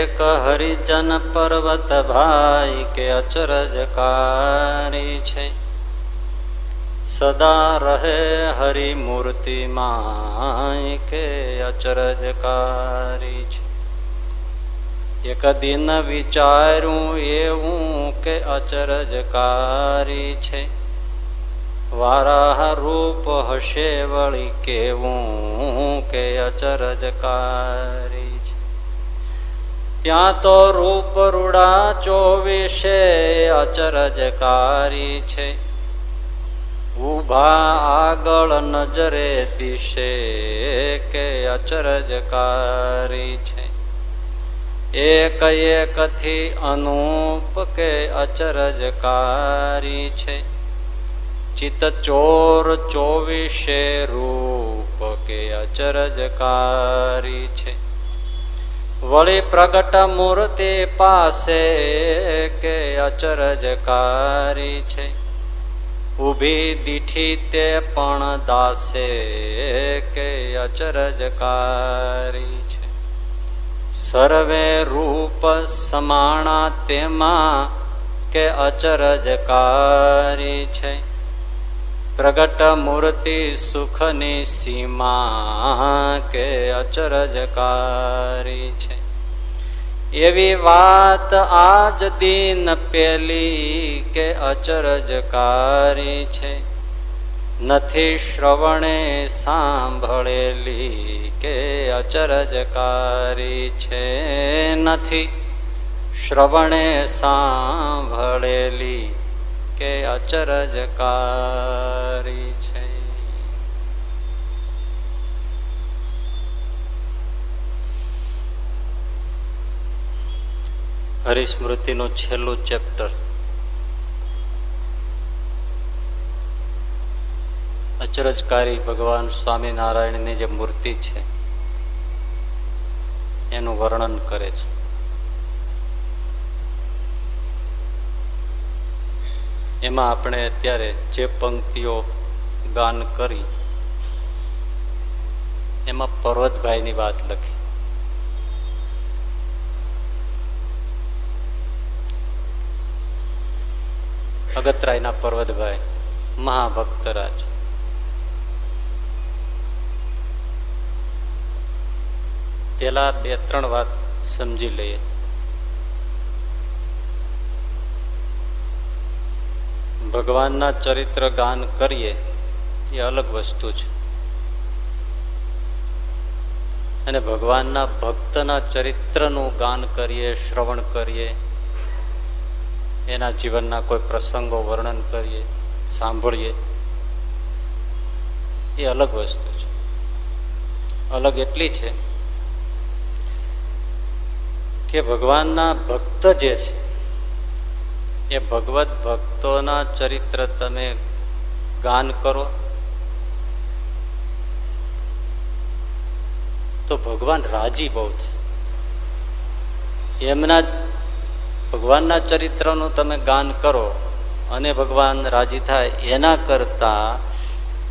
એક હરિજન પર્વત ભાઈ કે અચરજકારી છે. સદા રહે હરિમૂર્તિમાં કે અચરજકારી છે. એક દિન વિચાર્યું એવું કે અચરજકારી છે. વારાહ રૂપ હશે વળી કેવું કે અચરજકારી ત્યાં તો રૂપ રૂડા ચોવીસે અચરજકારી છે. ઊભા આગળ નજરે દિશે કે અચરજકારી છે. એક એક થી અનુપ કે અચરજકારી છે. ચિત ચોર ચોવીસે રૂપ કે અચરજકારી છે. વળી પ્રગટ મૂર્તિ પાસે કે અચરજકારી છે. ઊભી દીઠી તે પણ દાસે કે અચરજકારી છે. સર્વે રૂપ સમાણા તેમાં કે અચરજકારી છે. પ્રગટ મૂર્તિ સુખની સીમા કે અચરજકારી છે એવી વાત આજ દિન પેલી કે અચરજકારી છે નથી શ્રવણે સાંભળેલી કે અચરજકારી છે નથી શ્રવણે સાંભળેલી કે અચરજકારી છે. હરિસ્મૃતિનું છેલ્લું ચેપ્ટર. અચરજકારી ભગવાન સ્વામિનારાયણની જે મૂર્તિ છે, એનું વર્ણન કરે છે. એમાં આપણે અત્યારે જે પંક્તિઓ ગાન કરી, એમાં પર્વતભાઈની વાત લખી. અગતરાયના પર્વતભાઈ, મહાભક્તરાજ. પેલા બે ત્રણ વાત સમજી લઈએ. ભગવાનના ચરિત્ર ગાન કરીએ, એ અલગ વસ્તુ છે. અને ભગવાનના ભક્તના ચરિત્રનું ગાન કરીએ, શ્રવણ કરીએ, એના જીવનના કોઈ પ્રસંગો વર્ણન કરીએ, સાંભળીએ, એ અલગ વસ્તુ છે. અલગ એટલી છે કે ભગવાનના ભક્ત જે છે એ ભગવત ભક્તોના ચરિત્ર તમે ગાન કરો. તો ભગવાન રાજી બહુ થાય. એમના ભગવાનના ચરિત્રનું તમે ગાન કરો અને ભગવાન રાજી થાય. એના કરતા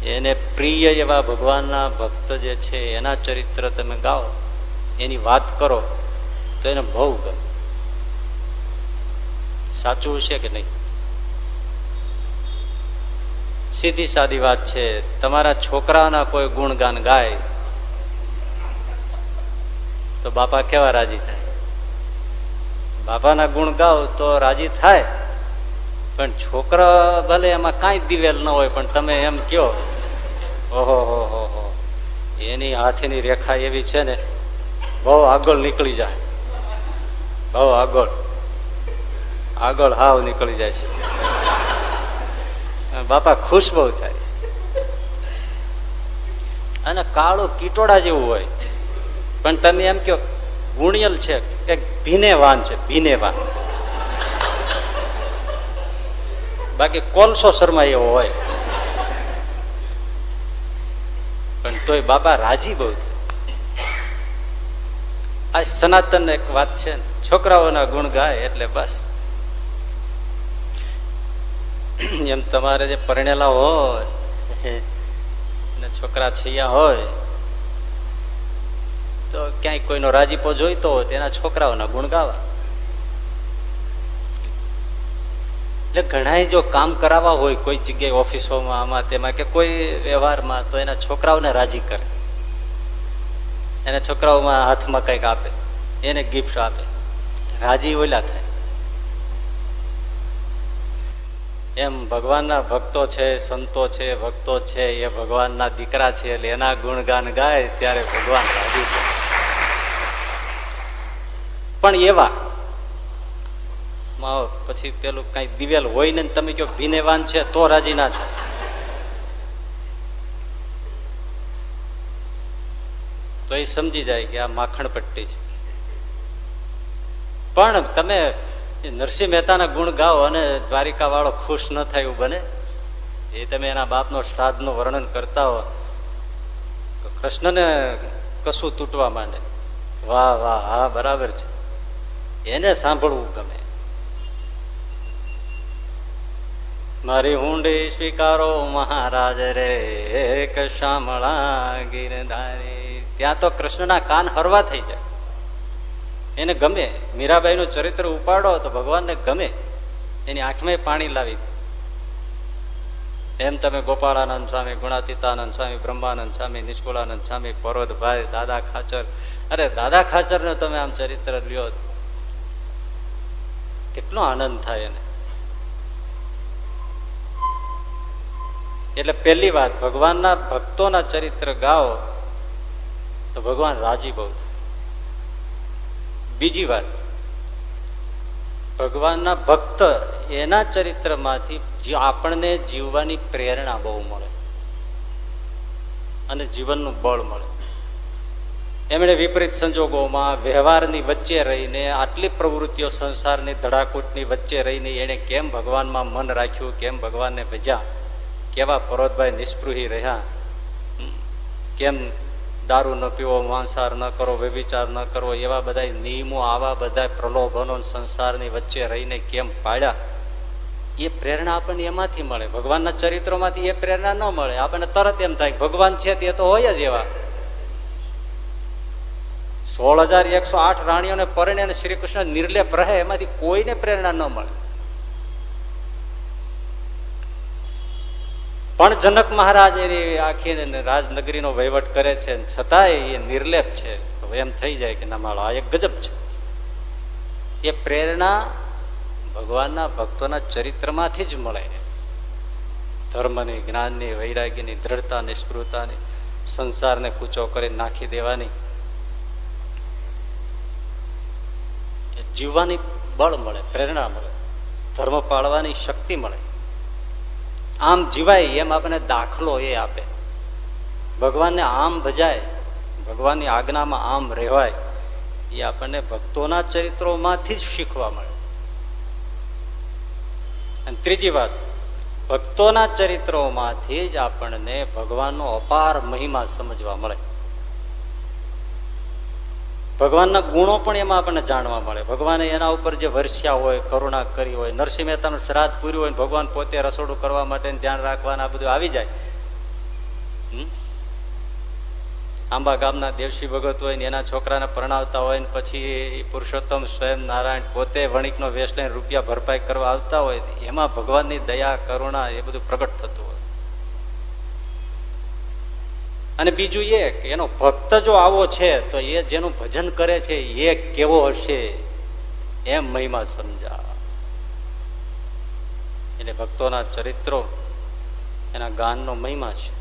એને પ્રિય એવા ભગવાનના ભક્ત જે છે, એના ચરિત્ર તમે ગાઓ. એની વાત કરો, તો એને બહુ ગમે. સાચું છે કે નહીં? સીધી સાદી વાત છે. તમારા છોકરાના કોઈ ગુણગાન ગાય, તો બાપા કેવા રાજી થાય? બાપાના ગુણ ગાવ તો રાજી થાય. પણ છોકરા ભલે એમાં કાંઈ દિવેલ ન હોય, પણ તમે એમ કયો, ઓહો, હો હો હો. એની હાથની રેખા એવી છે ને, બહુ આગળ નીકળી જાય. બહુ આગળ. આગળ હાવ નીકળી જાય છે. બાપા ખુશ બહુ થાય. અને કાળું કીટોડા જેવું હોય. પણ તમે એમ કહો, ગુણિયલ છે એક ભીનેવાન છે ભીને વાન બાકી કોલસો શર્મા એવો હોય. પણ તોય બાપા રાજી બહુ આ સનાતન એક વાત છે ને, છોકરાઓના ગુણ ગાય એટલે બસ. એમ તમારે જે પરણેલા હોય, ને છોકરા છૈયા હોય, તો ક્યાંય કોઈનો રાજીપો જોઈતો હોય તેના છોકરાઓના ગુણ ગાવા. એટલે ઘણા જો કામ કરાવવા હોય, કોઈ જગ્યાએ ઓફિસોમાં, આમાં તેમાં કે કોઈ વ્યવહારમાં, તો એના છોકરાઓને રાજી કરે. એના છોકરાઓમાં હાથમાં કંઈક આપે, એને ગિફ્ટ આપે. રાજી ઓલા થાય. એમ ભગવાનના ભક્તો છે, સંતો છે, ભક્તો છે, એ ભગવાનના દીકરા છે, એટલે એના ગુણગાન ગાય ત્યારે ભગવાન રાજી પણ એવા પછી પેલું કઈ દિવેલ હોય ને તમે કયો ભીનેવાન છે, તો રાજી ના થાય. તો એ સમજી જાય કે આ માખણ પટ્ટી છે. પણ તમે નરસિંહ મહેતાના ગુણ ગાઓ અને દ્વારિકા વાળો ખુશ ન થાય એવું બને. એ તમે એના બાપનો શ્રાદ્ધનું વર્ણન કરતા હો, તો કૃષ્ણને કશું તૂટવા માંડે. વાહ વાહ, હા, બરાબર છે. એને સાંભળવું ગમે. મારી હુંડી સ્વીકારો મહારાજ રે કશામળા ગીરધારી. ત્યાં તો કૃષ્ણના કાન હરવા થઈ જાય. એને ગમે. મીરાબાઈ નું ચરિત્ર ઉપાડો તો ભગવાનને ગમે. એની આંખમાં પાણી લાવી એમ તમે ગોપાળાનંદ સ્વામી, ગુણાતીતાનંદ સ્વામી, બ્રહ્માનંદ સ્વામી નિષ્કુળાનંદ સ્વામી પરોધભાઈ દાદા ખાચર. અરે દાદા ખાચર ને તમે આમ ચરિત્ર લ્યો કેટલો આનંદ થાય એને. એટલે પહેલી વાત, ભગવાનના ભક્તોના ચરિત્ર ગાઓ તો ભગવાન રાજી બહુ થાય. બીજી વાત. ભગવાનના ભક્ત એના ચરિત્રમાંથી આપણને જીવવાની પ્રેરણા બહુ મળે. અને જીવનનું બળ મળે. એમણે વિપરીત સંજોગોમાં વ્યવહારની વચ્ચે રહીને આટલી પ્રવૃત્તિઓ સંસારની ધડાકૂટની વચ્ચે રહીને એણે કેમ ભગવાનમાં મન રાખ્યું, કેમ ભગવાનને ભજ્યા, કેવા પરોતભાઈ નિષ્પૃહી રહ્યા કેમ દારૂ ન પીવો માંસાર ન કરો, વ્યવિચાર ન કરવો, એવા બધા નિયમો, આવા બધા પ્રલોભનો સંસારની વચ્ચે રહીને કેમ પાડ્યા? એ પ્રેરણા આપણને એમાંથી મળે. ભગવાનના ચરિત્રોમાંથી એ પ્રેરણા ન મળે. આપણને તરત એમ થાય ભગવાન છે તે તો હોય જ એવા. સોળ હજાર એકસો આઠ રાણીઓને પરણે અને શ્રી કૃષ્ણ નિર્લેપ રહે, એમાંથી કોઈને પ્રેરણા ન મળે. પણ જનક મહારાજ એની આખી રાજનગરીનો વહીવટ કરે છે છતાંય એ નિર્લેપ છે. તો એમ થઈ જાય કે ના માળો, આ એક ગજબ છે. એ પ્રેરણા ભગવાનના ભક્તોના ચરિત્રમાંથી જ મળે. ધર્મની, જ્ઞાનની, વૈરાગ્યની દ્રઢતા નિષ્ફળતાની સંસારને કૂચો કરી નાખી દેવાની. જીવવાની બળ મળે, પ્રેરણા મળે. ધર્મ પાળવાની શક્તિ મળે. આમ જીવાય એમ આપણને દાખલો એ આપે. ભગવાનને આમ ભજાય, ભગવાનની આજ્ઞામાં આમ રહેવાય, એ આપણને ભક્તોના ચરિત્રોમાંથી જ શીખવા મળે. અને ત્રીજી વાત, ભક્તોના ચરિત્રોમાંથી જ આપણને ભગવાનનો અપાર મહિમા સમજવા મળે. ભગવાનના ગુણો પણ એમાં આપણને જાણવા મળે. ભગવાને એના ઉપર જે વર્ષ્યા હોય, કરુણા કરી હોય, નરસિંહ મહેતાનું શ્રાદ્ધ પૂર્યું હોય ભગવાન પોતે રસોડું કરવા માટે ધ્યાન રાખવાના આ બધું આવી જાય. આંબા ગામના દેવશી ભગત હોય ને એના છોકરાને પરણાવતા હોય ને પછી પુરુષોત્તમ સ્વયં નારાયણ પોતે વણિકનો વેશ લઈને રૂપિયા ભરપાઈ કરવા આવતા હોય એમાં ભગવાનની દયા, કરુણા એ બધું પ્રગટ થતું હોય અને બીજું એ કે એનો ભક્ત જો આવો છે, તો એ જેનું ભજન કરે છે, એ કેવો હશે? એમ મહિમા સમજા એટલે ભક્તોના ચરિત્રો, એના ગાનનો મહિમા છે.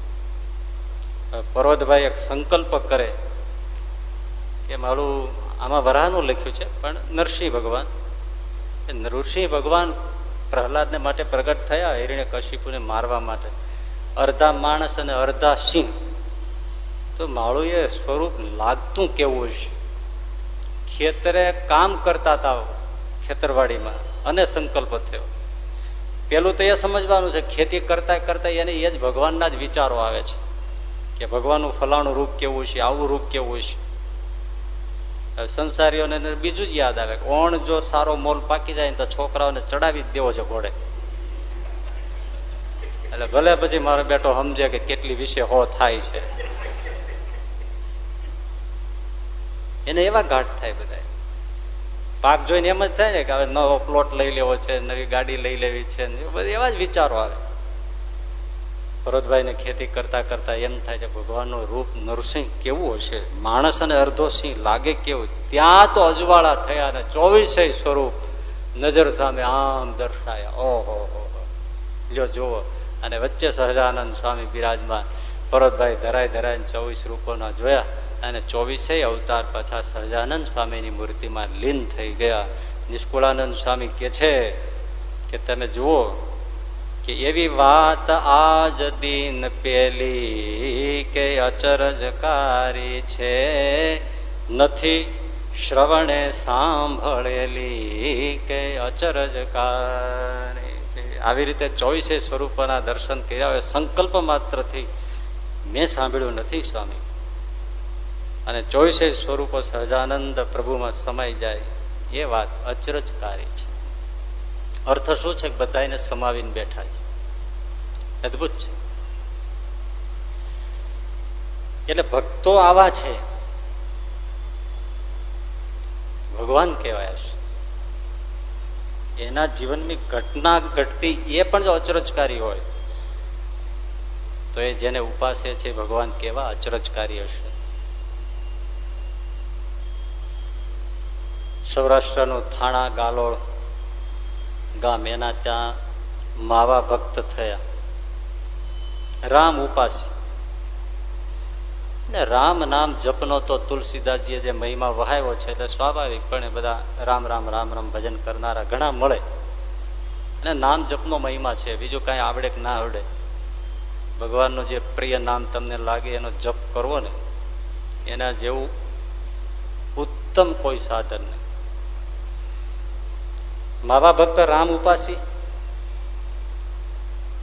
પર્વતભાઈ એક સંકલ્પ કરે કે મારું આમાં વરાહનું લખ્યું છે, પણ નરસિંહ ભગવાન. એ નૃસિંહ ભગવાન પ્રહલાદને માટે પ્રગટ થયા હિરણ્ય કશિપુને મારવા માટે. અડધા માણસ અને અડધા સિંહ. તો માળું એ સ્વરૂપ લાગતું કેવું છે? ખેતરે કામ કરતા હતા ખેતરવાડીમાં, અને સંકલ્પ થયો. પેલું તો એ સમજવાનું છે, ખેતી કરતા કરતા એને એ જ ભગવાનના જ વિચારો આવે છે, કે ભગવાનનું ફલાણું રૂપ કેવું છે, આવું રૂપ કેવું છે. સંસારીઓને બીજું જ યાદ આવે, ઓણ જો સારો મોલ પાકી જાય તો છોકરાઓને ચડાવી જ દેવો છે ઘોડે. એટલે ભલે પછી મારો બેટો સમજે કે કેટલી વિશે હો થાય છે. એને એવા ઘાટ થાય બધા પાક જોઈને એમ જ થાય ને કે હવે નવો પ્લોટ લઈ લેવો છે, નવી ગાડી લઈ લેવી છે એવા જ વિચારો આવે. ભરતભાઈને ખેતી કરતા કરતા એમ થાય છે, ભગવાનનું રૂપ નરસિંહ કેવું હશે? માણસ અને અર્ધો સિંહ લાગે કેવું? ત્યાં તો અજવાળા થયા ને ચોવીસે સ્વરૂપ નજર સામે આમ દર્શાયા. ઓહો, હો જો જુઓ. અને વચ્ચે સહજાનંદ સ્વામી બિરાજમાન. ભરતભાઈ ધરાય ધરાય ચોવીસ રૂપોના જોયા. અને ચોવીસે અવતાર પાછા સહજાનંદ સ્વામીની મૂર્તિમાં લીન થઈ ગયા. નિષ્કુળાનંદ સ્વામી કે છે કે તમે જુઓ કે એવી વાત આજ દિન પેલી કે અચરજકારી છે. નથી શ્રવણે સાંભળેલી કે અચરજકારી છે. આવી રીતે ચોવીસે સ્વરૂપના દર્શન કર્યા હોય. સંકલ્પ માત્રથી મેં સાંભળ્યું નથી સ્વામી. અને ચોવીસે સ્વરૂપો સહજાનંદ પ્રભુમાં સમાઈ જાય, એ વાત અચરજકારી છે. અર્થ શું છે? બધાને સમાવીને બેઠા છે. અદભુત છે. એટલે ભક્તો આવા છે. ભગવાન કહેવાય છે. એના જીવનની ઘટના ઘટતી એ પણ જો અચરજકારી હોય, તો એ જેને ઉપાસે છે ભગવાન કેવા અચરજકારી હશે. સૌરાષ્ટ્રનું થાણા ગાલોળ ગામ, એના ત્યાં માવા ભક્ત થયા. રામ ઉપાસી. ને રામ નામ જપનો તો તુલસીદાસજીએ જે મહિમા વહાવ્યો છે, એટલે સ્વાભાવિક પણ બધા રામ રામ રામ રામ ભજન કરનારા ઘણા મળે. અને નામ જપનો મહિમા છે, બીજું કાંઈ આવડે કે ના આવડે. ભગવાનનું જે પ્રિય નામ તમને લાગે એનો જપ કરવો ને, એના જેવું ઉત્તમ કોઈ સાધન નહીં. માવા ભક્ત રામ ઉપાસી.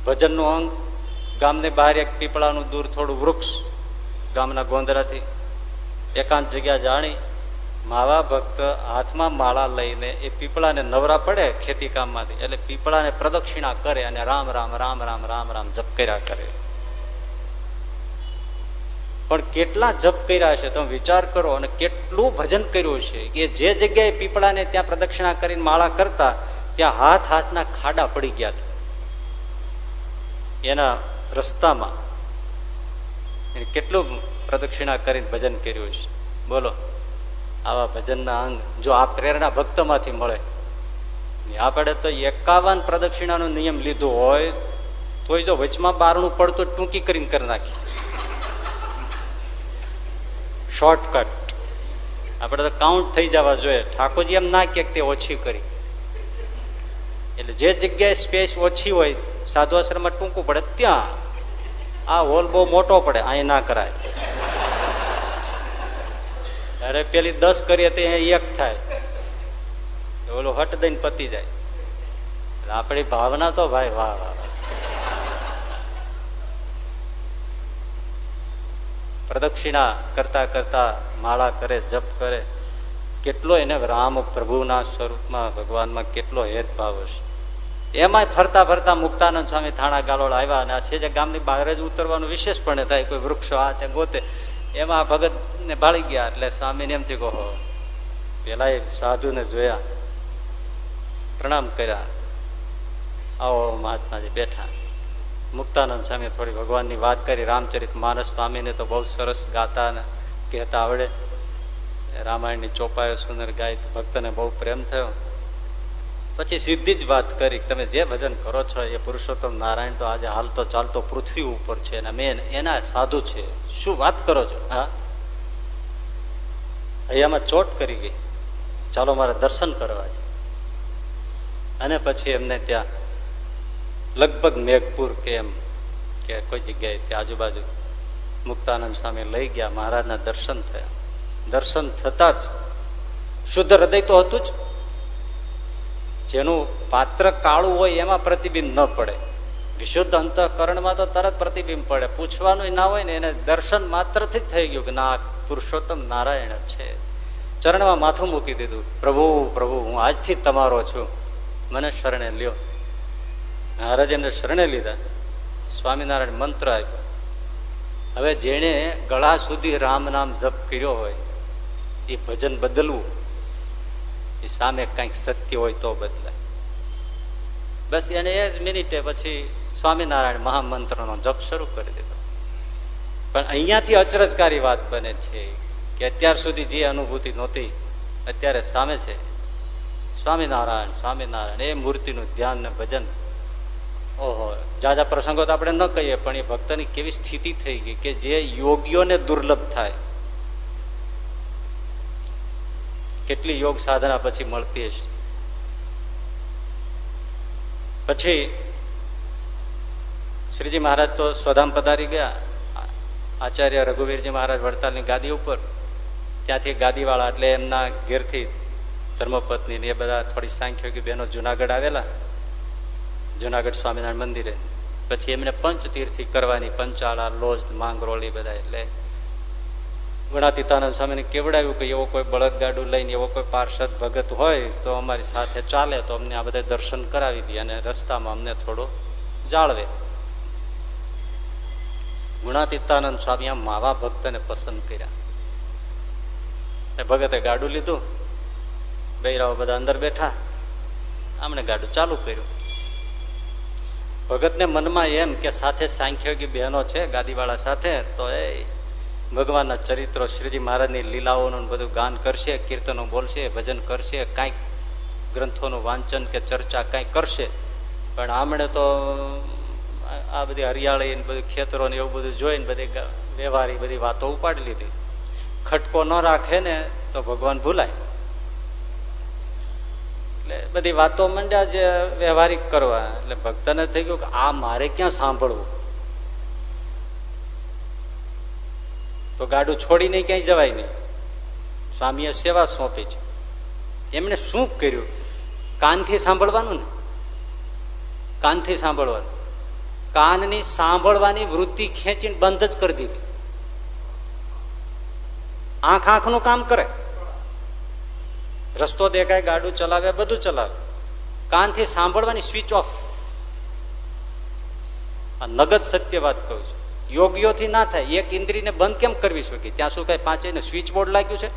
ભજનનો અંગ, ગામને બહાર એક પીપળાનું દૂર થોડું વૃક્ષ ગામના ગોંદરાથી એકાંત જગ્યા જાણી માવા ભક્ત હાથમાં માળા લઈને એ પીપળાને નવરા પડે ખેતી કામમાંથી. એટલે પીપળાને પ્રદક્ષિણા કરે અને રામ રામ રામ રામ રામ રામ જપ કર્યા કરે. પણ કેટલા જપ કર્યા છે, તમે વિચાર કરો અને કેટલું ભજન કર્યું છે. કે જે જગ્યાએ પીપળાને ત્યાં પ્રદક્ષિણા કરીને માળા કરતા, ત્યાં હાથ હાથના ખાડા પડી ગયા હતા. એના રસ્તામાં કેટલું પ્રદક્ષિણા કરીને ભજન કર્યું છે. બોલો, આવા ભજનના અંગ જો આ પ્રેરણા ભક્તમાંથી મળે આપણે તો એકાવન પ્રદક્ષિણાનો નિયમ લીધો હોય, તોય જો વચમાં બારણું પડતું ટૂંકી કરીને કરી નાખી શોર્ટકટ. આપણે તો કાઉન્ટ થઈ જવા જોઈએ. ઠાકોરજી એમ ના કે તે ઓછી કરી. એટલે જે જગ્યાએ સ્પેસ ઓછી હોય, સાધુ આશ્રમમાં ટૂંકું પડે, ત્યાં. આ હોલ બહુ મોટો પડે, અહીં ના કરાય. અરે પેલી દસ કરીએ તે એક થાય. ઓલો હટ દઈને પતી જાય. આપણી ભાવના તો ભાઈ વાહ વાહ. પ્રદક્ષિણા કરતા કરતા માળા કરે, જપ કરે. કેટલો એને રામ પ્રભુના સ્વરૂપમાં, ભગવાનમાં કેટલો હેદભાવ હશે. એમાં ફરતા ફરતા મુક્તાનંદ સ્વામી થાણા ગાલોળ આવ્યા અને આ સેજા ગામની બહાર જ ઉતરવાનું વિશેષપણે થાય, કોઈ વૃક્ષો આ ત્યાં ગોતે. એમાં ભગત ને ભાળી ગયા એટલે સ્વામીને એમથી કહો પેલા એ સાધુને જોયા, પ્રણામ કર્યા. આવો મહાત્માજી બેઠા. મુક્તાનંદ સ્વામી થોડી ભગવાનની વાત કરી, રામચરિત માનસ સ્વામીને તો બહુ સરસ ગાતા કહેતા આવડે. રામાયણની ચોપાયો સુંદર ગાય ભક્તને બહુ પ્રેમ થયો. પછી સીધી જ વાત કરી, તમે જે ભજન કરો છો એ પુરુષોત્તમ નારાયણ તો આજે હાલતો ચાલતો પૃથ્વી ઉપર છે અને મેન એના સાધુ છે. શું વાત કરો છો? હા. અહીંયામાં ચોટ કરી ગઈ. ચાલો મારે દર્શન કરવા છે. અને પછી એમને ત્યાં લગભગ મેઘપુર કે એમ, કે કોઈ જગ્યાએ ત્યાં આજુબાજુ મુક્તાનંદ સ્વામી લઈ ગયા, મહારાજના દર્શન થયા. દર્શન થતા જ શુદ્ધ હૃદય તો હતું જ. જેનું પાત્ર કાળું હોય એમાં પ્રતિબિંબ ન પડે. વિશુદ્ધ અંતઃકરણમાં તો તરત પ્રતિબિંબ પડે. પૂછવાનું ના હોય ને, એને દર્શન માત્રથી જ થઈ ગયું કે ના, પુરુષોત્તમ નારાયણ છે. ચરણમાં માથું મૂકી દીધું. પ્રભુ પ્રભુ, હું આજથી તમારો છું. મને શરણે લ્યો. મહારાજ એમને શરણે લીધા. સ્વામિનારાયણ મંત્ર આપ્યો. હવે જેણે ગળા સુધી રામ નામ જપ કર્યો હોય, એ ભજન બદલવું, એ સામે કંઈક સત્ય હોય તો બદલાય. બસ એને એ જ મિનિટે પછી સ્વામિનારાયણ મહામંત્રનો જપ શરૂ કરી દીધો. પણ અહીંયાથી અચરજકારી વાત બને છે કે અત્યાર સુધી જે અનુભૂતિ નહોતી, અત્યારે સામે છે. સ્વામિનારાયણ સ્વામિનારાયણ, એ મૂર્તિનું ધ્યાન ને ભજન ઓહો, જાજા પ્રસંગો તો આપણે ન કહીએ, પણ એ ભક્તની કેવી સ્થિતિ થઈ ગઈ કે જે યોગીઓને દુર્લભ થાય. કેટલી યોગ સાધના પછી મળતી હશે. પછી શ્રીજી મહારાજ તો સ્વધામ પધારી ગયા. આચાર્ય રઘુવીરજી મહારાજ વડતાલની ગાદી ઉપર. ત્યાંથી ગાદીવાળા એટલે એમના ઘેરથી ધર્મપત્ની ને એ બધા થોડી સાંખ્યોગી બહેનો જુનાગઢ આવેલા. જુનાગઢ સ્વામિનારાયણ મંદિરે. પછી એમને પંચતીર્થી કરવાની, પંચાળા, લોજ માંગરોળી બધા એટલે ગુણાતીતાનંદ સ્વામીને કેવડાવ્યું કે એવો કોઈ બળદગાડું લઈને એવો કોઈ પાર્ષદ ભગત હોય તો અમારી સાથે ચાલે તો અમને આ બધા દર્શન કરાવી દે અને રસ્તામાં અમને થોડું જાળવે. ગુણાતીતાનંદ સ્વામી આ માવા ભક્તને પસંદ કર્યા. ભગતે ગાડું લીધું. બૈરાઓ બધા અંદર બેઠા. આમણે ગાડું ચાલુ કર્યું. ભગતને મનમાં એમ કે સાથે સાંખ્યોગી બહેનો છે, ગાદીવાળા સાથે, તો એ ભગવાનના ચરિત્રો, શ્રીજી મહારાજની લીલાઓનું બધું ગાન કરશે, કીર્તનો બોલશે, ભજન કરશે, કાંઈક ગ્રંથોનું વાંચન કે ચર્ચા કાંઈક કરશે. પણ આમણે તો આ બધી હરિયાળી બધું ખેતરો ને એવું બધું જોઈને બધી વ્યવહારી બધી વાતો ઉપાડી લીધી. ખટકો ન રાખે ને તો ભગવાન ભૂલાય. એટલે બધી વાતો મંડ્યા જે વ્યવહારિક કરવા. એટલે ભક્તને થઈ ગયું કે આ મારે ક્યાં સાંભળવું? તો ગાડું છોડીને ક્યાંય જવાય નહીં. સ્વામીએ સેવા સોંપી છે. એમણે શું કર્યું? કાનથી સાંભળવાનું ને? કાનથી સાંભળવાનું. કાનની સાંભળવાની વૃત્તિ ખેંચીને બંધ જ કરી દીધી. આંખ આંખનું કામ કરે. રસ્તો દેખાય, ગાડું ચલાવે, બધું ચલાવે. કાનથી સાંભળવાની સ્વિચ ઓફ આ નગદ સત્ય વાત કહું છું. યોગ્યોથી ના થાય, એક ઇન્દ્રિયને બંધ કેમ કરવી શકે? ત્યાં શું કઈ પાંચે સ્વિચ બોર્ડ લાગ્યું છે?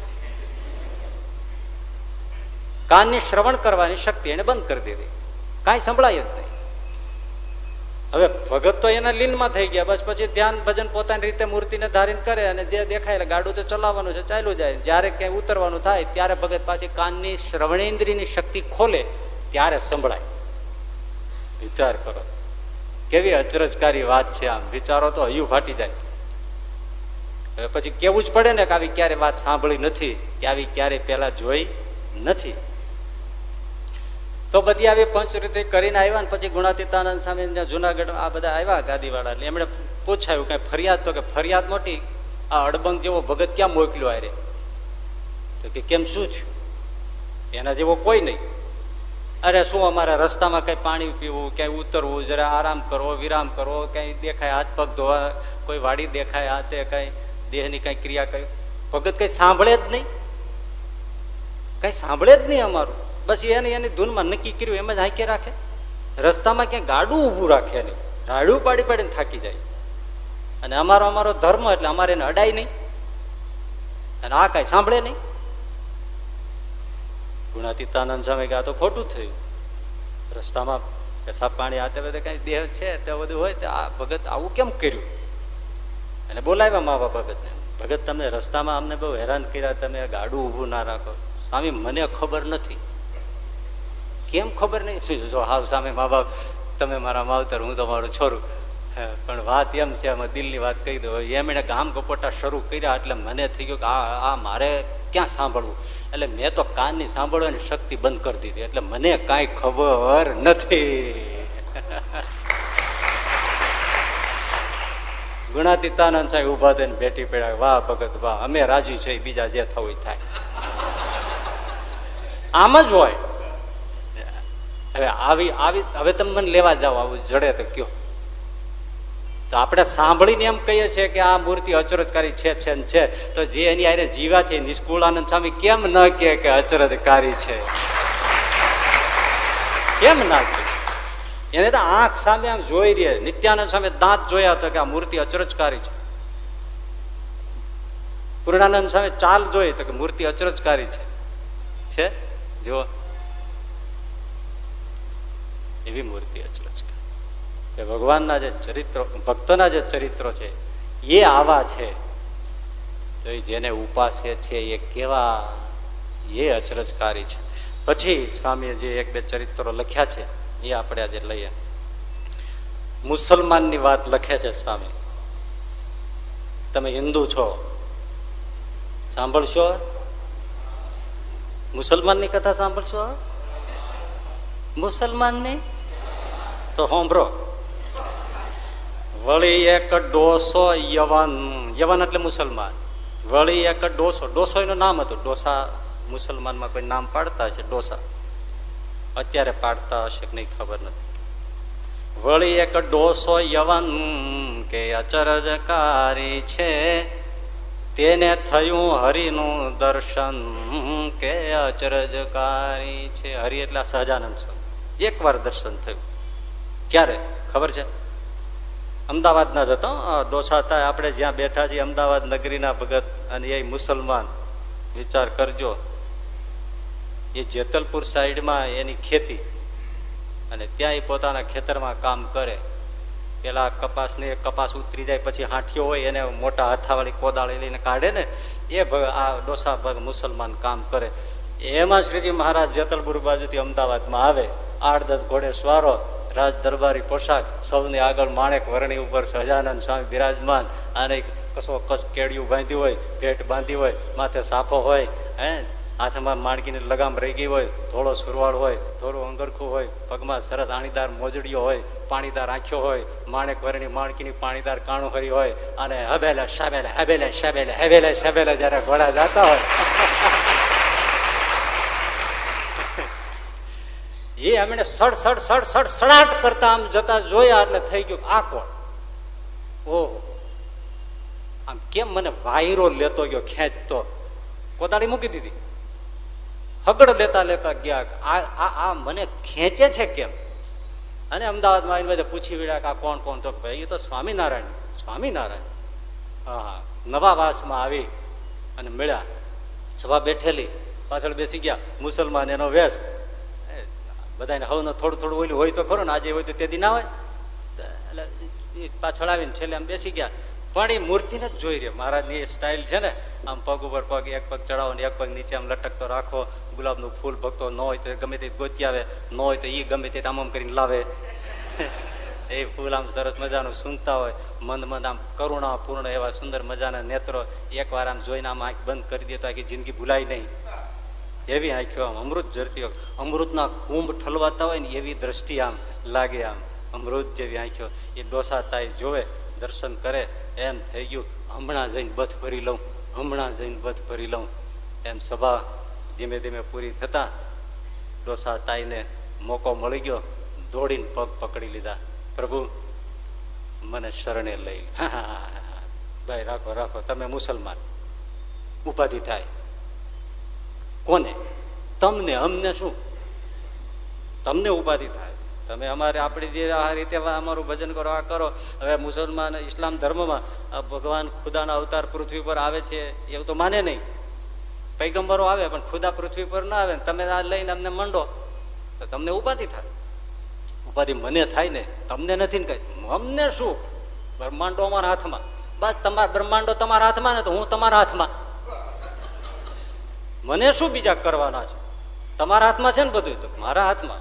કાનની શ્રવણ કરવાની શક્તિ એને બંધ કરી દીધી કાંઈ સંભળાય જ નહીં. હવે ભગત તો એના લીનમાં થઈ ગયા. બસ પછી ધ્યાન ભજન પોતાની રીતે મૂર્તિને ધારીને કરે અને જે દેખાય ગાડું તો ચલાવવાનું છે, ચાલ્યું જાય. જયારે ક્યાંય ઉતરવાનું થાય, ત્યારે ભગત પાછી કાનની શ્રવણેન્દ્રિયની શક્તિ ખોલે, ત્યારે સંભળાય. વિચાર કરો. કેવી અચરજકારી વાત છે આમ. વિચારો તો હયું ફાટી જાય. હવે પછી કેવું જ પડે ને કે આવી ક્યારે વાત સાંભળી નથી, કે આવી ક્યારે પેલા જોઈ નથી. તો બધી આવી પંચ રીતે કરીને આવ્યા ને પછી ગુણાતીતાનંદ સામે જુનાગઢ આ બધા આવ્યા ગાદીવાળા એમણે પૂછાયું કઈ ફરિયાદ તો કે ફરિયાદ મોટી, આ અડબંગ જેવો ભગત ક્યાં મોકલ્યો આરે તો કે કેમ શું થયું? એના જેવો કોઈ નહીં. અરે શું અમારે રસ્તામાં કઈ પાણી પીવું, ક્યાંય ઉતરવું, જરા આરામ કરવો વિરામ કરવો કઈ દેખાય હાથ પગ ધોવા, કોઈ વાડી દેખાય, હાથે કઈ દેહની કઈ ક્રિયા કઈ ભગત કઈ સાંભળે જ નહીં. કઈ સાંભળે જ નહીં અમારું. બસ એને એની ધૂનમાં નક્કી કર્યું, એમ જ હાંકી રાખે. રસ્તામાં ક્યાંય ગાડું ઊભું રાખે નહીં. રાડું પાડી પાડીને થાકી જાય. અને અમારો અમારો ધર્મ એટલે અમારે એને અડાય નહીં. અને આ કઈ સાંભળે નહીં. ગુણાતીતાનંદ સામે કે આ તો ખોટું થયું. રસ્તામાં પેશાબ પાણી આ તે બધે કઈ દેહ છે, તે બધું હોય, તો આ ભગત આવું કેમ કર્યું? અને બોલાવ્યા મા બાપ ભગતને. ભગત તમને રસ્તામાં અમને બહુ હેરાન કર્યા, તમે ગાડું ઊભું ના રાખો. સ્વામી, મને ખબર નથી. કેમ ખબર નહીં? શું જો હાવ સામે મા બાપ તમે મારા માવતર, હું તમારું છોરું. પણ વાત એમ છે અમે દિલની વાત કહી દો એમણે ગામ ગપોટા શરૂ કર્યા, એટલે મને થઈ ગયું કે આ આ મારે ક્યાં સાંભળવું? એટલે મેં તો કાનની સાંભળવાની શક્તિ બંધ કરી દીધી. એટલે મને કાંઈ ખબર નથી. ગુણાતીતાનંદ સાહેબ ઊભા થઈને ભેટી પડ્યા. વાહ, ભગત, વાહ. અમે રાજી છે બીજા જે થવું થાય. આમ જ હોય. હવે આવી આવી હવે તમે મને લેવા જાઓ, આવું જડે તો કયો. તો આપણે સાંભળીને એમ કહીએ છીએ કે આ મૂર્તિ અચરજકારી છે છે ને છે. તો જે એની આરે જીવા છે, નિષ્કુળાનંદ સ્વામી કેમ ન કે કે અચરજકારી છે? કેમ ના કે એને તો આંખ સામે આમ જોઈ રહી નિત્યાનંદ સામે દાંત જોયા તો કે આ મૂર્તિ અચરજકારી છે. પૂર્ણાનંદ સામે ચાલ જોઈ તો કે મૂર્તિ અચરજકારી છે. છે? જો એવી મૂર્તિ અચરજકારી કે ભગવાનના જે ચરિત્રો, ભક્તોના જે ચરિત્રો છે, એ આવા છે. તો જેને ઉપાસે છે, એ કેવા, એ અચરજકારી છે. પછી સ્વામીએ જે એક બે ચરિત્રો લખ્યા છે, એ આપણે આજે લઈએ. મુસલમાનની વાત લખે છે સ્વામી. તમે હિન્દુ છો. સાંભળશો? મુસલમાનની કથા સાંભળશો? મુસલમાનની? તો હોંભરો વળી એક ડોસો યવન યવન એટલે મુસલમાન. વળી એક ડોસો ડોસો એનું નામ હતું. ડોસા મુસલમાનમાં કોઈ નામ પાડતા હશે? ડોસા. અત્યારે પાડતા હશે કે નહીં ખબર નથી. વળી એક ડોસો યવન કે અચરજકારી છે. તેને થયું હરિનું દર્શન કે અચરજકારી છે. હરિ એટલે સહજાનંદ સ્વામી. એક વાર દર્શન થયું. ક્યારે? ખબર છે? અમદાવાદ ના જતો ડોસા થાય, આપણે જ્યાં બેઠા છીએ, અમદાવાદ નગરીના ભગત અને એ મુસલમાન. વિચાર કરજો. એ જેતલપુર સાઈડમાં એની ખેતી અને ત્યાં એ પોતાના ખેતરમાં કામ કરે. પેલા કપાસ ને કપાસ ઉતરી જાય, પછી હાંઠીઓ હોય, એને મોટા હાથાવાળી કોદાળી લઈને કાઢે ને, એ આ ડોસા ભગ મુસલમાન કામ કરે. એમાં શ્રીજી મહારાજ જેતલપુર બાજુથી અમદાવાદમાં આવે. આઠ દસ ઘોડે સ્વારો રાજ દરબારી પોશાક સૌની આગળ માણેક વરણી ઉપર સહજાનંદ સ્વામી બિરાજમાન. અને કશો કસ કેડિયું બાંધ્યું હોય, પેટ બાંધી હોય, માથે સાફો હોય, હે? હાથમાં માણકીની લગામ રહી ગઈ હોય થોડો સુરવાળ હોય થોડું અંગરખું હોય, પગમાં સરસ આણીદાર મોજડીઓ હોય, પાણીદાર આંખ્યો હોય, માણેક વરણી માણકીની પાણીદાર કાણું હરી હોય, અને હબેલા શાબેલા હબેલા શાબેલા હબેલા શાબેલા જયારે ઘોડા જતા હોય. એ એમણે સડ સડ સડ સડ, સડાટ કરતા આમ જતા જોયા એટલે થઈ ગયું આ કોણ? ઓહો. આમ કેમ મને વાયરો લેતો ગયો ખેંચતો કોદાળી મૂકી દીધી. હગડ લેતા લેતા ગયા આ આ મને ખેંચે છે કેમ? અને અમદાવાદમાં આવીને પૂછી વિડ્યા કે આ કોણ કોણ? તો ભાઈ, એ તો સ્વામિનારાયણ. સ્વામિનારાયણ. હા હા નવા વાસમાં આવી અને મળ્યા. સભા બેઠેલી. પાછળ બેસી ગયા. મુસલમાન એનો વેશ. બધાને હવનો થોડું થોડું ઓલું હોય તો ખરો ને, આજે હોય તો તેથી ના હોય. એટલે એ પાછળ આવીને છેલ્લે આમ બેસી ગયા. પણ એ મૂર્તિને જ જોઈ રહ્યા. મહારાજની એ સ્ટાઇલ છે ને, આમ પગ ઉપર પગ, એક પગ ચડાવો ને એક પગ નીચે આમ લટકતો રાખો, ગુલાબનું ફૂલ ભક્તો ન હોય તો ગમે તે ગોતી આવે, ન હોય તો એ ગમે તે આમ આમ કરીને લાવે. એ ફૂલ આમ સરસ મજાનું સૂંઘતા હોય, મંદ મંદ આમ કરુણા પૂર્ણ એવા સુંદર મજાના નેત્રો એકવાર આમ જોઈને આમ આંખ બંધ કરી દે તો આખી જિંદગી ભૂલાય નહીં. એવી આંખ્યો આમ અમૃત હોય. અમૃતના કુંભ ઠલવાતા હોય ને એવી દ્રષ્ટિ આમ લાગે આમ. અમૃત જેવી આંખ્યો એ ડોસા તાઈ જોવે, દર્શન કરે, એમ થઈ ગયું. હમણાં જઈને બથ ભરી લઉં, હમણાં જઈને બથ ભરી લઉં. એમ સભા ધીમે ધીમે પૂરી થતા ડોસા તાઈને મોકો મળી ગયો. દોડીને પગ પકડી લીધા. પ્રભુ, મને શરણે લઈ ભાઈ, રાખો રાખો. તમે મુસલમાન. ઉપાધિ થાય. કોને? તમને, અમને શું? તમને ઉપાધિ થાય. તમે અમારે આપણી જે આ રીતે અમારું ભજન કરો, આ કરો. હવે મુસલમાન ઇસ્લામ ધર્મમાં ભગવાન ખુદાના અવતાર પૃથ્વી પર આવે છે, એવું તો માને નહીં. પૈગંબરો આવે, પણ ખુદા પૃથ્વી પર ના આવે તમે આ લઈને અમને મંડો, તો તમને ઉપાધિ થાય. ઉપાધિ મને થાય ને તમને નથી ને કઈ. અમને શું? બ્રહ્માંડો અમારા હાથમાં. બસ તમારા બ્રહ્માંડો તમારા હાથમાં ને તો હું તમારા હાથમાં. મને શું બીજા કરવાના છે? તમારા હાથમાં છે ને બધું તો મારા હાથમાં.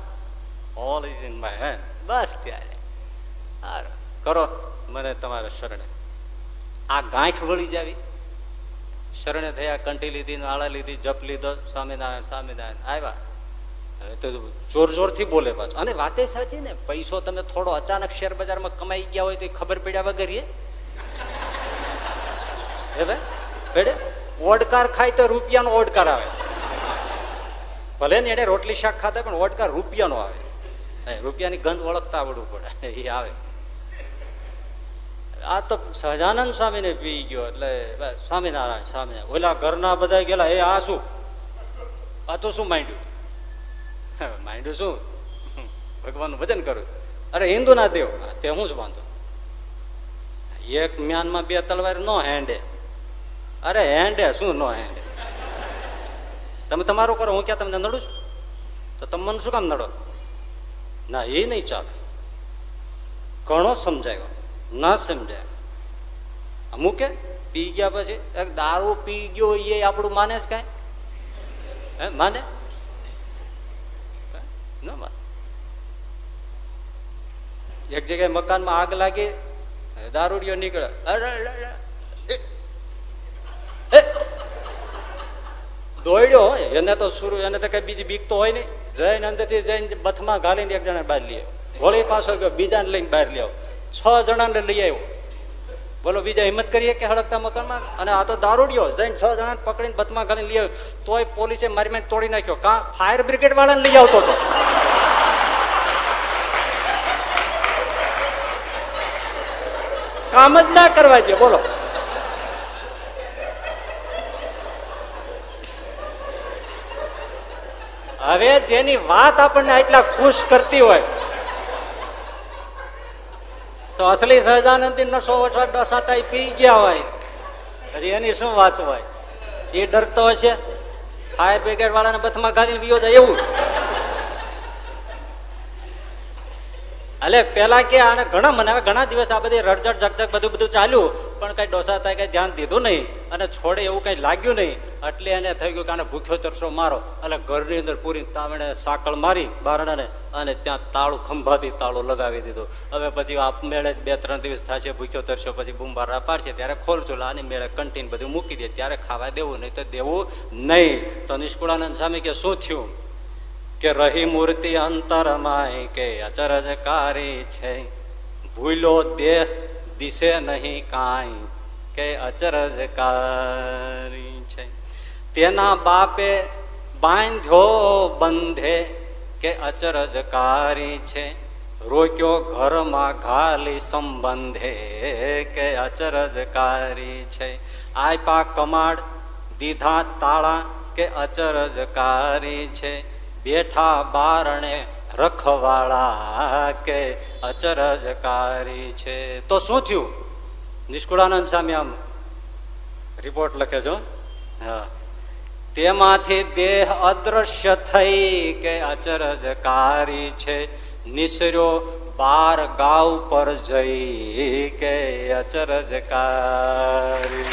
All is in my hand બસ ત્યારે. કરો. મને તમારા શરણે. આ ગાંઠ વળી જાવી. શરણે થયા કંટી લીધી, નાળા લીધી, જપ લીધો. સ્વામિનારાયણ સ્વામિનારાયણ. આવ્યા. તો જોર જોરથી બોલે પાછું. અને વાતે સાચી ને, પૈસો તમે થોડો અચાનક શેર બજારમાં કમાઈ ગયા હોય તો ખબર પડ્યા વગર ભાઈ? પેડે? ઓડકાર ખાય તો રૂપિયાનો ઓડકાર આવે. ભલે ને એને રોટલી શાક ખાતા પણ ઓડકાર રૂપિયાનો આવે. રૂપિયાની ગંધ ઓળખતા આવડવું પડે. એ આવે. આ તો સહજાનંદ સ્વામીને પી ગયો એટલે સ્વામિનારાયણ સ્વામી. ઓલા ઘરના બધા ગયેલા, એ, આ શું? આ તો શું માંડ્યું? માંડ્યું શું? ભગવાનનું ભજન કરું અરે હિન્દુ ના દેવ તે હું જ વાંધો એક મ્યાનમાં બે તલવાર નો હેન્ડે અરે હેન્ડે શું નો હેન્ડે તમે તમારું કરો, હું ક્યાં તમને નડું છું? તો તમે મને શું કામ નડો? ના, એ નહીં ચાલે. ઘણો સમજાયો, ના સમજાય. અમુકે પી ગયા પછી દારૂ પી ગયો એ આપણું માને છે કાંઈ? હે, માને? ન માને. એક જગ્યાએ મકાનમાં આગ લાગી, દારૂડિયો નીકળે. દોડ્યો એને તો શરૂ એને તો કઈ બીજી બીક તો હોય નહીં. જઈને અંદરથી જઈને બથમાં ઘાલીને એક જણા બહાર લઈ આવ્યો. વળી પાછો ગયો, બીજાને લઈને બહાર લઈ આવ્યો. છ જણાને લઈ આવ્યો. બોલો, બીજા હિંમત કરીએ કે હડકતા મકાનમાં? અને આ તો દારૂડિયો જઈને છ જણાને પકડીને બથમાં ઘાલીને લઈ આવ્યો. તોય પોલીસે મારી મારી તોડી નાખ્યો. કા? ફાયર બ્રિગેડ વાળાને લઈ આવતો હતો. કામ જ ના કરવા દે બોલો. હવે જેની વાત આપણને આટલા ખુશ કરતી હોય, તો અસલી સહજાનંદ નસો વસવા ડસાતા પી ગયા હોય, હજી એની શું વાત હોય? એ ડરતો હશે? ફાયર બ્રિગેડ વાળાને બથમાં ઘાલીને વિયો જાય એવું? એટલે પેલા કે આને ઘણા મને ઘણા દિવસ આ બધી રડઝડ ઝકઝક બધું બધું ચાલ્યું, પણ કઈ ડોસા થાય, કઈ ધ્યાન દીધું નહીં, અને છોડે એવું કઈ લાગ્યું નહીં, એટલે એને થઈ ગયું કે આને ભૂખ્યો તરસો મારો એટલે ઘરની અંદર પૂરી તાવણે સાકળ મારી, બારણાને, અને ત્યાં તાળું ખંભાથી તાળું લગાવી દીધું. હવે પછી આપ મેળે બે, ત્રણ દિવસ થશે, ભૂખ્યો તરસો પછી બુંબારા પાડશે, ત્યારે ખોલશું આની મેળે કન્ટીન બધું મૂકી દે, ત્યારે ખાવા દેવું, નહીં તો દેવું નહીં. તો નિષ્કુળાનંદ સ્વામી કે, શું થયું? કે રહી મૂર્તિ અંતરમાય કે અચરજકારી છે. ભૂલો દેહ દિશે નહીં કાંઈ કે અચરજકારી છે. તેના બાપે બાંધ્યો બંધે કે અચરજકારી છે. રોક્યો ઘરમાં ઘાલી સંબંધે કે અચરજકારી છે. આયપા કમાડ, દીધા તાળા કે અચરજકારી છે. બેઠા બારણે રખવાળા કે અચરજકારી છે. તો શું થયું? નિષ્કુળાનંદ સામે આમ રિપોર્ટ લખે છો હા. તેમાંથી દેહ અદ્રશ્ય થઈ કે અચરજકારી છે. નિસર્યો બાર ગાવ પર જઈ કે અચરજકારી.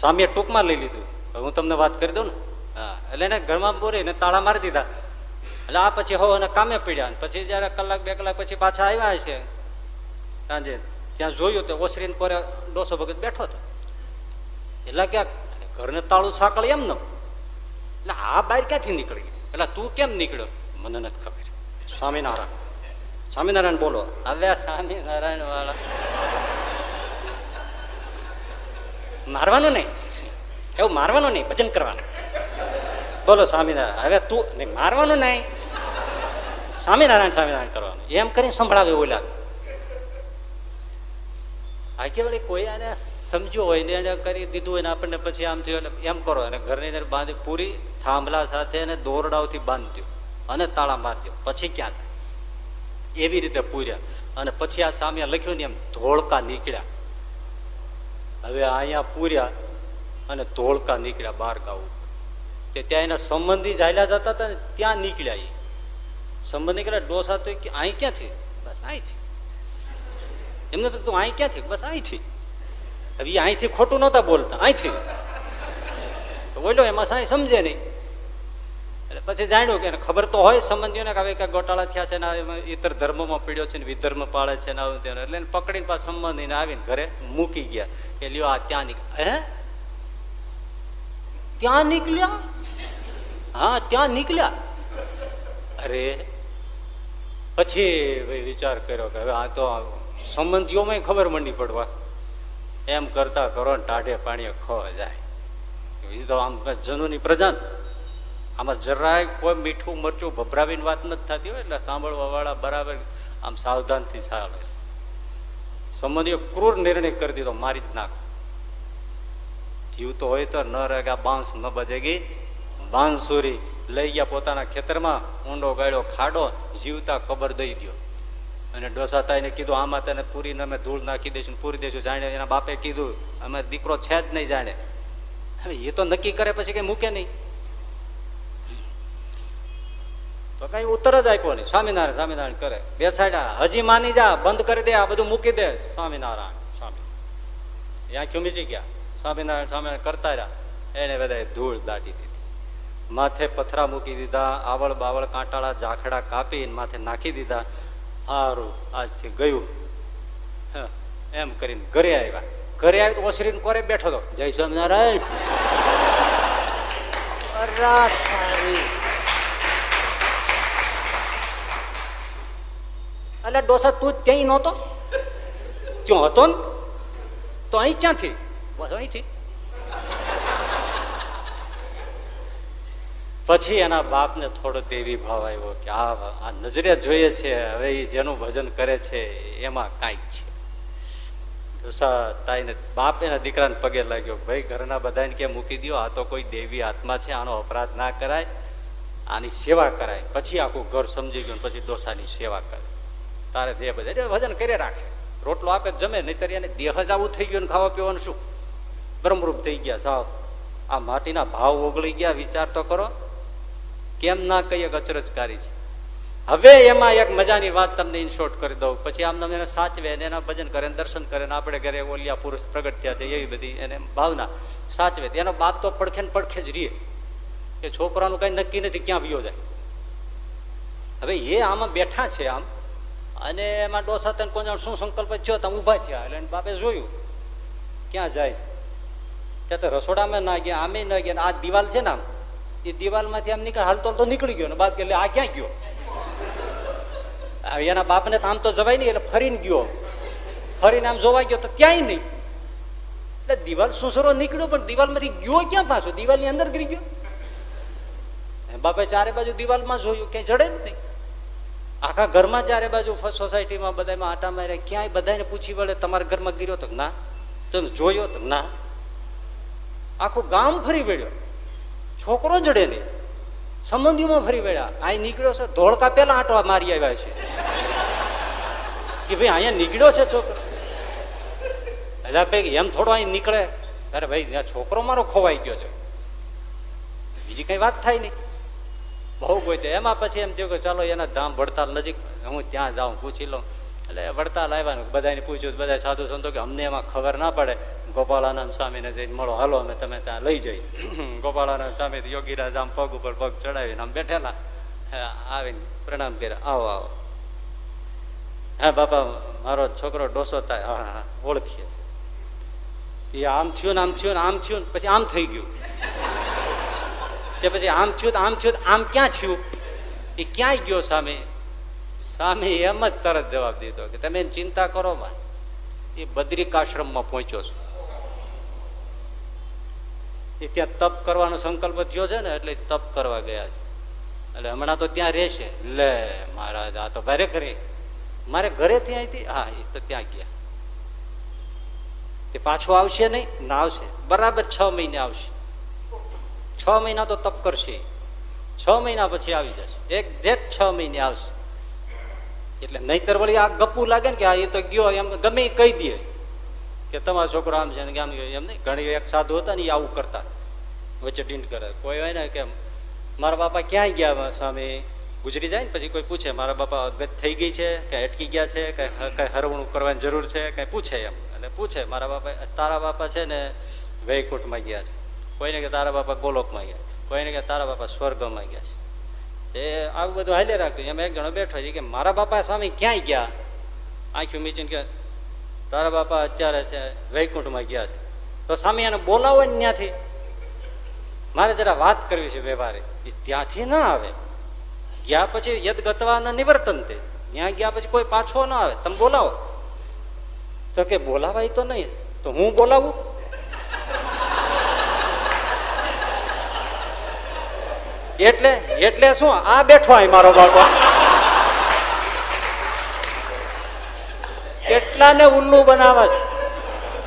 સ્વામીએ ટૂંકમાં લઈ લીધું. હું તમને વાત કરી દઉં ને? હા એટલે એને ઘરમાં બોરી ને તાળા મારી દીધા. એટલે આ પછી હો અને કામે પડ્યા. પછી જયારે કલાક બે કલાક પછી પાછા આવ્યા છે સાંજે ત્યાં જોયું તો ઓસરીને કોરે ડોસો ભગત બેઠો હતો. એટલે ક્યાંક ઘરને તાળું સાંકળ એમ ન એટલે આ બહાર ક્યાંથી નીકળી? એટલે તું કેમ નીકળ્યો? મને નથી ખબર. સ્વામિનારાયણ. સ્વામિનારાયણ બોલો. હવે સ્વામિનારાયણ વાળા મારવાનું નહીં. એવું મારવાનું નહીં, ભજન કરવાનું. બોલો સ્વામિનારાયણ, હવે તું, નહીં, મારવાનું નહીં. સ્વામિનારાયણ સ્વામિનારાયણ કરવાનું. એમ કરીને સંભળાવે ઓલા આખી વળી કોઈ આને સમજ્યો હોય ને એને કરી દીધું હોય ને આપણને પછી આમ થયું એટલે એમ કરો. અને ઘરની અંદર બાંધી પૂરી, થાંભલા સાથે અને દોરડાઓથી બાંધ્યો અને તાળા માર્યો. પછી ક્યાં થાય? એવી રીતે પૂર્યા. અને પછી આ સામે લખ્યું ને એમ, ધોળકા નીકળ્યા. હવે અહીંયા પૂર્યા. અને ધોળકા નીકળ્યા બાર ગાઉ તે ત્યાં એના સંબંધી જાયલા જતા હતા ને ત્યાં નીકળ્યા એ. સંબંધી નીકળ્યા ડોસા તો અહીં ક્યાંથી બસ અહીંથી એમને તું અહીં ક્યાંથી બસ અહીંથી હવે અહીંથી ખોટું નહોતા બોલતા. અહીંથી તો બોલ્યો, એમાં સાંઈ સમજે નહીં. એટલે પછી જાણ્યું કે ખબર તો હોય સંબંધીઓને કે હવે ક્યાં ગોટાળા થયા છે ને ઇતર ધર્મમાં પીડ્યો છે ને વિધર્મ પાળે છે ને આવું એટલે પકડીને પાછા સંબંધીને આવીને ઘરે મૂકી ગયા કે લ્યો આ ત્યાં નીકળ્યા હે? ત્યાં નીકળ્યા? હા, ત્યાં નીકળ્યા. અરે, પછી ભાઈ વિચાર કર્યો કે હવે આ તો સંબંધીઓમાં ખબર મંડી પડવા. એમ કરતા કરો ને ટાઢે પાણીએ ખો જાય. બીજું તો આમ જનુની પ્રજા આમાં જરાય કોઈ મીઠું મરચું ભભરાવીને વાત નથી થતી હોય એટલે સાંભળવા વાળા બરાબર આમ સાવધાનથી સાંભળે સંબંધીઓ ક્રૂર નિર્ણય કરી દીધો, મારી જ નાખો. જીવતો હોય તો ન રેગા બાંસ ન બજેગી બાંસુરી લઈ ગયા પોતાના ખેતરમાં, ઊંડો ગાળ્યો, ખાડો, જીવતા કબર દઈ દો અને ડોસા તાઈને કીધું આમાં તને પૂરીને અમે ધૂળ નાખી દઈશું પૂરી દઈશું. જાણે એના બાપે કીધું, અમે દીકરો છે જ નહીં જાણે. હવે એ તો નક્કી કરે પછી કઈ મૂકે નહીં. તો કઈ ઉત્તર જ આપ્યો નહીં. સ્વામિનારાયણ સ્વામિનારાયણ કરે. બેસાડ્યા. હજી માની જા, બંધ કરી દે, આ બધું મૂકી દે. સ્વામિનારાયણ, સ્વામી. ત્યાં ક્યુમીજી ગયા. સ્વામિનારાયણ સ્વામિનારાયણ કરતા રહ્યા. એને બધા ધૂળ દાટી દીધી. માથે પથરા મૂકી દીધા, આવળ બાવળ કાંટાળા ઝાખડા કાપીને માથે નાખી દીધા. સારું આજથી ગયું. એમ કરીને ઘરે આવ્યા. ઘરે આવી તો ઓસરીને કોરે બેઠો હતો જય સ્વામિનારાયણ. અલ્યા ડોસા, તું ત્યાં નહોતો? ક્યાં હતો ને? તો અહીં ક્યાંથી? અહીંથી પછી એના બાપને થોડો દેવી ભાવ આવ્યો કે આ નજરે જોઈએ છે, હવે એ જેનું ભજન કરે છે, એમાં કાંઈક છે. તાઈને બાપ એના દીકરાને પગે લાગ્યો, ભાઈ, ઘરના બધાને કે મૂકી દો આ તો કોઈ દેવી આત્મા છે, આનો અપરાધ ના કરાય. આની સેવા કરાય. પછી આખું ઘર સમજી ગયું પછી ડોસાની સેવા કરે. તારે દેહ બધા ભજન કરે રાખે. રોટલો આપે જમે, નહીતર એને દેહ જ આવું થઈ ગયું ખાવા પીવાનું શું? બ્રહ્મરૂપ થઈ ગયા, સાવ. આ માટીના ભાવ ઓગળી ગયા, વિચાર તો કરો. કેમ ના કહીએ અચરજકારી છે. હવે એમાં એક મજાની વાત તમને ઇનશોર્ટ કરી દઉં. પછી આમ તમને એને સાચવે ને એના ભજન કરે દર્શન કરે ને આપણે ઘરે ઓલિયા પુરુષ પ્રગટ થયા છે, એવી બધી એને ભાવના સાચવે. એનો બાપ તો પડખે ને પડખે જ રીએ. કે છોકરાનું કઈ નક્કી નથી ક્યાં વિયો જાય. હવે એ આમાં બેઠા છે આમ. અને એમાં ડોસા તને કોઈ શું સંકલ્પ થયો? તમે ઊભા થયા. એટલે બાપે જોયું. ક્યાં જાય ત્યાં તો રસોડામાં ના ગયા આમે ના ગયા આ દિવાલ છે ને આમ, એ દિવાલમાંથી આમ નીકળે હાલતો તો નીકળી ગયો ને, બાપ એટલે આ ક્યાં ગયો? એના બાપને આમ તો જવાય નહીં, એટલે ફરીને ગયો. ફરીને આમ જોવા ગયો તો ક્યાંય નહીં. એટલે દિવાલ સુસરો નીકળ્યો, પણ દિવાલમાંથી ગયો ક્યાં પાછો? દિવાલની અંદર ગરી ગયો? બાપે ચારે બાજુ દિવાલમાં જોયું, ક્યાંય જડે જ નહીં. આખા ઘરમાં ચારે બાજુ સોસાયટીમાં બધામાં આટા માર્યા, ક્યાંય બધાને પૂછી વળે, તમારા ઘરમાં ગીર્યો? તો ના. તમે જોયો તો ના. આખું ગામ ફરી વળ્યો. છોકરો જડે નહીં. સંબંધીઓમાં ફરી વળ્યા. અહીં નીકળ્યો છે, ધોળકા પેલા આંટવા મારી આવ્યા છે. કે ભાઈ, અહીંયા નીકળ્યો છે છોકરો? હજા ભાઈ, એમ થોડો અહીં નીકળે. અરે ભાઈ છોકરો મારો ખોવાઈ ગયો છે. બીજી કઈ વાત થાય નહીં. બહુ કોઈ એમાં પછી એમ થયું કે ચાલો એના ધામ વડતાલ નજીક, હું ત્યાં જાઉં, પૂછી લઉં. એટલે વડતાલ આવ્યા બધાને પૂછ્યું બધા સાધુ સંતો કે અમને એમાં ખબર ના પડે. ગોપાળાનંદ સ્વામીને જઈને મળો. હાલો, અમે તમે ત્યાં લઈ જઈ. ગોપાળાનંદ સ્વામી યોગીરાજ આમ પગ ઉપર પગ ચડાવીને આમ બેઠેલા. આવીને પ્રણામ કર્યા. આવો આવો. હા, બાપા, મારો છોકરો ડોસો થાય. હા હા ઓળખીએ એ આમ થયું ને આમ થયું ને આમ થયું ને પછી આમ થઈ ગયું. તે પછી આમ થયું આમ થયું આમ ક્યાં થયું? એ ક્યાંય ગયો સામે સામે એમ જ તરત જવાબ દીધો કે તમે ચિંતા કરો માં. એ બદ્રિકાશ્રમમાં પહોંચ્યો છો. એ ત્યાં તપ કરવાનો સંકલ્પ થયો છે ને, એટલે તપ કરવા ગયા છે. એટલે હમણાં તો ત્યાં રહેશે. લે મહારાજ, આ તો ભારે કરી મારે ઘરેથી અહીંથી હા, એ તો ત્યાં ગયા. તે પાછો આવશે નહીં? ના આવશે. બરાબર છ મહિને આવશે. છ મહિના તો તપ કરશે. છ મહિના પછી આવી જશે. એક જેટ છ મહિને આવશે. એટલે નહીતર વળી આ ગપુ લાગે ને કે આ એ તો ગયો, એમ ગમે કહી દે. કે તમારો છોકરો આમ છે આમ એમ નહીં. ઘણી એક સાધુ હતા ને એ આવું કરતા. વચ્ચે ડીંડ કરે. કોઈ હોય ને કે મારા બાપા ક્યાંય ગયા સ્વામી? ગુજરી જાય ને પછી કોઈ પૂછે, મારા બાપા અગત થઈ ગઈ છે? કે અટકી ગયા છે? કે કઈ હરવણું કરવાની જરૂર છે? કઈ પૂછે એમ. એટલે પૂછે, મારા બાપા, તારા બાપા છે ને વૈકુંઠમાં ગયા છે. કોઈને કે, તારા બાપા ગોલોકમાં ગયા કોઈને કે, તારા બાપા સ્વર્ગમાં ગયા છે. એ આવું બધું હાલે રાખતું એમ એક જણો બેઠો છે કે, મારા બાપા સ્વામી ક્યાંય ગયા? આંખ્યું મીચીને કે તારા બાપા અત્યારે છે, વૈકુંઠમાં ગયા છે. તો સામે એને બોલાવો ને ત્યાંથી. મારે જરા વાત કરવી છે વ્યવહારે. એ ત્યાંથી ના આવે. ગયા પછી યદ ગતવાના નિવર્તન તે. ત્યાં ગયા પછી કોઈ પાછો ના આવે. તમે બોલાવો. તો કે બોલાવાય તો નહીં. તો હું બોલાવું? એટલે એટલે શું? આ બેઠો અહીં મારો બાળકો કેટલાને ઉલ્લુ બનાવે છે?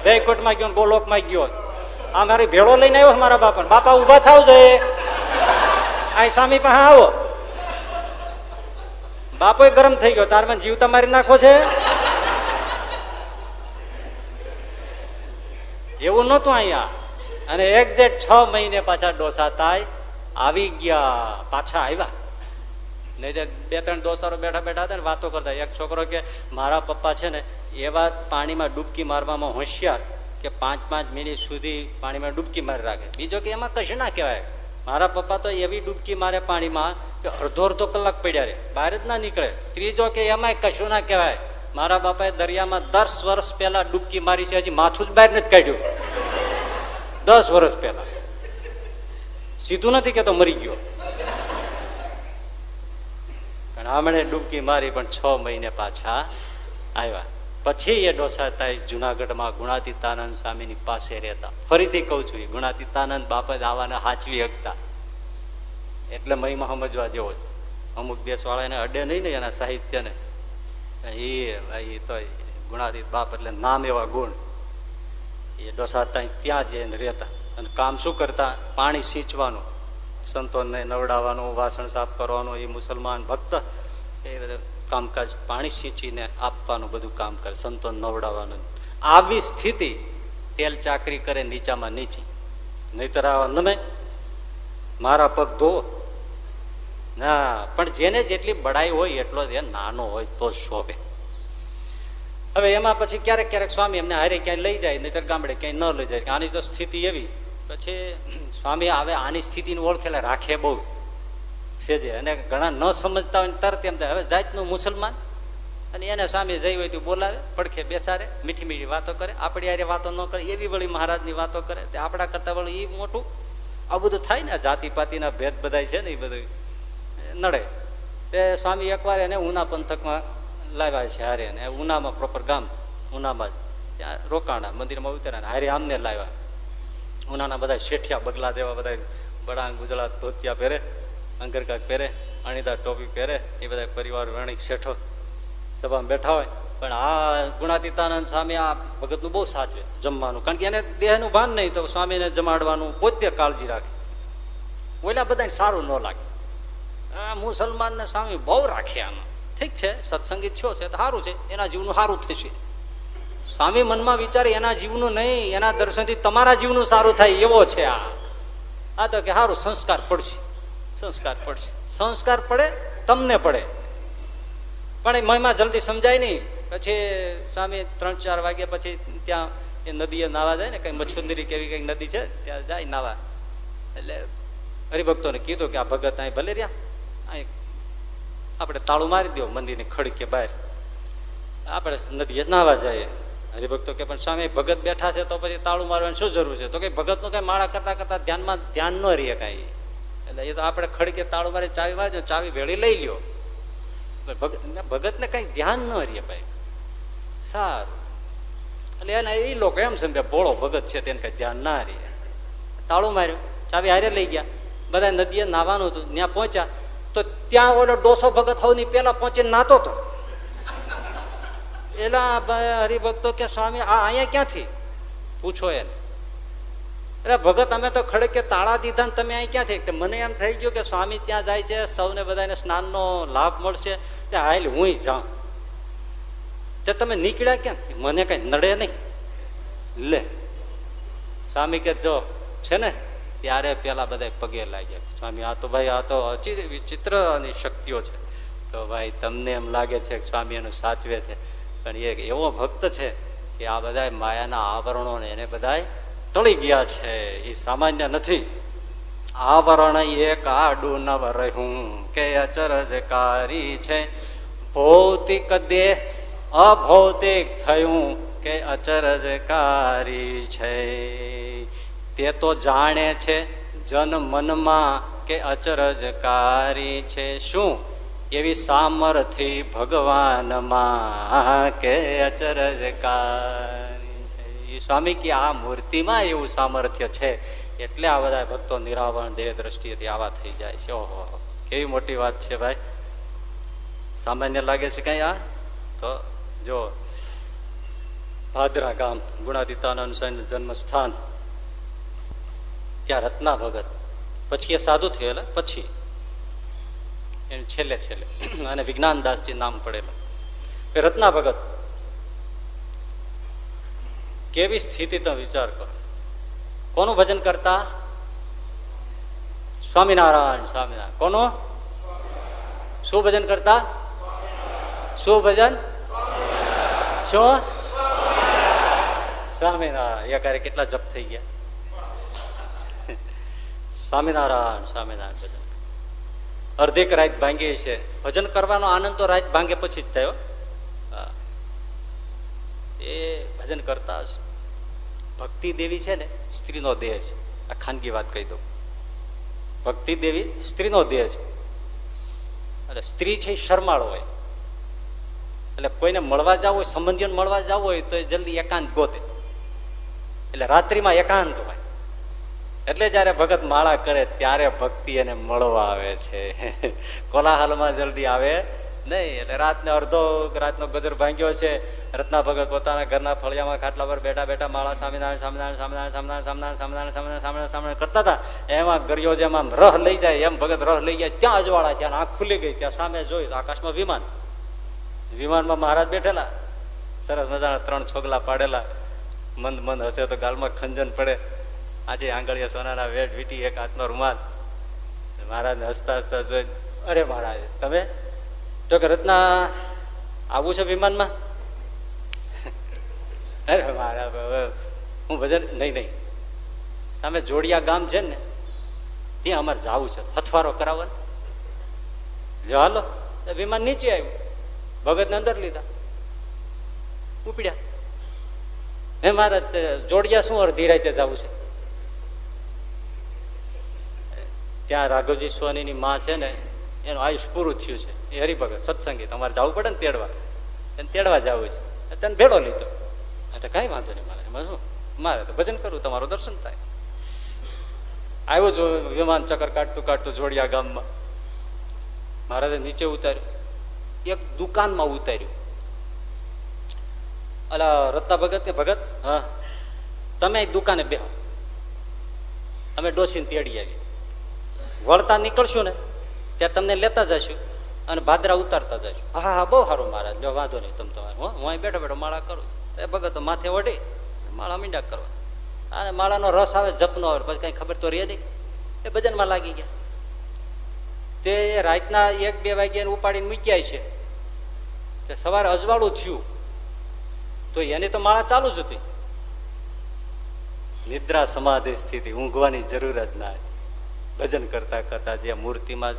બેકોટમાં ગયો બોલોકમાં ગયો. આ મારી ભેળો લઈને આવ્યો મારા બાપા બાપા ઊભા થાવ છે. અહીં સ્વામી પાસે આવો. બાપો ગરમ થઈ ગયો. તાર મને જીવતા મારી નાખો છે? એવું નહોતું અહીંયા. અને એક્ઝેક્ટ છ મહિને પાછા ડોસા તાય આવી ગયા. પાછા આવ્યા. નહીં તો બે ત્રણ દોસ્તારો બેઠા બેઠા હતા ને વાતો કરતા. એક છોકરો કે, મારા પપ્પા છે ને, એવા પાણીમાં ડૂબકી મારવામાં હોશિયાર કે પાંચ પાંચ મિનિટ સુધી પાણીમાં ડૂબકી મારી રાખે. બીજો કે, એમાં કશું ના કહેવાય. મારા પપ્પા તો એવી ડૂબકી મારે પાણીમાં કે અડધો અડધો કલાક પડ્યા રે. બહાર જ ના નીકળે. ત્રીજો કે એમાં કશું ના કહેવાય. મારા બાપાએ દરિયામાં દસ વર્ષ પહેલા ડૂબકી મારી છે, હજી માથું જ બહાર નથી કાઢ્યું. દસ વર્ષ પહેલા. સીધું નથી કેતો મરી ગયો. પણ આમણે ડૂબકી મારી પણ છ મહિને પાછા આવ્યા. પછી એ ડોસાતા જુનાગઢમાં ગુણાતીતાનંદ સ્વામીની પાસે રહેતા. ફરીથી કઉ છું ગુણાતીતાનંદ બાપા જ આવાને હાચવી હકતા. એટલે મહિમા સમજવા જેવો છે. અમુક દેશ વાળાને અડે નહીં ને એના સાહિત્યને. એ ભાઈ તો ગુણાતીત બાપ એટલે નામ એવા ગુણ. એ ડોસાતા ત્યાં જઈને રહેતા. અને કામ શું કરતા? પાણી સિંચવાનું. સંતોને નવડાવવાનું, વાસણ સાફ કરવાનું, એ મુસલમાન ભક્ત એ કામકાજ પાણી સિંચીને આપવાનું, બધું કામ કરે, સંતોન નવડાવવાનું. આવી સ્થિતિ તેલ ચાકરી કરે, નીચામાં નીચી. નહીતર આવા નમે, મારા પગ ધો. ના, પણ જેને જેટલી બડાઈ હોય, એટલો જ નાનો હોય, તો શોભે. હવે એમાં પછી ક્યારેક ક્યારેક સ્વામી એમને હારે ક્યાંય લઈ જાય, નહીતર ગામડે ક્યાંય ન લઈ જાય. આની તો સ્થિતિ એવી પછી સ્વામી આવે આની સ્થિતિને ઓળખેલા રાખે બહુ. છે અને ઘણા ન સમજતા હોય તરત એમ થાય, હવે જાતનું મુસલમાન. અને એને સ્વામી જઈ હોય તો બોલાવે, પડખે બેસાડે, મીઠી મીઠી વાતો કરે, આપણી યારે વાતો ન કરે, એવી વળી મહારાજની વાતો કરે. તે આપણા કરતા વળી એ મોટું. આ બધું થાય ને જાતિ પાતિના ભેદ બધાય છે ને એ બધું નડે. તે સ્વામી એકવાર એને ઉના પંથકમાં લાવ્યા છે હારે ને, ઉનામાં પ્રોપર ગામ, ઉનામાં જ. ત્યાં રોકાણા મંદિરમાં ઉતર્યા હારે આમને લાવ્યા. ઉનાના બધા શેઠિયા, બગલા જેવા બધા બડા ગુજરાત, ધોતિયા પહેરે, અંગરકાક પહેરે અણીદાર ટોપી પહેરે, એ બધા પરિવાર, વણિક, શેઠો સભામાં બેઠા હોય. પણ આ ગુણાતીતાનંદ સ્વામી આ ભગતનું બહુ સાચવે જમવાનું. કારણ કે એને દેહનું ભાન નહીં, તો સ્વામીને જમાડવાનું પોતે કાળજી રાખે. ઓલા બધાને સારું ન લાગે. આ મુસલમાનને સ્વામી બહુ રાખે આમાં. ઠીક છે, સત્સંગી થયો છે, તો સારું છે, એના જીવનું સારું થશે. સ્વામી મનમાં વિચારે, એના જીવનું નહીં, એના દર્શનથી તમારા જીવનું સારું થાય એવો છે આ. આ તો કે સારું સંસ્કાર પડશે. સંસ્કાર પડશે. સંસ્કાર પડે, તમને પડે. પણ એ મહિમા જલ્દી સમજાય નહીં. પછી સ્વામી ત્રણ ચાર વાગ્યા પછી ત્યાં એ નદીએ નાવા જાય ને, કઈ મચ્છુંદરી કેવી કઈ નદી છે, ત્યાં જાય નાવા. એટલે હરિભક્તોને કીધું કે આ ભગત અહીં ભલે રહ્યા. અહીં આપણે તાળું મારી દો મંદિરની ખડકે બહાર. આપણે નદીએ નાવા જઈએ. હરિભક્તો કે, પણ સ્વામી, ભગત બેઠા છે તો પછી તાળું મારવાની શું જરૂર છે? તો કે ભગતનું કઈ માળા કરતા કરતા ધ્યાનમાં, ધ્યાન ન રહીએ કઈ. એટલે એ તો આપણે ખડકે તાળું મારી ચાવી મારજો, ચાવી વેળી લઈ લ્યો. ભગત ને કઈ ધ્યાન ન રહીએ ભાઈ. સારું. એટલે એને એ લોકો એમ સમજે ભોળો ભગત છે, તેને કઈ ધ્યાન ના રહીએ તાળું માર્યું, ચાવી હારે લઈ ગયા. બધા નદીએ નાવાનું હતું, ત્યાં પહોંચ્યા. તો ત્યાં ઓલો ડોસો ભગત હોવની પેલા પહોંચીને નાતો હતો. એલા હરિભક્તો કે સ્વામી, આ અહીંયા ક્યાંથી? પૂછો એને. એટલે ભગત, અમે તો ખડકે તાળા દીધા ને તમે અહીં ક્યાંથી? કે મને એમ થઈ ગયું કે સ્વામી ત્યાં જાય છે, સૌને બધાને સ્નાનનો લાભ મળશે તે હાલ હું જાઉં. તે તમે નીકળ્યા ક્યાં મને કઈ નડે નહીં. લે. સ્વામી કે જો, છે ને? ત્યારે પેલા બધા પગે લાગ્યા. સ્વામી, આ તો ભાઈ, આ તો વિચિત્રની શક્તિઓ છે. તો ભાઈ, તમને એમ લાગે છે કે સ્વામી એનું સાચવે છે. પણ એક એવો ભક્ત છે કે આ બધા માયાના આવરણો એને બધા ટળી ગયા છે. એ સામાન્ય નથી. આવરણ એક આડું નવ રહ્યું કે અચરજકારી છે. ભૌતિક દેહ અભૌતિક થયું કે અચરજકારી છે. તે તો જાણે છે જન મનમાં કે અચરજકારી છે. શું? એવી સામર્થિ ભગવાનમાં કે અચરજકારી સ્વામી કે આ મૂર્તિમાં એવું સામર્થ્ય છે, એટલે આ બધા ભક્તો નિરાવરણ દેહ દ્રષ્ટિએથી આવા થઈ જાય છે. ઓહો કેવી મોટી વાત છે ભાઈ. સામાન્ય લાગે છે કઈ આ? તો જો, ભાદરા ગામ ગુણાદિતાનંદ જન્મ સ્થાન ત્યાં રત્ના ભગત પછી એ સાધુ થયેલા, પછી એને છેલ્લે છેલ્લે. અને વિજ્ઞાનદાસજી નામ પડેલું. રત્ના ભગત, કેવી સ્થિતિ તમે વિચાર કરો? કોનું ભજન કરતા? સ્વામિનારાયણ સ્વામિનારાયણ. કોનું? શું ભજન કરતા? શું ભજન? શું? સ્વામિનારાયણ. એ કાર્ય કેટલા જપ થઈ ગયા? સ્વામિનારાયણ સ્વામિનારાયણ ભજન. અડધેક રાત ભાંગી છે ભજન કરવાનો આનંદ તો રાત ભાંગે પછી જ થયો. એ ભજન કરતા હશે. ભક્તિ દેવી છે ને, સ્ત્રીનો દેહ છે. આ ખાનગી વાત કહી દઉં. ભક્તિ દેવી સ્ત્રીનો દેહ છે. એટલે સ્ત્રી છે શરમાળ હોય. એટલે કોઈને મળવા જવું હોય, સંબંધીઓને મળવા જવું હોય તો જલ્દી એકાંત ગોતે. એટલે રાત્રિમાં એકાંત હોય. એટલે જયારે ભગત માળા કરે ત્યારે ભક્તિ એને મળવા આવે છે. કોલાહલમાં જલ્દી આવે નહીં. એટલે રાતને અડધો રાતનો ગજર ભાંગ્યો છે. રત્ના ભગત પોતાના ઘરના ફળિયામાં ખાટલા પર બેઠા બેઠા માળા સ્વામિનારાયણ સ્વામિનારાયણ સ્વામિનારાયણ સ્વામિનારાયણ સ્વામિનારાયણ સ્વામિનારાયણ સ્વામિનારાયણ સ્વામિનારાયણ કરતા હતા. એમાં ગરિયો જેમ આમ રહ લઈ જાય, એમ ભગત રહ લઈ ગયા. ત્યાં અજવાળા ત્યાં આંખ ખુલી ગઈ. ત્યાં સામે જોયું આકાશમાં વિમાન. વિમાનમાં મહારાજ બેઠેલા. સરસ મજાના ત્રણ છોગલા પાડેલા. મંદ મંદ હશે તો ગાલમાં ખંજન પડે. આજે આંગળીયા સોનાના વેટ વીટી એક હાથનો રૂમાલ. મહારાજને હસતા હસતા જોઈ, અરે મહારાજ, તમે? તો કે રત્ના આવું છે વિમાનમાં? અરે મારા હું ભજન, નહીં નહીં. સામે જોડિયા ગામ છે ને, ત્યાં અમારે જવું છે. હથવારો કરાવવાનો જો હાલો. વિમાન નીચે આવ્યું. ભગતને અંદર લીધા. ઉપડ્યા. હે મારા જોડિયા શું અડધી રાતે જવું છે? ત્યાં રાઘવજી સ્વામીની માં છે ને, એનું આયુષ પૂરું થયું છે. એ હરિભગત, સત્સંગી, તમારે જવું પડે ને તેડવા. એને તેડવા જવું છે. તને ભેડો લીધો. હા તો કઈ વાંધો નહીં મારે. એમાં શું? મારે તો ભજન કરવું, તમારું દર્શન થાય. આવ્યો જો વિમાન ચક્કર કાઢતું કાઢતું જોડિયા ગામમાં. મહારાજે નીચે ઉતાર્યું. એક દુકાનમાં ઉતાર્યું. અલા રત્તા ભગત ને ભગત, હા, તમે દુકાને બેહો. અમે ડોસીને તેડી આવી વળતા નીકળશું ને, ત્યાં તમને લેતા જશું અને ભાદરા ઉતારતા જશું. હા હા બહુ સારું મહારાજ. જો વાંધો નહીં, તમે તમારે. હું બેઠો બેઠો માળા કરું. તો ભગત માથે ઓઢી. માળા મીંડા કરવા. અને માળાનો રસ આવે, જપનો આવે, પછી કઈ ખબર તો રહે નહીં. એ ભજનમાં લાગી ગયા. તે રાતના એક, બે વાગ્યા ઉપાડીને મૂક્યા છે. તે સવારે અજવાળું થયું. તો એની તો માળા ચાલુ જ હતી. નિદ્રા સમાધિ સ્થિતિ, ઊંઘવાની જરૂર જ ના ભજન કરતા કરતા જે મૂર્તિમાં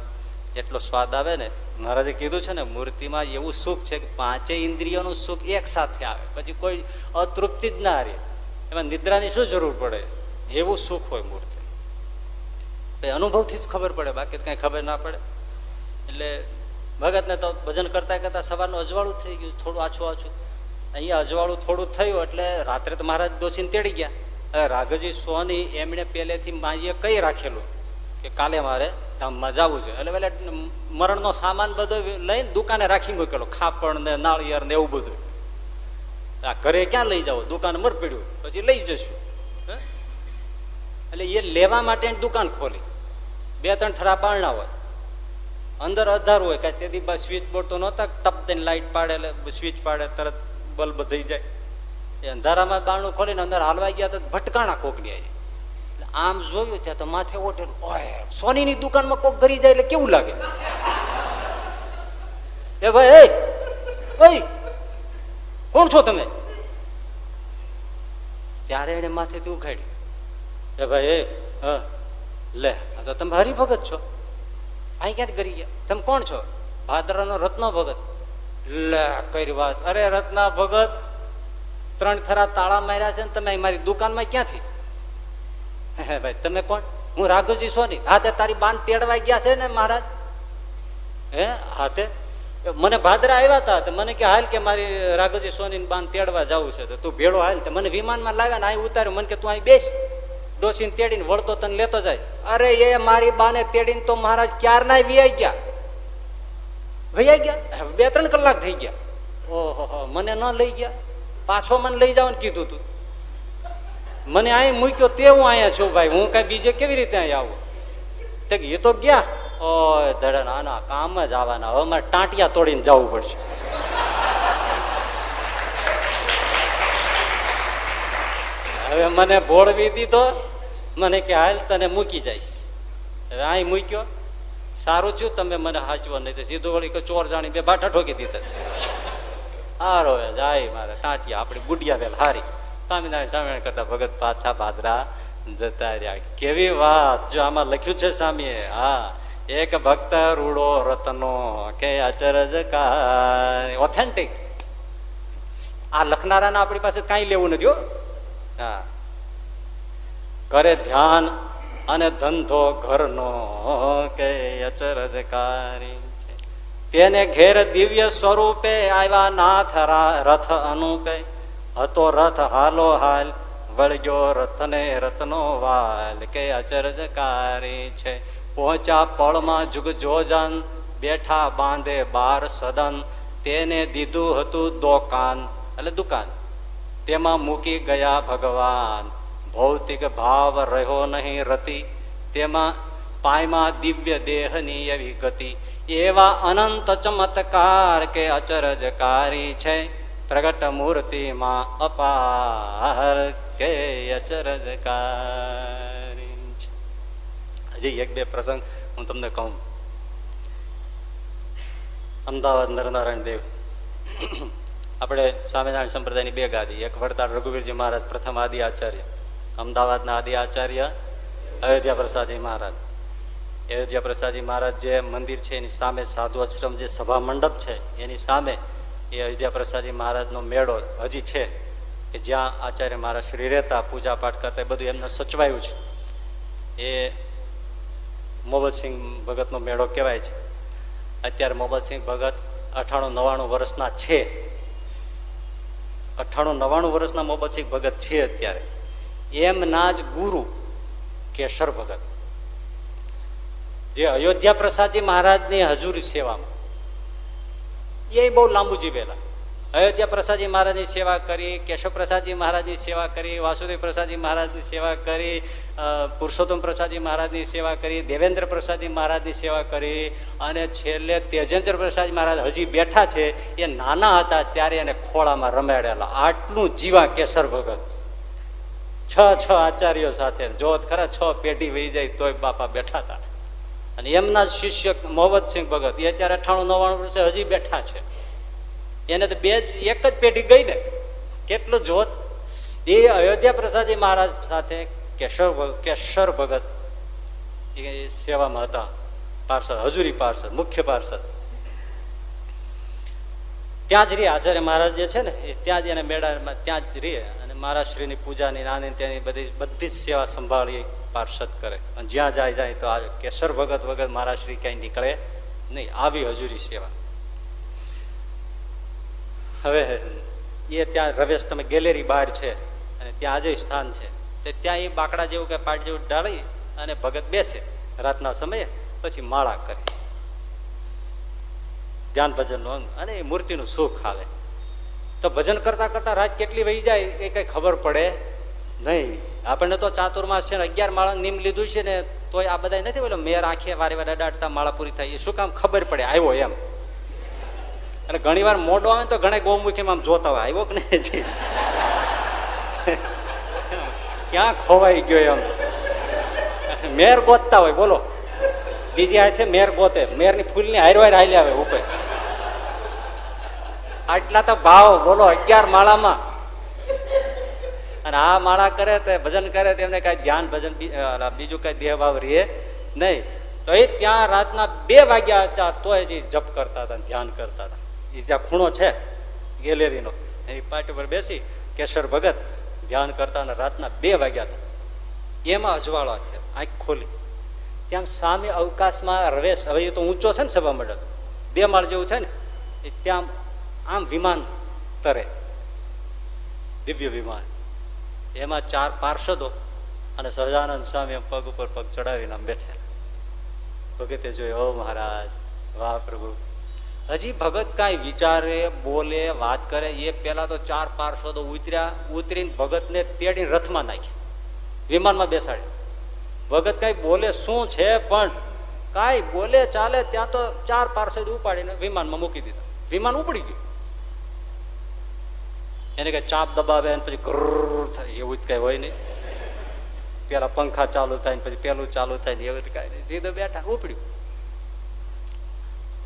એટલો સ્વાદ આવે ને, મહારાજે કીધું છે ને, મૂર્તિમાં એવું સુખ છે કે પાંચે ઇન્દ્રિયોનું સુખ એક સાથે આવે. પછી કોઈ અતૃપ્તિ જ ના રહે. એમાં નિદ્રાની શું જરૂર પડે? એવું સુખ હોય મૂર્તિ. અનુભવથી જ ખબર પડે, બાકી કઈ ખબર ના પડે. એટલે ભગતને તો ભજન કરતા કરતા સવારનું અજવાળું થઈ ગયું, થોડું આછું આછું. અહીંયા અજવાળું થોડું થયું એટલે રાત્રે તો મહારાજ દોષીને તેડી ગયા. રાઘજી સોની એમણે પહેલેથી માજીએ કઈ રાખેલું? કે કાલે મારે ધામમાં જવું છે. એટલે એટલે મરણનો સામાન બધો લઈને દુકાને રાખી મૂકેલો. ખાપણ ને નાળિયેર ને એવું બધું. આ ઘરે ક્યાં લઈ જાવ દુકાન મર પડ્યું. પછી લઈ જશું. એટલે એ લેવા માટે દુકાન ખોલી. બે ત્રણ થરા બારણા હોય. અંદર અધાર હોય. કાંઈ તેથી સ્વિચ બોર્ડ તો નહોતા ટપ દઈને લાઈટ પાડે એટલે સ્વિચ પાડે, તરત બલ્બ થઈ જાય. એ અંધારામાં બારણું ખોલીને અંદર હાલવા ગયા તો ભટકાણા કોકની આવી. આમ જોયું ત્યાં તો માથે ઓઢેલું. ઓય, સોનીની દુકાનમાં કોક ગરી જાય એટલે કેવું લાગે? એ ભાઈ ભાઈ, કોણ છો તમે? ત્યારે એને માથેથી ઉઘાડ્યું એ ભાઈ હ, લે તો તમે હરિભગત છો. અહીં ક્યાંથી ગરી ગયા. તમે કોણ છો? ભાદરાનો રત્ન ભગત લે કરી વાત. અરે રત્ના ભગત ત્રણ થરા તાળા માર્યા છે ને તમે મારી દુકાનમાં ક્યાંથી? ભાઈ, તમે કોણ? હું રાઘુજી સોની. હાથે તારી બાન તેડવા ગયા છે ને, મહારાજ? હે, હાથે? મને ભાદરા આવ્યા હતા મને કે, હાલ કે મારી રાઘુજી સોની બાન તેડવા જવું છે. તો તું ભેળો હાલ. મને વિમાનમાં લાવ્યા ને અહીં ઉતાર્યું. મને કે, તું અહીં બેસ. ડોસીને તેડીને વળતો તને લેતો જાય. અરે, એ મારી બાને તેડીને તો મહારાજ ક્યારના વિયાઈ ગયા? વૈયા ગયા? બે ત્રણ કલાક થઈ ગયા. ઓહો મને ન લઈ ગયા? પાછો મને લઈ જવાનું કીધું તું. મને અહીં મૂક્યો તે હું અહીંયા છું ભાઈ, હું કઈ બીજે કેવી રીતે અહીંયા આવું? એ તો ગયા. ઓય, ધડન, આના કામ જ આવવાના. હવે મારે ટાંટિયા તોડીને જવું પડશે. હવે મને ભોળવી દીધો. મને કે, હાલ તને મૂકી જઈશ. હવે અહીં મૂક્યો. સારું થયું, તમે મને હાચવો નહીં તો સીધું વળી કે ચોર જાણી બે બાટા ઠોકી દીધા. હારો જાય મારે, ટાંટિયા, આપણી ગુડિયા વેલ, હારી. સ્વામિનારાયણ સ્વામિનારાયણ કરતા ભગત પાછા ભાદરા જતા રહ્યા. કેવી વાત! જો આમાં લખ્યું છે સ્વામીએ, હા, એક ભક્ત રૂડો રતનો કે અચરજ ઓથેન્ટિક આ લખનારાને આપણી પાસે કઈ લેવું નથી હો. કરે ધ્યાન અને ધંધો ઘરનો કે અચરજકારી છે. તેને ઘેર દિવ્ય સ્વરૂપે આવ્યા નાથ રથ અનુપે હતો રથ હાલો હાલ વળગ્યો રથને રથનો વાલ. કે અચરજકારી છે. પહોંચ્યા પળમાં જુગ જોજન બેઠા બાંધે બાર સદન. તેને દીધું હતું દોકાન, એટલે દુકાન. તેમાં મૂકી ગયા ભગવાન. ભૌતિક ભાવ રહ્યો નહીં રતિ. તેમાં પાયમાં દિવ્ય દેહની એવી ગતિ. એવા અનંત ચમત્કાર કે અચરજકારી છે. પ્રગટ મૂર્તિમાં અપાર કે અચરજકારી છે હજી એક બે પ્રસંગ હું તમને કહું અમદાવાદ નરનારાયણ દેવ આપણે સ્વામિનારાયણ સંપ્રદાયની બે ગાદી એક વડતાલ રઘુવીરજી મહારાજ પ્રથમ આદિ આચાર્ય અમદાવાદના આદિ આચાર્ય અયોધ્યા પ્રસાદજી મહારાજ અયોધ્યા પ્રસાદજી મહારાજ જે મંદિર છે એની સામે સાધુ આશ્રમ જે સભા મંડપ છે એની સામે એ અયોધ્યા પ્રસાદજી મહારાજનો મેળો હજી છે કે જ્યાં આચાર્ય મહારાજ શ્રી રહેતા પૂજા પાઠ કરતા બધું એમને સચવાયું છે. એ મોહમ્મદસિંહ ભગતનો મેળો કહેવાય છે. અત્યારે મોહમ્મદસિંહ ભગત અઠાણું નવ્વાણું વર્ષના છે. અઠાણું નવાણું વર્ષના મોહમ્મદસિંહ ભગત છે અત્યારે. એમના જ ગુરુ કેશર ભગત. જે અયોધ્યા પ્રસાદજી મહારાજની હજુરી સેવામાં એ બહુ લાંબુ જીવેલા અયોધ્યા પ્રસાદજી મહારાજની સેવા કરી, કેશવ પ્રસાદજી મહારાજની સેવા કરી, વાસુદેવ પ્રસાદજી મહારાજની સેવા કરી પુરુષોત્તમ પ્રસાદજી મહારાજની સેવા કરી, દેવેન્દ્ર પ્રસાદજી મહારાજની સેવા કરી, અને છેલ્લે તેજેન્દ્ર પ્રસાદ મહારાજ હજી બેઠા છે, એ નાના હતા ત્યારે એને ખોળામાં રમાડેલા. આટલું જીવા કેસર ભગત. છ છ આચાર્યો સાથે. જોત ખરા, છ પેઢી વહી જાય તોય બાપા બેઠા હતા અને એમના શિષ્ય મોહમ્મદસિંહ ભગત, એ અત્યારે અઠાણું નવ્વાણું વર્ષે હજી બેઠા છે. એને તો બે જ, એક જ પેઢી ગઈ ને. કેટલું જોત? એ અયોધ્યા પ્રસાદજી મહારાજ સાથે કેશર કેશર ભગત એ સેવામાં હતા. પાર્ષદ, હજુરી પાર્ષદ, મુખ્ય પાર્ષદ. ત્યાં જ રે આચાર્ય મહારાજ જે છે ને, એ ત્યાં જ એને મેળામાં, ત્યાં જ રે અને મહારાજ શ્રીની પૂજાની નાની ત્યાંની બધી બધી જ સેવા સંભાળી પાર્ષદ કરે. અને જ્યાં જાય જાય તો આ કેશર ભગત વગર મહારાજ શ્રી ક્યાંય નીકળે નહીં. આવી હજુરી સેવા. હવે એ ત્યાં રવેશ, તમે ગેલેરી બહાર છે અને ત્યાં આજે સ્થાન છે. તે ત્યાં એ બાકડા જેવું કે પાટ જેવું ડાળી અને ભગત બેસે રાતના સમયે, પછી માળા કરે. ધ્યાન ભજનનો અંગ. અને એ મૂર્તિનું સુખ આવે તો ભજન કરતા કરતા રાત કેટલી વહી જાય એ કઈ ખબર પડે? નહીં. આપણને તો ચાતુર્માસ છે ને અગિયાર માળા નિમ લીધું છે ને તોય આ બધા નથી બોલો મેર આંખે વારે વારે અડાડતા માળા પૂરી થાય. એ શું કામ ખબર પડે? આવ્યો એમ. અને ઘણી વાર મોડો આવે તો ઘણા ગૌમુખીમાં આમ જોતા હોય. આવ્યો કે નહીં ક્યાં ખોવાઈ ગયો એમ. મેર ગોતતા હોય, બોલો. બીજી હાથે મેર ગોતે. મેરની ફૂલની હારવાર હાલ્યા આવે ઉપર. આટલા તો ભાવ, બોલો, અગિયાર માળામાં. અને આ માળા કરે તે, ભજન કરે તેમને કઈ ધ્યાન, ભજન બીજું કઈ દેહ ભાવ રે નહીં. તો એ ત્યાં રાતના બે વાગ્યા હતા તો એ જપ કરતા હતા, ધ્યાન કરતા હતા. એ ત્યાં ખૂણો છે, ગેલેરીનો. એની પાટી પર બેસી કેશર ભગત ધ્યાન કરતા અને રાતના બે વાગ્યા હતા. એમાં અજવાળો છે આંખ ખોલી. ત્યાં સામે અવકાશમાં રવેશ, હવે એ તો ઊંચો છે ને સભા મંડળ બે માળ જેવું છે ને, એ ત્યાં આમ વિમાન તરે. દિવ્ય વિમાન. એમાં ચાર પાર્ષદો અને સહજાનંદ સ્વામી એમ પગ ઉપર પગ ચડાવીને આમ બેઠા ભગતે જોયું, ઓ મહારાજ, વાહ પ્રભુ. હજી ભગત કાંઈ વિચારે, બોલે, વાત કરે, એ પેલા તો ચાર પાર્ષદો ઉતર્યા, ઉતરીને ભગતને તેડી રથમાં નાખ્યા. વિમાનમાં બેસાડ્યા. ભગત કઈ બોલે, શું છે પણ? કાંઈ બોલે, ચાલે, ત્યાં તો ચાર પાર્સેલ ઉપાડીને વિમાનમાં મૂકી દીધા. વિમાન ઉપડી ગયું. એને કઈ ચાપ દબાવે ને પછી ઘર થાય, એવું જ કઈ હોય નહીં. પેલા પંખા ચાલુ થાય ને પછી પેલું ચાલુ થાય ને એવું કઈ નહીં. સીધું બેઠા, ઉપડ્યું.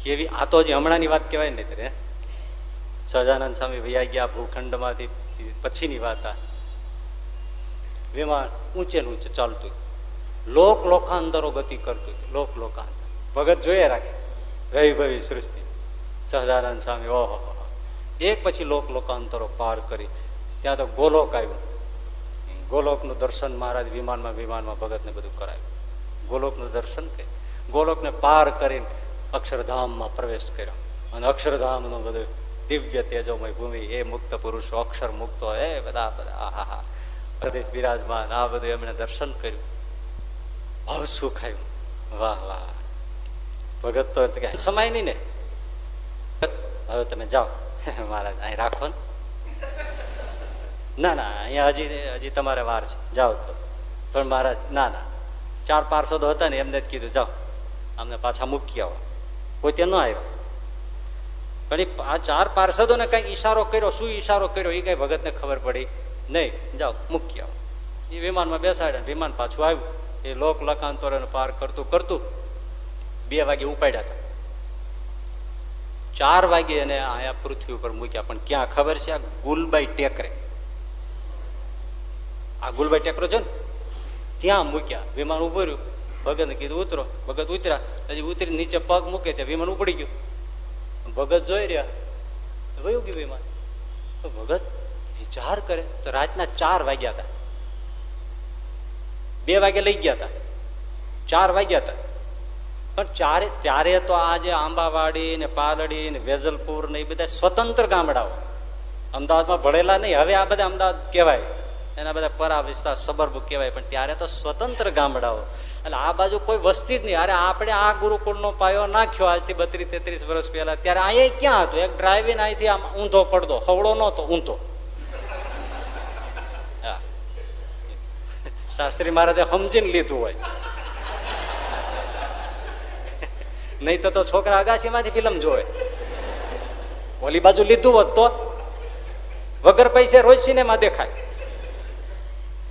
કેવી, આ તો હજી હમણાંની વાત કહેવાય ને ત્યારે સહજાનંદ સ્વામી વૈયા ગયા ભૂખંડમાંથી, પછીની વાત આ. વિમાન ઊંચે ને ઊંચે ચાલતું લોક લોકાંતરો ગતિ કરતું લોક લોકાંતર. ભગત જોઈએ રાખે. વૈભવી સૃષ્ટિ. સહજાનંદ સ્વામી, ઓહો એક પછી લોક લોકાંતરો પાર કરી. ત્યાં તો ગોલોક આવ્યું. ગોલોકનું દર્શન મહારાજ વિમાનમાં વિમાનમાં ભગતને બધું કરાવ્યું. ગોલોકનું દર્શન કે ગોલોકને પાર કરીને અક્ષરધામમાં પ્રવેશ કર્યો. અને અક્ષરધામનું બધું દિવ્ય તેજોમય ભૂમિ, એ મુક્ત પુરુષો, અક્ષર મુક્તો એ બધા બધા આહા હા પ્રદેશ બિરાજમાન, આ બધું એમણે દર્શન કર્યું. ભાવ સુખ આવ્યું. વાહ વાહ. ભગત તો સમાય નહીં ને. હવે તમે જાઓ. મહારાજ, અહીં રાખો ને. ના ના, અહીંયા હજી હજી તમારે વાર છે. જાઓ તો. પણ મહારાજ, ના ના. ચાર પાર્ષદો હતા ને, એમને જ કીધું, જાઓ. અમને પાછા મૂકી આવો. કોઈ ત્યાં ન આવ્યો. પણ આ ચાર પાર્ષદોને કઈ ઈશારો કર્યો, શું ઈશારો કર્યો, એ કઈ ભગતને ખબર પડી નહીં. જાઓ, મૂકી આવો. એ વિમાનમાં બેસાડ્યા વિમાન પાછું આવ્યું. એ લોક લકાંતોરે પાર કરતું કરતું બે વાગે ઉપાડ્યા હતા. ચાર વાગે એને અહીંયા પૃથ્વી ઉપર મૂક્યા. પણ ક્યાં ખબર છે આ ગુલબાઈ ટેકરે? આ ગુલબાઈ ટેકરો છે ને? ત્યાં મૂક્યા. વિમાન ઉભું રહ્યું. ભગત કીધું, ઉતરો. ભગત ઉતર્યા. હજી ઉતરી નીચે પગ મૂકે ત્યાં વિમાન ઉપડી ગયું. ભગત જોઈ રહ્યા. વયું ગયું વિમાન. ભગત વિચાર કરે, તો રાતના ચાર વાગ્યા હતા. બે વાગે લઈ ગયા હતા. ચાર વાગ્યા હતા. પણ ચારે ત્યારે તો આજે આંબાવાડી ને પાલડી ને વેજલપુર ને એ બધા સ્વતંત્ર ગામડાઓ. અમદાવાદમાં ભળેલા નહીં. હવે આ બધા અમદાવાદ કહેવાય. એના બધા પરા વિસ્તાર સબર્બ કહેવાય. પણ ત્યારે તો સ્વતંત્ર ગામડાઓ. એટલે આ બાજુ કોઈ વસ્તી જ નહીં. અરે આપણે આ ગુરુકુળનો પાયો નાખ્યો આજથી બત્રીસ તેત્રીસ વર્ષ પહેલા. ત્યારે અહીંયા ક્યાં હતું? એક ડ્રાઇવિંગ અહીંથી આમ ઊંધો પડતો હવળો નહોતો, ઊંધો. શાસ્ત્રી મહારાજે સમજીને લીધું હોય. નહીં તો છોકરા અગાસીમાંથી ફિલ્મ જોવે. ઓલી બાજુ લીધું હોત તો વગર પૈસે રોજ સિનેમા દેખાય.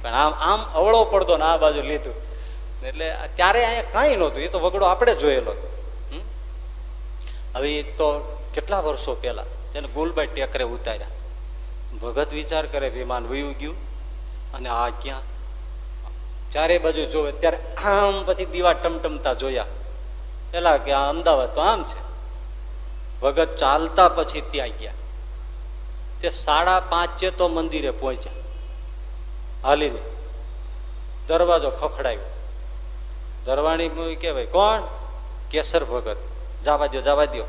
પણ આમ આમ અવળો પડદો ને આ બાજુ લીધું. એટલે ત્યારે અહીંયા કાંઈ નહોતું. એ તો વગડો આપણે જોયેલો. હવે એ તો કેટલા વર્ષો પહેલા તેને ગુલબાઈ ટેકરે ઉતાર્યા. ભગત વિચાર કરે વિમાન વયું ગયું અને આ ક્યાં? ચારે બાજુ જોવે. ત્યારે આમ પછી દીવા ટમટમતા જોયા. પેલા કે અમદાવાદ તો આમ છે. ભગત ચાલતા પછી ત્યાં ગયા. તે સાડા પાંચે તો મંદિરે પહોંચ્યા. હાલીને દરવાજો ખખડાયો. દરવાણી કે કોણ? કેસર ભગત. જવા દો જવા દો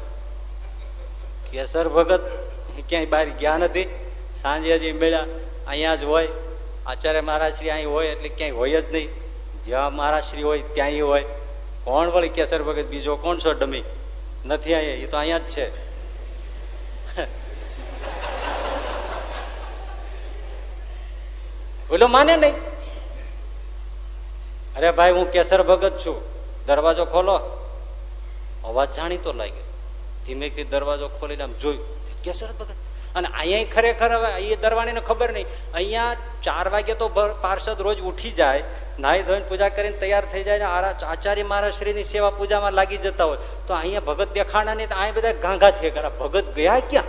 કેસર ભગત? ક્યાંય બહાર ગયા નથી? સાંજે હજી મળ્યા, અહીંયા જ હોય. આચાર્ય મહારાજશ્રી અહીં હોય એટલે ક્યાંય હોય જ નહીં. જ્યાં મહારાજશ્રી હોય, ત્યાંય હોય. કોણ વળી કેસર ભગત, બીજો કોણ છો ડમી? નથી અહીંયા એ તો અહીંયા જ છે. ઓલો માને નહીં? અરે ભાઈ, હું કેસર ભગત છું. દરવાજો ખોલો. અવાજ જાણીતો લાગ્યો. ધીમેથી દરવાજો ખોલીને આમ જોયું. કેસર ભગત? અને અહીંયા ખરેખર હવે એ દરવાણીને ખબર નહીં. અહીંયા ચાર વાગે તો પાર્ષદ રોજ ઉઠી જાય, નાહી ધોઈને પૂજા કરીને તૈયાર થઈ જાય આચાર્ય મહારાજશ્રીની સેવા પૂજામાં લાગી જતા હોય. તો અહીંયા ભગત દેખાણા નહીં, તો અહીંયા બધા ગાંઘા થઈ ગયા. ભગત ગયા ક્યાં?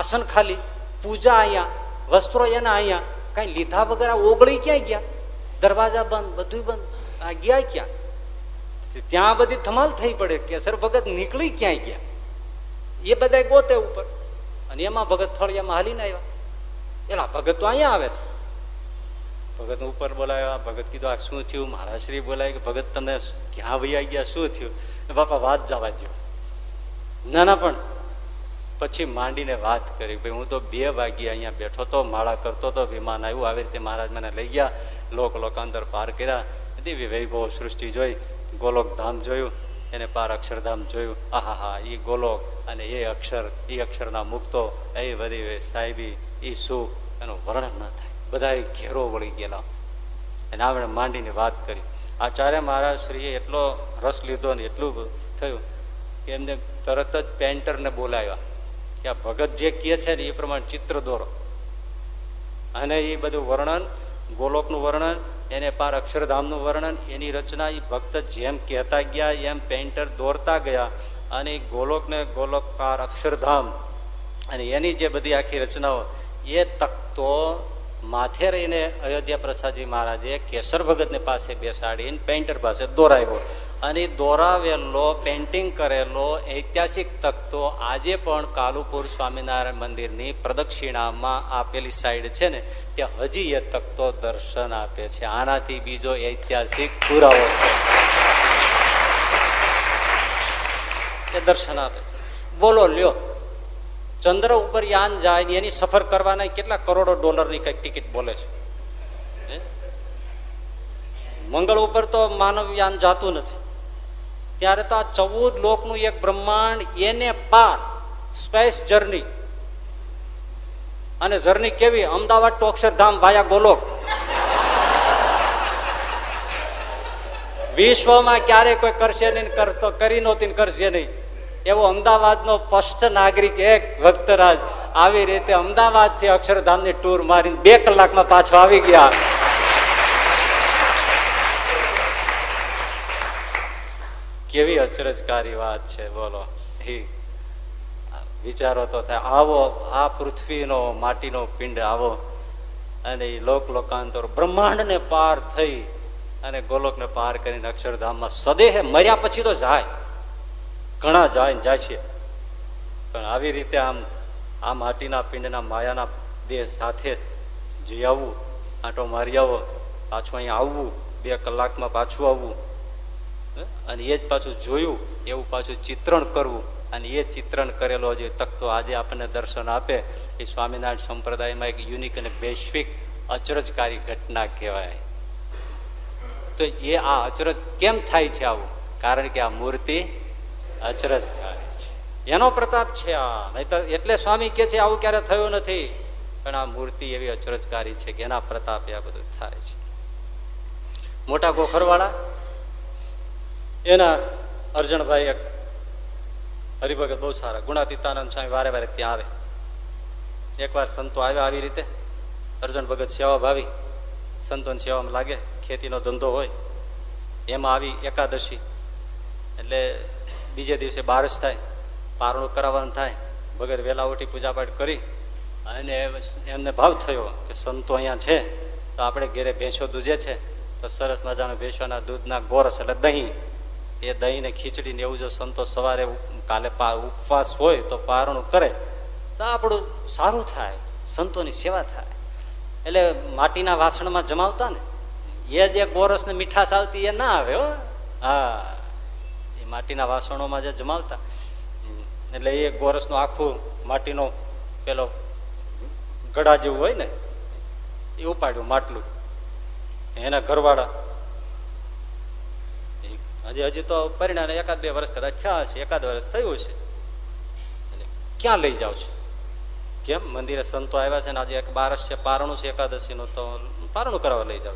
આસન ખાલી, પૂજા અહીંયા, વસ્ત્રો એના અહીંયા. કઈ લીધા વગર ઓગળી ક્યાં ગયા? દરવાજા બંધ બધું બંધ. આ ગયા ક્યાં? ત્યાં બધી ધમાલ થઈ પડે. કેસર ભગત નીકળી ક્યાંય ગયા? એ બધા ગોતે ઉપર. અને એમાં ભગત ફળિયામાં હાલીને આવ્યા. એલા, ભગત તો અહીંયા આવે છે. ભગત ઉપર બોલાવ્યા, ભગત કીધું, આ શું થયું? મહારાજશ્રી બોલાય કે ભગત તમે ક્યાં વૈયા ગયા? શું થયું? બાપા, વાત જવા દો ના પણ પછી માંડીને વાત કરી. ભાઈ, હું તો બે વાગ્યે અહીંયા બેઠો તો માળા કરતો તો વિમાન આવ્યું. આવી રીતે મહારાજ મને લઈ ગયા. લોક લોકાંતર પાર કર્યા. દિવ્ય વૈભવ સૃષ્ટિ જોઈ ગોલોક ધામ જોયું. એને પાર અક્ષરધામ જોયું. આહા હા એ ગોલોક અને એ અક્ષર એ અક્ષરના મુક્તો, એ બધી સાહેબી એ સુખ એનું વર્ણન ન થાય. બધા ઘેરો વળી ગયેલા. અને આપણે માંડીને વાત કરી. આચાર્ય મહારાજ શ્રીએ એટલો રસ લીધો ને એટલું થયું કે એમને તરત જ પેન્ટરને બોલાવ્યા કે આ ભગત જે કહે છે ને એ પ્રમાણે ચિત્ર દોરો. અને એ બધું વર્ણન, ગોલોકનું વર્ણન એને પાર અક્ષરધામનું વર્ણન, એની રચના એ ભક્ત જેમ કહેતા ગયા, એમ પેન્ટર દોરતા ગયા અને ગોલોકને ગોલોક પાર અક્ષરધામ અને એની જે બધી આખી રચનાઓ, એ તકતો માથે રહીને અયોધ્યા પ્રસાદજી મહારાજે કેસર ભગતને પાસે બેસાડીને પેન્ટર પાસે દોરાવ્યો. અને દોરાવેલો પેન્ટિંગ કરેલો ઐતિહાસિક તકતો આજે પણ કાલુપુર સ્વામિનારાયણ મંદિરની પ્રદક્ષિણામાં આપેલી સાઈડ છે ને, ત્યાં હજી એ તખતો દર્શન આપે છે. આનાથી બીજો ઐતિહાસિક પુરાવો છે. એ દર્શન આપે છે. બોલો, લ્યો. ચંદ્ર ઉપર યાન જાય ને એની સફર કરવાના કેટલા કરોડો ડોલરની કંઈક ટિકિટ બોલે છે? મંગળ ઉપર તો માનવ યાન જાતું નથી. ત્યારે તો આ ચૌદ લોકનું એક બ્રહ્માંડ, એને પાર, સ્પેસ જર્ની. અને જર્ની કેવી? Ahmedabad to Akshardham via Golok. વિશ્વમાં ક્યારે કોઈ કરશે નહીં કરતો કરી નહોતી કરશે નહીં. એવો અમદાવાદનો સ્પષ્ટ નાગરિક એક ભક્તરાજ. આવી રીતે અમદાવાદથી અક્ષરધામની ટૂર મારીને બે કલાકમાં પાછો આવી ગયા. કેવી અચરજકારી વાત છે, બોલો. વિચારો તો થાય, આવો, આ પૃથ્વીનો માટીનો પિંડ આવો. અને એ લોક લોકાંતર બ્રહ્માંડને પાર થઈ અને ગોલોકને પાર કરીને અક્ષરધામમાં સદેહ મર્યા પછી તો જાય. ઘણા જાય ને જાય છે. પણ આવી રીતે આમ, આ માટીના પિંડના માયાના દેહ સાથે જઈ આવવું આંટો મારી આવો, પાછું અહીંયા આવવું, બે કલાકમાં પાછું આવવું. અને એ જ પાછું જોયું, એવું પાછું ચિત્રણ કરવું. અને એ ચિત્રણ કરેલો જે તકતો આજે આપણને દર્શન આપે, એ સ્વામિનારાયણ સંપ્રદાયમાં એક યુનિક અને વૈશ્વિક અચરજકારી ઘટના કહેવાય. તો એ આ અચરજ કેમ થાય છે આવું? કારણ કે આ મૂર્તિ અચરજકારી છે. એનો પ્રતાપ છે આ. નહીં એટલે સ્વામી કે છે, આવું ક્યારે થયું નથી. પણ આ મૂર્તિ એવી અચરજકારી છે કે એના પ્રતાપે આ બધું થાય છે. મોટા ગોખરવાળા એના અર્જણભાઈ એક હરિભગત બહુ સારા, ગુણાતીતાનંદ સ્વામી વારે વારે ત્યાં આવે. એકવાર સંતો આવ્યા આવી રીતે, અર્જણ ભગત સેવા ભાવી, સંતોની સેવામાં લાગે, ખેતીનો ધંધો હોય, એમાં આવી એકાદશી, એટલે બીજે દિવસે બારસ થાય, પારણું કરાવવાનું થાય, ભગત વેલા ઉઠી પૂજાપાઠ કરી, અને એમને ભાવ થયો કે સંતો અહીંયા છે, તો આપણે ઘેરે ભેંસો દૂજે છે, તો સરસ મજાના ભેંસોના દૂધના ગોરસ, એટલે દહીં એ દહીં ને ખીચડી ને એવું જો સંતો સવારે કાલે ઉપવાસ હોય તો પારણું કરે, તો આપણું સારું થાય, સંતોની સેવા થાય. એટલે માટીના વાસણમાં જમાવતા ને, એ જે ગોરસ ને મીઠાશ આવતી એ ના આવે હો. હા, એ માટીના વાસણોમાં જે જમાવતા. એટલે એ ગોરસનું આખું માટીનો પેલો ગળા જેવું હોય ને, એ ઉપાડ્યું માટલું. એના ઘરવાળા હજી હજી તો પરિણામે એકાદ બે વર્ષ કદાચ થયા હશે, એકાદ વર્ષ થયું છે ક્યાં લઈ જાઓ છો? કેમ? મંદિરે સંતો આવ્યા છે ને આજે એક બારસ છે, પારણું છે એકાદશી નું તો પારણું કરવા લઈ જાવ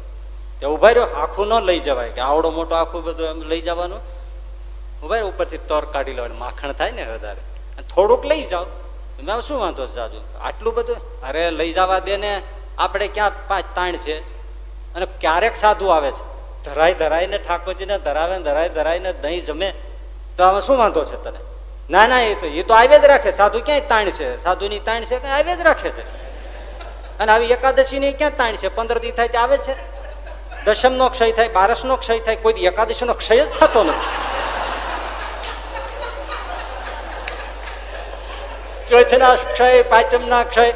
તે ઊભા રહ્યો, આખું ન લઈ જવાય. કે આવડો મોટો આખું બધું એમ લઈ જવાનું? ઊભા રહ્યો, ઉપરથી તર કાઢી લેવાનું માખણ થાય ને વધારે. થોડુંક લઈ જાઓ. મેં શું વાંધો છે આજુ આટલું બધું? અરે લઈ જવા દે ને. આપણે ક્યાં પાંચ તાણ છે? અને ક્યારેક સાધુ આવે છે. ધરાય ધરાઈને ઠાકોરજીને ધરાવે, ધરાય ધરાઈને દહીં જમે, તો આમાં શું વાંધો છે તને? ના ના, એ તો એ તો આવે જ રાખે. સાધુ ક્યાંય તાણ છે? સાધુની તાણ છે આવે જ રાખે છે? અને આવી એકાદશી ની ક્યાં તાણ છે? પંદર દી થાય આવે છે? દશમ નો ક્ષય થાય બારસ નો ક્ષય થાય, કોઈ એકાદશી નો ક્ષય જ થતો નથી. ચોથ ના ક્ષય પાંચમ ના ક્ષય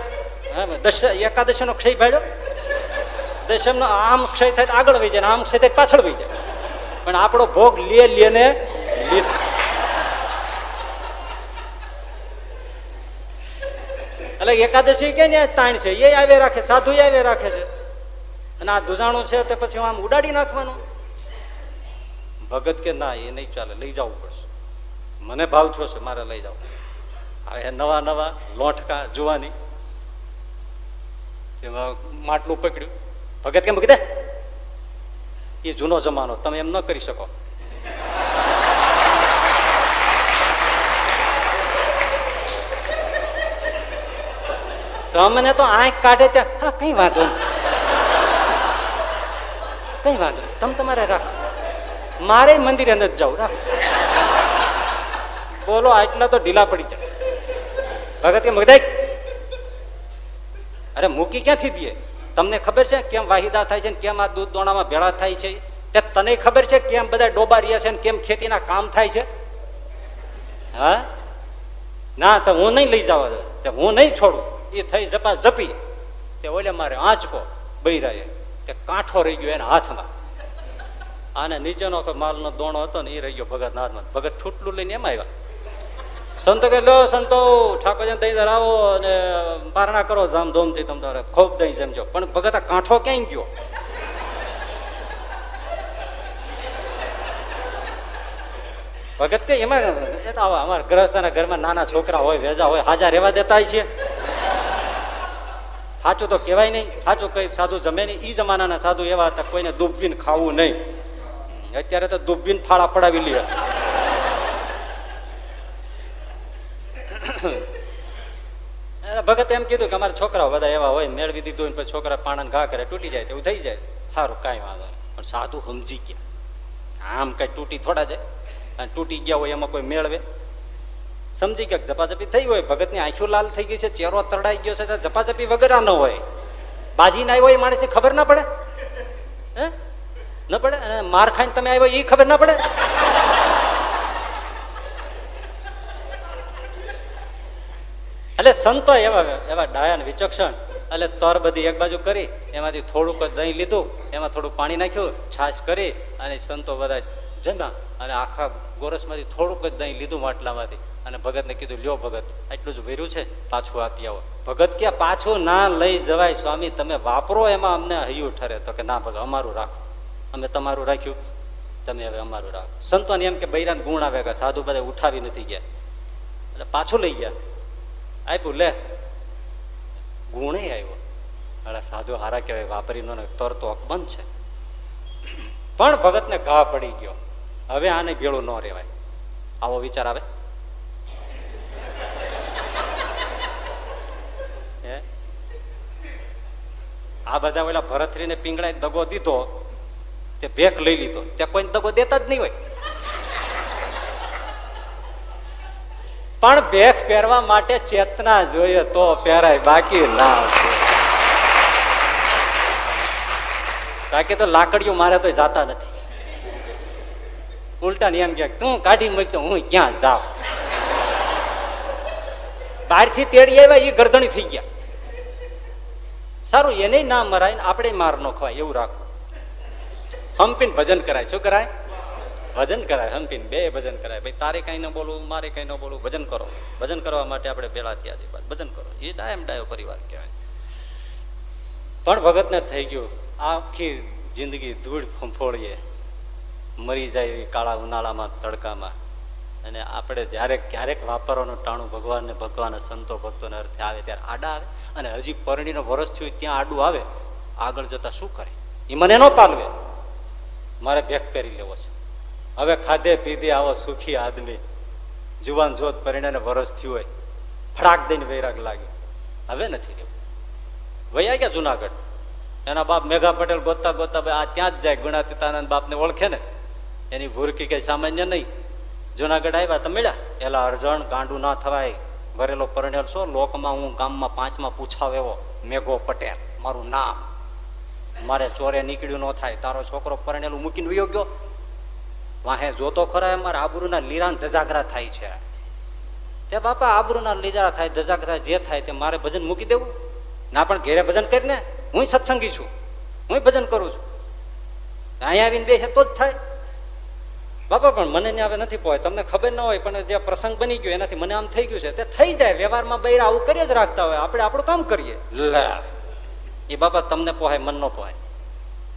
દશ એકાદશી નો ક્ષય ભાડ્યો? દશમ નો આમ ક્ષય થાય આગળ વહી જાય આમ ક્ષય થાય પાછળ વહી જાય. પણ આપણો ભોગ લે લે ને એટલે એકાદશી કે ને તાણ છે? એ આવે રાખે, સાધુ આવે રાખે છે. અને આ દુજાણું છે તે પછી આમ ઉડાડી નાખવાનું. ભગત કે, ના, એ નહીં ચાલે, લઈ જવું પડશે. મને ભાવ છો છે, મારે લઈ જવું. હવે નવા નવા લોઠકા જોવાની. તેમાં માટલું પકડ્યું. ભગત કેમ દે એ જૂનો જમાનો, તમે એમ ન કરી શકો. તમને તો આંખ કાઢે ત્યાં, હા, કઈ વાંધો કઈ વાંધો તમે તમારે રાખો. મારે મંદિરે ન જાવ, રાખો. બોલો, આટલા તો ઢીલા પડી જાય. ભગત કે મગદાઈ અરે મૂકી ક્યાંથી દે? તમને ખબર છે કેમ વાહિદા થાય છે કેમ આ દૂધ દોણામાં ભેળા થાય છે? તે તને ખબર છે કેમ બધા ડોબા રહ્યા છે ને કેમ ખેતીના કામ થાય છે? હા? ના, તો હું નહીં લઈ જવા દઉં. હું નહીં છોડું. એ થઈ જપા જપી. તે ઓલે મારે આંચકો બૈરાએ. તે કાંઠો રહી ગયો એના હાથમાં. આને નીચેનો માલનો દોણો હતો ને એ રહી ગયો ભગત હાથમાં ભગત ઠૂટલું લઈને એમ આવ્યા. સંતો કે લો સંતો ઠાકોરજી દહી ધરાવો અને પારણા કરો ધામધૂમથી તમ તમારે ખોબ દઈ સમજો પણ ભગત આ કાંઠો ક્યાંય ગયો? ભગત કે એમાં અમારા ગ્રહસ્થના ઘરમાં નાના છોકરા હોય, વેજા હોય, હાજા રહેવા દેતા છે. સાચું તો કહેવાય નહીં. સાચું કઈ સાધુ જમે નહીં. એ જમાનાના સાધુ એવા હતા, કોઈને દુબવીને ખાવું નહીં. અત્યારે તો દુબવીને ફાળા પડાવી લે. ભગત એમ કીધું કે અમારા છોકરાઓ બધા એવા હોય મેળવી દીધું પછી છોકરા પાણા ઘા કરે, તૂટી જાય, એવું થઈ જાય. સારું કાંઈ વાંધો નહીં. પણ સાધુ સમજી ગયા. આમ કઈ તૂટી થોડા જાય. અને તૂટી ગયા હોય એમાં કોઈ મેળવે. સમજી ગયા ઝપાઝપી થઈ હોય, ભગતની આંખો લાલ થઈ ગઈ છે, ચહેરો તરડાઈ ગયો છે વગેરે વગર ન હોય. બાજી ના આવ્યો એ માણસ ખબર ના પડે? હે? ન પડે? અને માર ખાઈને તમે આવ્યો એ ખબર ના પડે? એટલે સંતો એવા એવા ડાયા વિચક્ષણ. એટલે તર બધી એક બાજુ કરી, એમાંથી થોડુંક દહીં લીધું, એમાં થોડું પાણી નાખ્યું, છાશ કરી, અને સંતો બધા જમ્યા. અને આખા ગોરસમાંથી થોડુંક જ દહીં લીધું માટલામાંથી. અને ભગતને કીધું, લ્યો ભગત એટલું જ વેર્યું છે, પાછું આપી આવો. ભગત કે, પાછું ના લઈ જવાય સ્વામી, તમે વાપરો એમાં અમને હૈયું ઠરે. તો કે, ના ભગત, અમારું રાખો. અમે તમારું રાખ્યું, તમે હવે અમારું રાખો. સંતોને એમ કે, બૈરાન ગુણ આવે કે, સાધુ બધા ઉઠાવી નથી ગયા. એટલે પાછું લઈ ગયા. આપ્યું, લે. ગુણે આવ્યો. અરે સાધુ, હારા કહેવાય, વાપરીનો તરતો અકબંધ છે. પણ ભગતને ઘા પડી ગયો. હવે આને ભેળું ન રહેવાય. આવો વિચાર આવે? આ બધા ઓલા ભરતરીને પીંગળાએ દગો દીધો, તે ભેખ લઈ લીધો. ત્યાં કોઈ દગો દેતા જ નહીં હોય. પણ ભેખ પહેરવા માટે ચેતના જોઈએ તો પહેરાય, બાકી ના બાકી તો લાકડીઓ મારે તો જાતા નથી. ઉલટા એમ કે, તું કાઢી મૂકતો હું ક્યાં જાઉં? બહારથી તેડી આવ્યા એ ગરદણી થઈ ગયા. સારું, એને ના મરાય આપણે માર નો ખવાય, એવું રાખવું હમ્પીને ભજન કરાય, શું કરાય? ભજન કરાય હમ્પીને બે ભજન કરાય. ભાઈ, તારે કઈ ન બોલવું, મારે કઈ ન બોલવું, ભજન કરો. ભજન કરવા માટે આપણે ભેળા થયા છીએ. ભજન કરો. એ ડાયમ ડાયો પરિવાર કહેવાય. પણ ભગતને થઈ ગયું, આખી જિંદગી ધૂળ ફંફોળીએ મરી જાય એવી કાળા ઉનાળામાં, તડકામાં. અને આપણે જયારે ક્યારેક વાપરવાનું ટાણું ભગવાનને ભગવાન સંતો, ભક્તોને અર્થે આવે ત્યારે આડા આવે. અને હજી પરણીનો વરસ થયું, ત્યાં આડું આવે. આગળ જતા શું કરે? એ મને ન પાલવે. મારે ભેખ પહેરી લેવો છે. હવે ખાધે પીધે આવો સુખી આદમી. જુવાન જોત પરિણાને વરસ થયું હોય. ફડાક દઈને વૈરાગ લાગ્યો હવે નથી રહેવું વૈયા ગયા જુનાગઢ. એના બાપ મેઘા પટેલ ગોતતા ગોતતા આ ત્યાં જ જાય. ગુણાતીતાનંદ બાપને ઓળખે ને? એની ભૂરકી કઈ સામાન્ય નહીં. જુનાગઢ આવ્યા તો મળ્યા. એલા અર્જણ, ગાંડું ના થવાય. ભરેલો પરણેલ છો? લોકમાં હું ગામમાં પાંચમાં પૂછાવ એવો. મેઘો પટેલ. મારું નામ. મારે ચોરે નીકળ્યું ન થાય. તારો છોકરો પરણેલું મૂકીને વયો ગયો? વાહે જોતો ખરા એમાં આબરૂના લીરાન ધજાગરા થાય છે. તે બાપા, આબરૂના લીજારા થાય, ધજાગરા જે થાય તે મારે ભજન મૂકી દેવું? ના, પણ ઘેરે ભજન કરીને હું સત્સંગી છું. હું ભજન કરું છું. અહીંયા આવીને બે તો જ થાય. બાપા, પણ મને ને હવે નથી પોય. તમને ખબર ન હોય, પણ જે પ્રસંગ બની ગયો, એનાથી મને આમ થઈ ગયું છે. તે થઈ જાય, વ્યવહારમાં બૈરા આવું કરી જ રાખતા હોય. આપણે આપણું કામ કરીએ. એ બાપા, તમને પોહાય મન નો પોહાય.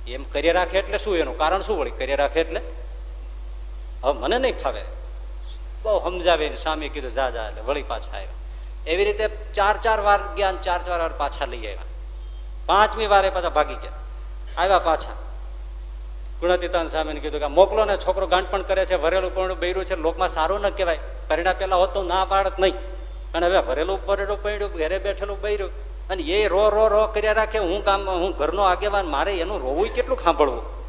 એમ કરી રાખે એટલે શું એનું? કારણ શું વળી? કરી રાખે એટલે? હવે મને નહીં ફાવે. બહુ સમજાવીને સામે કીધું, જા જા, એટલે વળી પાછા આવ્યા. એવી રીતે ચાર ચાર વાર ગયા ચાર ચાર વાર પાછા લઈ આવ્યા. પાંચમી વારે પાછા ભાગી ગયા. આવ્યા પાછા. ગુણાતીતાન સામે કીધું કે મોકલો ને છોકરો ગાંઠ પણ કરે છે, ભરેલું પણ બૈરું છે, લોકમાં સારું ન કહેવાય. પરિણામ પેલા હોત ના પાડત નહીં. પણ હવે ભરેલું પરેડું પડ્યું ઘરે બેઠેલું બૈરું. અને એ રો રો રો કર્યા રાખે હું કામ, હું ઘરનો આગેવાન, મારે એનું રોવું કેટલું સાંભળવું?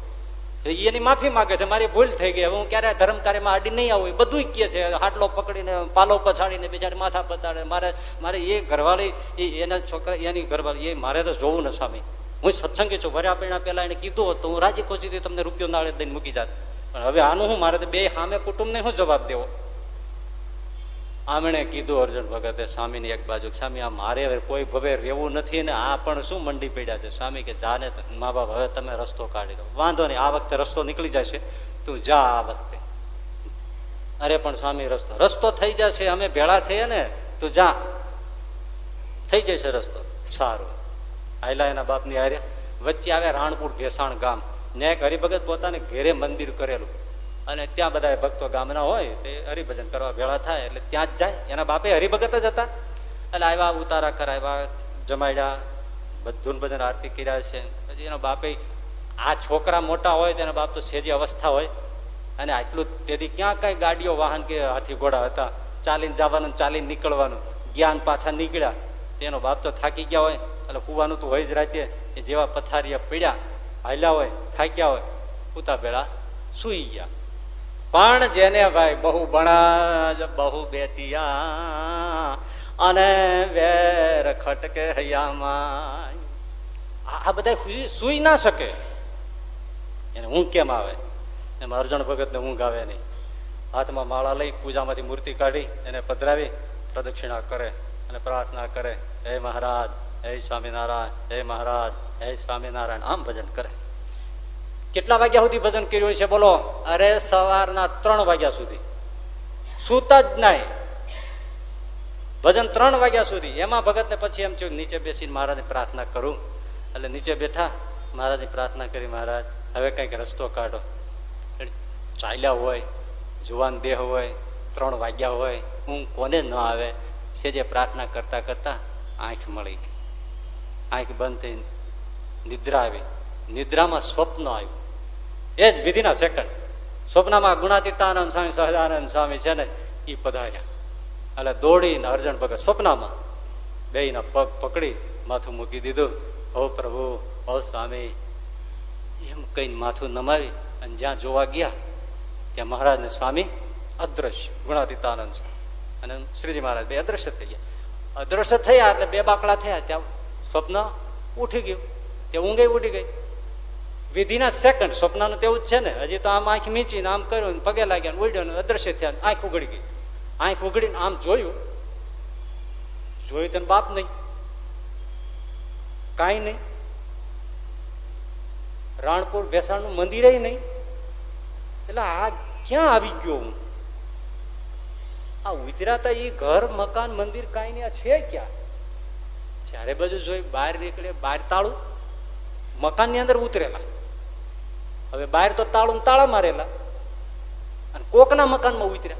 એની માફી માંગે છે, મારી ભૂલ થઈ ગઈ હું ક્યારે ધર્મ કાર્યમાં આડી નહીં આવું બધું કહે છે, હાટલો પકડીને, પાલો પછાડીને બિચારી માથા પતાડે, મારે મારે એ ઘરવાળી એના છોકરા, એની ઘરવાળી, એ મારે તો જોવું ને સ્વામી. હું સત્સંગી છું, ભર્યા પૈણા પેલા એને કીધું હતું હું રાજી ખુશીથી તમને રૂપિયો નાળે દઈને મૂકી જાત. પણ હવે આનું હું, મારે બે સામે કુટુંબને શું જવાબ દેવો? આમણે કીધું, અર્જુન ભગતે, સ્વામીની એક બાજુ સ્વામી, આ મારે કોઈ ભવે રહેવું નથી ને આ પણ શું મંડી પડ્યા છે? સ્વામી કે, જાને મા બાપ હવે તમે રસ્તો કાઢી દો. વાંધો નહીં, આ વખતે રસ્તો નીકળી જશે. તું જા આ વખતે. અરે, પણ સ્વામી, રસ્તો રસ્તો થઈ જશે. અમે ભેળા છીએ ને. તું જા. થઈ જશે રસ્તો. સારું. આયલા એના બાપની હારે. વચ્ચે આવે રાણપુર ભેસાણ ગામ. ને એક હરિભગત પોતાને ઘેરે મંદિર કરેલું. અને ત્યાં બધા ભક્તો ગામના હોય તે હરિભજન કરવા ભેળા થાય એટલે ત્યાં જ જાય. એના બાપે હરિભગત જ હતા. એટલે આવ્યા, ઉતારા કરાવ્યા, જમાડ્યા બધું ભજન આરતી કર્યા છે. પછી એના બાપે, આ છોકરા મોટા હોય તેના બાપ તો સેજી અવસ્થા હોય. અને આટલું તેથી ક્યાં કઈ ગાડીઓ, વાહન કે હાથી ઘોડા હતા. ચાલીને જવાનું, ચાલીને નીકળવાનું. જ્ઞાન પાછા નીકળ્યા. તેનો બાપ તો થાકી ગયા હોય. એટલે કુવાનું તો હોય જ રાતે. એ જેવા પથારીયા પીડ્યા, હાલ્યા હોય, થાક્યા હોય. ઉતા ભેળા સુઈ ગયા. પણ જેને ભાઈ બહુ ભણાજ બહુ બેટિયા, અને વેર ખટકે હૈયામાં આ બધા ખુશી સુઈ ના શકે. એને ઊંઘ કેમ આવે? એમાં અર્જણ ભગત ને ઊંઘ આવે નહીં. હાથમાં માળા લઈ પૂજામાંથી મૂર્તિ કાઢી, એને પધરાવી, પ્રદક્ષિણા કરે અને પ્રાર્થના કરે, હે મહારાજ, હે સ્વામિનારાયણ, હે મહારાજ, હે સ્વામિનારાયણ. આમ ભજન કરે. કેટલા વાગ્યા સુધી ભજન કર્યું છે? બોલો, અરે સવારના ત્રણ વાગ્યા સુધી. સુતા જ નહીં. ભજન ત્રણ વાગ્યા સુધી. એમાં ભગત ને પછી એમ થયું, નીચે બેસીને મહારાજને પ્રાર્થના કરું. એટલે નીચે બેઠા, મહારાજની પ્રાર્થના કરી, મહારાજ, હવે કંઈક રસ્તો કાઢો. ચાલ્યા હોય, જુવાન દેહ હોય, ત્રણ વાગ્યા હોય હું કોને ન આવે? છે જે પ્રાર્થના કરતા કરતા આંખ મળી ગઈ. આંખ બંધ થઈ નિદ્રા આવી. નિદ્રામાં સ્વપ્ન આવ્યું. એ જ વિધિના સેકન્ડ. સ્વપ્નમાં ગુણાતીતાનંદ સ્વામી, સહજાનંદ સ્વામી છે ને એ પધાર્યા. એટલે દોડીને અર્જણ ભગત સ્વપ્નમાં બેના પગ પકડી માથું મૂકી દીધું. હો પ્રભુ, હો સ્વામી. એમ કહીને માથું નમાવી અને જ્યાં જોવા ગયા, ત્યાં મહારાજને સ્વામી અદ્રશ્ય, ગુણાતીતાનંદ અને શ્રીજી મહારાજ બે અદ્રશ્ય થઈ ગયા. અદ્રશ્ય થયા એટલે બે બાકડા થયા. ત્યાં સ્વપ્ન ઉઠી ગયું. ત્યાં ઊંઘે ઉઠી ગઈ. વિધિના સેકન્ડ સ્વપ્નનું તેવું જ છે ને, હજી તો આમ આંખ મીચીને આમ કર્યું પગે લાગ્યા ઉડ્યો અદ્રશ્ય થયા આંખ ઉગડી ગઈ. આંખ ઉગડીને આમ જોયું. જોયું તેને બાપ નહીં. કાંઈ નહીં. રાણપુર ભેસાણનું મંદિર નહીં. એટલે આ ક્યાં આવી ગયો હું? આ ઉતરાતા એ ઘર, મકાન, મંદિર કાંઈ નહીં, આ છે ક્યાં? જયારે બધું જોઈ બહાર નીકળે બહાર તાળું, મકાનની અંદર ઉતરેલા. હવે બહાર તો તાળું તાળા મારેલા. અને કોકના મકાનમાં ઉતર્યા.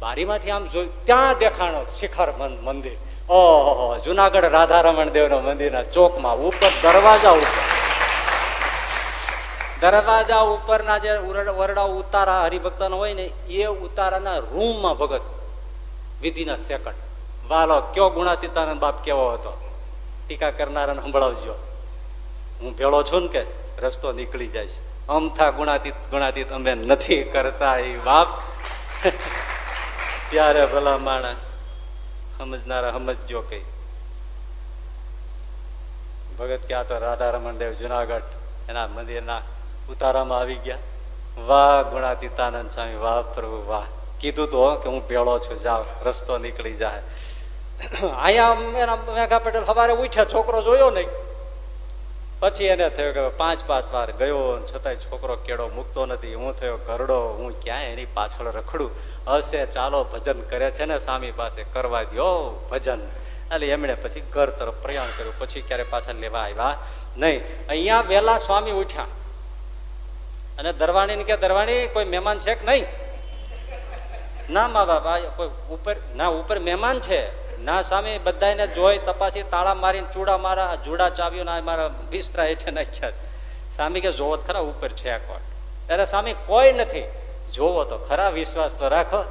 બારીમાંથી આમ જોયું, ત્યાં દેખાણો શિખર મંદિર. ઓહો, જુનાગઢ રાધારમણ દેવ નો મંદિરના ચોકમાં ઉપર દરવાજા ઉપર. દરવાજા ઉપરના જે વરડા ઉતારા હરિભક્ત હોય ને, એ ઉતારાના રૂમમાં ભગત વિધિના સેકન્ડ. વાલો, કયો ગુણાતીતાનંદ બાપ કેવો હતો? ટીકા કરનારાને સંભળાવજો. હું ભેળો છું ને કે રસ્તો નીકળી જાય છે. અમથા ગુણાતીત ગુણાતીત અમે નથી કરતા એ બાપ ત્યારે ભલા માણા સમજનારા સમજજો કઈ ભગત ક્યાં તો રાધા રમણ દેવ જુનાગઢ, એના મંદિરના ઉતારામાં આવી ગયા. વાહ, ગુણાતીતાનંદ સ્વામી, વાહ પ્રભુ, વાહ. કીધું તો કે હું પેળો છું, જાવ, રસ્તો નીકળી જાય. અહીંયા મેઘા પટેલ સવારે ઉઠ્યા, છોકરો જોયો નહીં. પછી એને થયું કે પાંચ પાંચ વાર ગયો છતાંય છોકરો કેળો મૂકતો નથી. હું થયો ઘરડો, હું ક્યાં એની પાછળ રખડું. હશે, ચાલો, ભજન કરે છે ને સ્વામી પાસે, કરવા દો ભજન. એટલે એમણે પછી ઘર તરફ પ્રયાણ કર્યું. પછી ક્યારે પાછા લેવા આવ્યા નહીં. અહીંયા વેલા સ્વામી ઉઠ્યા. અને દરવાણી કે, દરવાણી, કોઈ મહેમાન છે કે નહીં? ના, મા બાપા, કોઈ ઉપર, ના, ઉપર મહેમાન છે. ના સામે બધાને જોઈ તપાસી, તાળા મારીને ચૂડા મારા જુડા ચાવ્યો ના મારા બિસ્તરા હેઠે નાખ્યા. સ્વામી કે, જોવો ખરા, ઉપર છે આ કોણ? અરે સ્વામી, કોઈ નથી. જોવો તો ખરા, વિશ્વાસ તો રાખો.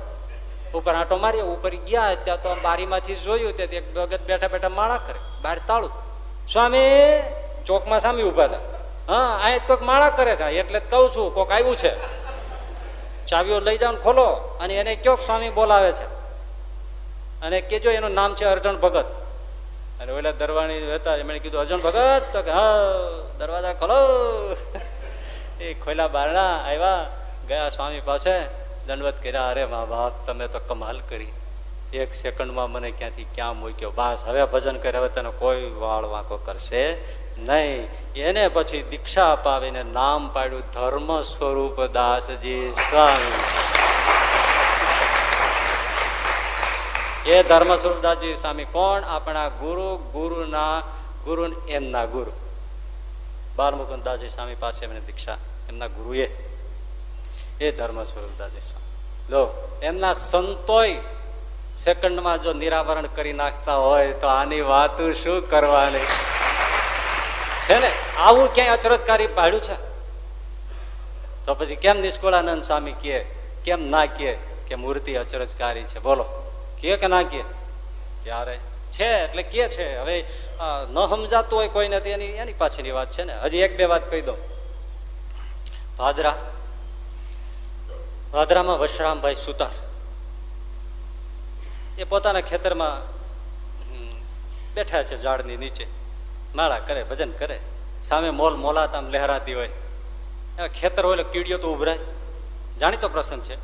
ઉપર આંટો મારી ઉપર ગયા, ત્યાં તો બારીમાંથી જોયું તે એક વખત બેઠા બેઠા માળા કરે બાર તાળું. સ્વામી, ચોકમાં સામે ઊભા હતા હા અહીં કોઈક માળા કરે છે એટલે જ કહું છું, કોક આવ્યું છે. ચાવીઓ લઈ જાઓ ખોલો. અને એને કયો સ્વામી બોલાવે છે અને કેજો એનું નામ છે અર્જણ ભગત. અને ઓલા દરવાણી હતા, એમણે કીધું અર્જણ ભગત? તો કે, હા, દરવાજા ખોલો. એ ખોલા બારણા આવ્યા ગયા સ્વામી પાસે, દંડવત કર્યા, અરે મા બાપ, તમે તો કમાલ કરી. એક સેકન્ડમાં મને ક્યાંથી ક્યાં મૂક્યો? બાસ, હવે ભજન કરે, હવે તને કોઈ વાળ વાંકો કરશે નહીં. એને પછી દીક્ષા અપાવીને નામ પાડ્યું ધર્મ સ્વરૂપ દાસજી સ્વામી. એ ધર્મ સ્વરૂપ સ્વામી કોણ? આપણા ગુરુ, ગુરુના ગુરુ એમના ગુરુ. બાર મુકુંદ સ્વામી પાસે એમને દીક્ષા, એમના ગુરુએ. એ ધર્મ સ્વરૂપ સ્વામી. લો, એમના સંતોય સેકન્ડમાં જો નિરાવરણ કરી નાખતા હોય તો આની વાત શું કરવાની? છે ને? આવું ક્યાંય અચરજકારી પાડ્યું છે? તો પછી કેમ નિષ્કુળાનંદ સ્વામી કહે, કેમ ના કહે કે મૂર્તિ અચરજકારી છે? બોલો. કે કે ના કે? ત્યારે છે, એટલે કે છે. હવે ન સમજાતું હોય કોઈ નથી એની એની પાછળની વાત છે ને. હજી એક બે વાત કહી દો ભાદરા. ભાદરામાં વશરામભાઈ સુતાર. એ પોતાના ખેતરમાં બેઠા છે ઝાડની નીચે. માળા કરે, ભજન કરે. સામે મોલ મોલાત આમ લહેરાતી હોય. ખેતર હોય એટલે કીડીઓ તો ઉભરાય. જાણીતો પ્રસંગ છે.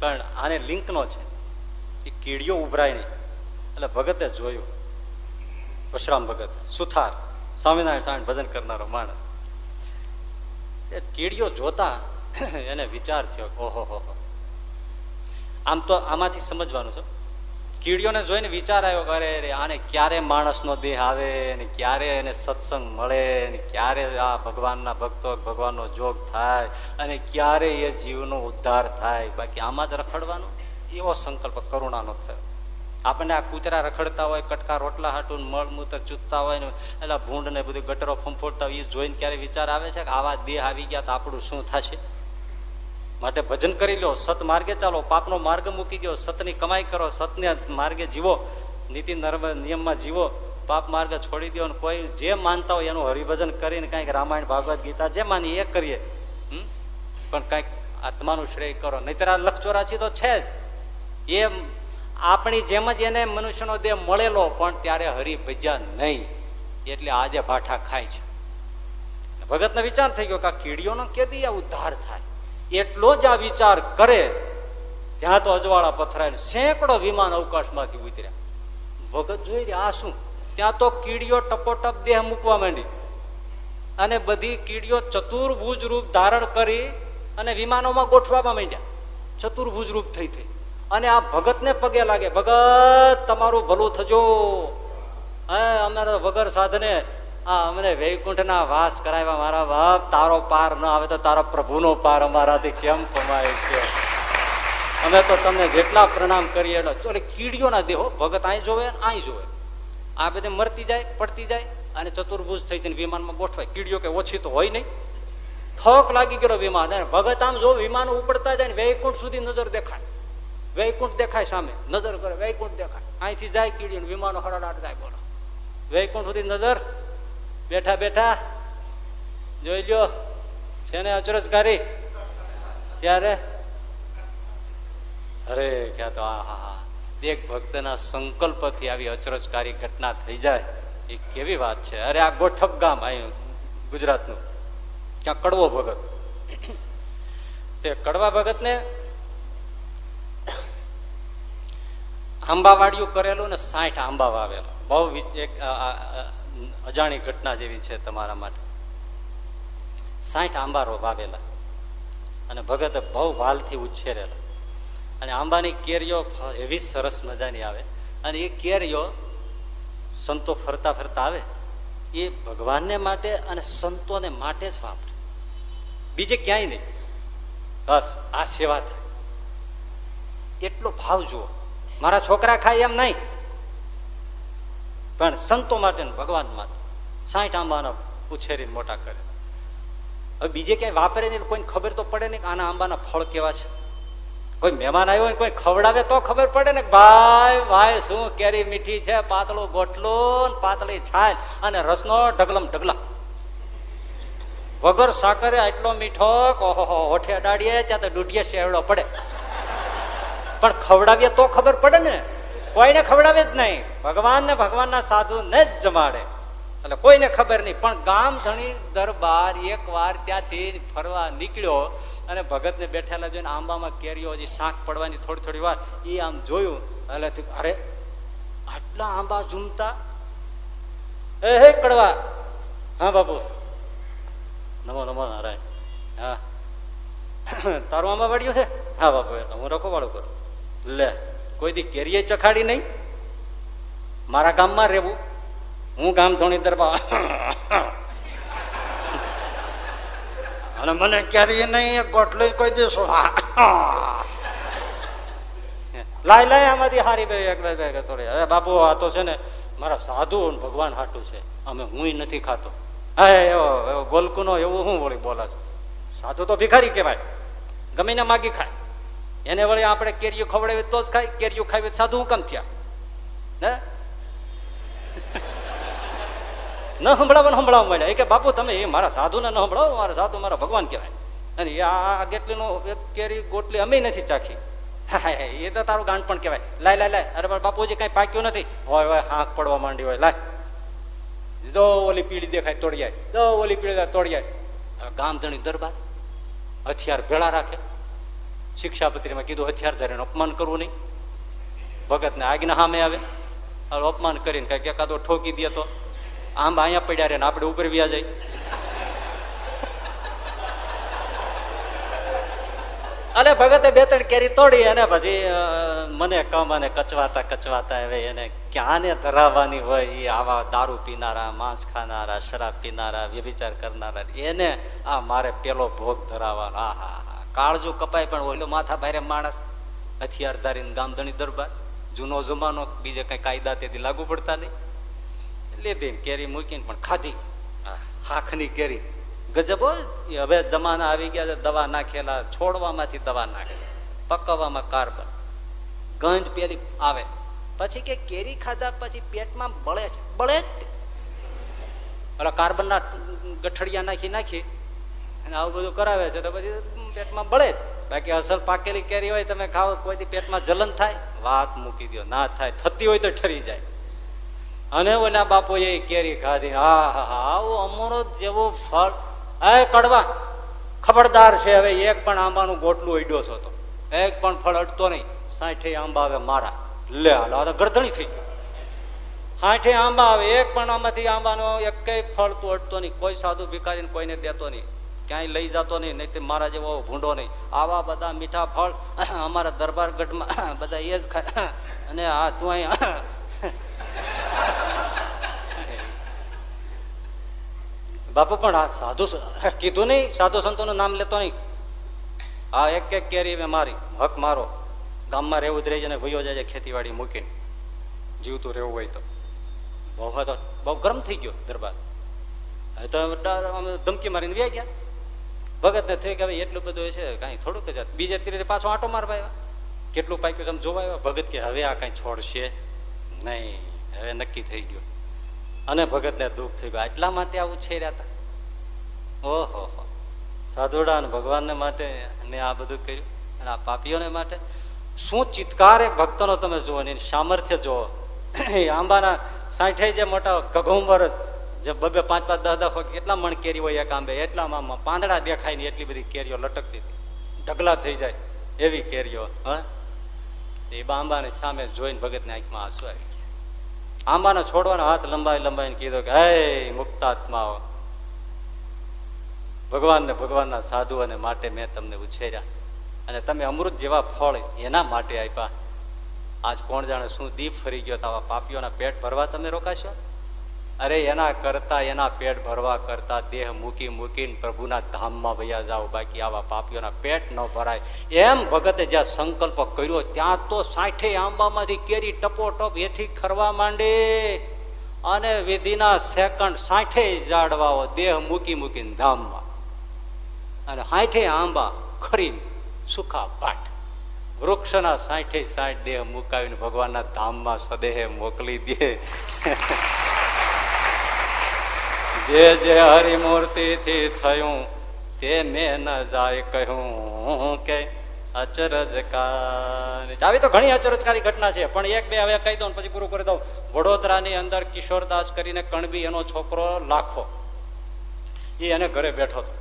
પણ આને લિંકનો છે. એ કીડીઓ ઉભરાય નહીં. એટલે ભગતે જોયું. પરશુરામ ભગત, સુથાર, સ્વામિનારાયણ સ્વામી ભજન કરનારો માણસ. એ કીડીઓ જોતા એને વિચાર થયો ઓહો હો આમ તો આમાંથી સમજવાનું છે. કીડીઓને જોઈને વિચાર આવ્યો અરે રે આને ક્યારે માણસનો દેહ આવે ને ક્યારે એને સત્સંગ મળે ને ક્યારે આ ભગવાનના ભક્તો, ભગવાનનો જોગ થાય અને ક્યારે એ જીવનો ઉદ્ધાર થાય. બાકી આમાં જ રખડવાનું? એવો સંકલ્પ કરુણાનો થયો. આપણને આ કૂતરા રખડતા હોય, કટકા રોટલા હાટું મળમૂત્ર ચૂતતા હોય ને એટલે ભૂંડ ને બધું ગટરો ફંફોડતા હોય, એ જોઈને ક્યારે વિચાર આવે છે કે આવા દેહ આવી ગયા તો આપણું શું થશે? માટે ભજન કરી લો, સત માર્ગે ચાલો, પાપનો માર્ગ મૂકી દો, સતની કમાઈ કરો, સતને માર્ગે જીવો, નીતિ નિયમમાં જીવો, પાપ માર્ગ છોડી દો કોઈ જે માનતા હોય એનું હરિભજન કરીને કાંઈક રામાયણ, ભાગવત ગીતા જે માની એ કરીએ. પણ કંઈક આત્માનું શ્રેય કરો. નહીતર આ લખચોરાચી તો છે જ. એ આપણી જેમ જ એને મનુષ્યનો દેહ મળેલો, પણ ત્યારે હરિભજ્યા નહીં. એટલે આજે ભાઠા ખાય છે. ભગતને વિચાર થઈ ગયો કે આ કીડીઓનો કેદી આ ઉદ્ધાર થાય. એટલો જ આ વિચાર કરે, ત્યાં તો અજવાળા પથરાય સેંકડો વિમાન અવકાશમાંથી ઉતર્યા. ભગત જોઈ રહ્યા, આ શું? ત્યાં તો કીડીઓ ટપોટપ દેહ મૂકવા માંડી. અને બધી કીડીઓ ચતુર્ભુજ રૂપ ધારણ કરી અને વિમાનોમાં ગોઠવામાં માંડ્યા. ચતુર્ભુજ રૂપ થઈ થઈ. અને આ ભગતને પગે લાગે, ભગત, તમારું ભલું થજો. હા, અમારે વગર સાધને, આ અમને વૈકુંઠના વાસ કરાવ્યા, મારા બાપ, તારો પાર ન આવે તો તારો પ્રભુનો પાર અમારાથી કેમ કમાય છે? અમે તો તમને જેટલા પ્રણામ કરીએ એટલે કીડીઓના દેહો, ભગત અહીં જોવે અહીં જોવે. આ બધી મરતી જાય, પડતી જાય અને ચતુર્ભુજ થઈ જઈને વિમાનમાં ગોઠવાય. કીડીઓ કે ઓછી તો હોય નહીં. થોક લાગી ગયેલો વિમાન. અને ભગત આમ જો વિમાન ઉપડતા જાય ને વૈકુંઠ સુધી નજર દેખાય. વૈકુંઠ દેખાય સામે. નજર કરે, વૈકુંઠ દેખાય. અહીંથી જાય કીડી વિમાનો હડાડાટ જાય બોલો. વૈકુંઠ સુધી નજર. બેઠા બેઠા. જોઈ લ્યો છે ને અચરજકારી. ત્યારે અરે, ક્યાં તો આ હા હા એક ભક્તના સંકલ્પથી આવી અચરજકારી ઘટના થઈ જાય. એ કેવી વાત છે. અરે, આ ગોઠપ ગામ અહીં ગુજરાતનું. ક્યાં કડવો ભગત. તે કડવા ભગત ને આંબાવાડિયું કરેલું ને સાઠ આંબા વાવેલો. બહુ એક અજાણી ઘટના જેવી છે તમારા માટે. સાઠ આંબારો વાવેલા અને ભગતે બહુ વાલથી ઉછેરેલા. અને આંબાની કેરીઓ એવી સરસ મજાની આવે. અને એ કેરીઓ સંતો ફરતા ફરતા આવે. એ ભગવાનને માટે અને સંતોને માટે જ વાપરે. બીજે ક્યાંય નહીં. બસ આ સેવા થાય. એટલો ભાવ જુઓ. મારા છોકરા ખાય એમ નહીં. પણ સંતો માટે ભગવાન માટે સાઠ આંબાના ઉછેરીને મોટા કરે. હવે બીજે ક્યાંય વાપરે નહીં, કોઈને ખબર તો પડે નહીં કે આના આંબાના ફળ કેવા છે. કોઈ મહેમાન આવ્યો હોય કોઈ ખવડાવે તો ખબર પડે ને ભાઈ ભાઈ, શું કેરી મીઠી છે? પાતળું ગોટલું પાતળી છાલ અને રસનો ઢગલમ ઢગલા. વગર સાકરે આટલો મીઠો ઓહો ઓઠે અડાડીએ ત્યાં તો દૂઢીએ શેવડો પડે. પણ ખવડાવીએ તો ખબર પડે ને. કોઈને ખવડાવે જ નહીં. ભગવાનના સાધુ ને જ જમાડે. એટલે કોઈને ખબર નહીં. પણ ગામ ધણી દરબાર એક વાર ત્યાંથી ફરવા નીકળ્યો અને ભગત ને બેઠેલા જોઈને આંબામાં કેરીઓ હજી શાક પડવાની થોડી થોડી વાર. એ આમ જોયું. એટલે અરે, આટલા આંબા ઝૂમતા? એ હે કડવા. હા બાપુ. નમો નમો નારાયણ. હા. તારું આંબા વાળ્યું છે? હા બાપુ હું રખો વાળું કરું. લે, કોઈ દી કેરીએ ચખાડી નહીં? મારા ગામમાં રહેવું. હું ગામ ધોણી દરબાર અને મને ક્યારેય નહીં, એક ગોટલો કોઈ દિવસો. લાય લાય, આમાંથી હારી બે એક બે બે થોડી. અરે બાપુ, આ તો છે ને મારા સાધુ ભગવાન હાટું છે. અમે હું નથી ખાતો. હા, એવો એવો ગોલકુનો એવું હું વળી બોલા છું સાધુ તો ભિખારી કહેવાય. ગમે ને માગી ખાય. એને વળી આપણે કેરીઓ ખવડાવી તો જ ખાય, કેરીઓ ખાવી સાધુ હું થયા. ન ને સંભળાવવા મળ્યા. એ કે, બાપુ, તમે એ મારા સાધુને ન સંભળાવો, મારા સાધુ મારા ભગવાન કહેવાય. અને આ કેટલીનો એક કેરી ગોટલી અમે નથી ચાખી. એ તો તારું ગાંઠ પણ કહેવાય. લાય લાય લાય, અરે બાપુજી કઈ પાક્યું નથી. હોય હોય, હાંક પડવા માંડી હોય. લાય. દો ઓલી પીડી દેખાય, તોડી જાય દો ઓલી પીડી તોડી જાય ગામ ધણી દરબાર, હથિયાર ભેળા રાખે. શિક્ષાપત્રીમાં કીધું, હથિયાર ધરીને અપમાન કરવું નહીં. ભગતને આજ્ઞા સામે આવે. અપમાન કરીને કંઈક એકાદો ઠોકી દે તો આંબ અહીંયા પડ્યા રે ને આપણે ઉપર વ્યા જાય. અને ભગતે બે ત્રણ કેરી તોડી અને પછી મને કમ અને કચવાતા કચવાતા હવે એને ક્યાંને ધરાવવાની હોય એ આવા દારૂ પીનારા, માંસ ખાનારા, શરાબ પીનારા, વ્યભિચાર કરનારા, એને આ મારે પેલો ભોગ ધરાવવાનો. આ હા કાળજુ કપાય પણ ઓલો માથા ભારે માણસ હથિયાર ધારીને ગામધણી દરબાર. જૂનો જમાનો બીજે કઈ કાયદા તેથી લાગુ પડતા નહીં. લીધી કેરી મૂકીને પણ ખાધી. હાખની કેરી. ગજબો હવે જમાના આવી ગયા દવા નાખેલા છોડવામાંથી દવા નાખે. પકવવામાં કાર્બન. ગંજ પેલી આવે. પછી કે કેરી ખાધા પછી પેટમાં બળે છે. બળે જ ઓલા કાર્બનના ગઠડિયા નાખી નાખી અને આવું બધું કરાવે છે તો પછી પેટમાં બળે જ. બાકી અસલ પાકેલી કેરી હોય તમે ખાઓ કોઈ પેટમાં જલન થાય, વાત મૂકી દો ના થાય, થતી હોય તો ઠરી જાય. અને ઓલા બાપુ એ કેરી ખાધી. હા હા આવો અમારો જેવો ફળ. એ કડવા. ખબરદાર છે હવે, એક પણ આંબાનું ગોટલું અડ્યો છો તો. એક પણ ફળ અડતો નહીં. સાઠે આંબા આવે મારા. લે, હાલો ગરદણી થઈ ગયું સાઠે આંબા આવે, એક પણ આંબાથી આંબાનો એક ફળ તું અડતો નહીં. કોઈ સાધુ ભિખારીને કોઈને દેતો નહીં. ક્યાંય લઈ જતો નહીં નહીં મારા જેવો ભૂંડો નહીં. આવા બધા મીઠા ફળ અમારા દરબાર ગઢમાં બધા એ જ ખાય. અને આ તું અહીં બાપુ, પણ આ સાધુ કીધું નહીં, સાધુ સંતોનું નામ લેતો નહીં. આ એક એક કેરી મેં મારી, હક મારો. ગામમાં રહેવું જ રહી જાય ભયો જાય ખેતીવાડી મૂકીને. જીવતું રહેવું હોય તો. બહુ તો બહુ ગરમ થઈ ગયો દરબાર. તો ધમકી મારીને વ્યા ગયા. ભગત ને થયું કે હવે એટલું બધું છે કાંઈ થોડુંક જ બીજે ત્રીજે પાછો આંટો મારવા આવ્યા. કેટલું પાક્યું તમે જોવા આવ્યા? ભગત કે હવે આ કઈ છોડશે નહીં, હવે નક્કી થઈ ગયું. અને ભગત ને દુઃખ થઈ ગયું એટલા માટે આવું છેર્યા હતા ઓહો સાધુડા અને ભગવાનને માટે મેં આ બધું કર્યું. અને આ પાપીઓને માટે? શું ચિત્કાર એક ભક્તનો તમે જુઓ ને સામર્થ્ય જુઓ. આંબાના સાઠે જે મોટા કઘુંબર બબે પાંચ પાંચ દસ દસ કેટલા મણ કેરી હોય એક આંબે? એટલામાં પાંદડા દેખાય ને એટલી બધી કેરીઓ લટકતી હતી. ઢગલા થઈ જાય એવી કેરીઓ, હ? એ આંબાની સામે જોઈને ભગતની આંખમાં આંસુ આવી આંબાનો છોડવાનો હાથ લંબાઈ લંબાઈને કીધો કે, હે મુક્તાત્માઓ, ભગવાનને ભગવાનના સાધુઓને માટે મેં તમને ઉછેર્યા અને તમે અમૃત જેવા ફળ એના માટે આપ્યા. આજ કોણ જાણે શું દીપ ફરી ગયો તો આવા પાપીઓના પેટ ભરવા તમે રોકાશો? અરે એના કરતા, એના પેટ ભરવા કરતા, દેહ મૂકી મૂકીને પ્રભુના ધામમાં વયા જાઓ. બાકી આવા પાપીઓના પેટ ન ભરાય. એમ ભગતે જ્યાં સંકલ્પ કર્યો, ત્યાં તો સાઠે આંબામાંથી કેરી ટપોટપ હેઠી ખરવા માંડે. અને વિધિના સેકન્ડ સાઠે જાડવાઓ દેહ મૂકી મૂકીને ધામમાં. અને સાઠે આંબા ખરી સુખા પાઠ. વૃક્ષના સાઠે સાઠ દેહ મુકાવીને ભગવાનના ધામમાં સદેહ મોકલી દે. જે જે હરિમૂર્તિથી થયું તે મેં ન જાય કહ્યું કે અચરજકારી. આવી તો ઘણી અચરજકારી ઘટના છે, પણ એક બે હવે કહી દઉં પછી પૂરું કરી દઉં. વડોદરાની અંદર કિશોરદાસ કરીને કણબી એનો છોકરો લાખો. એ એને ઘરે બેઠો હતો.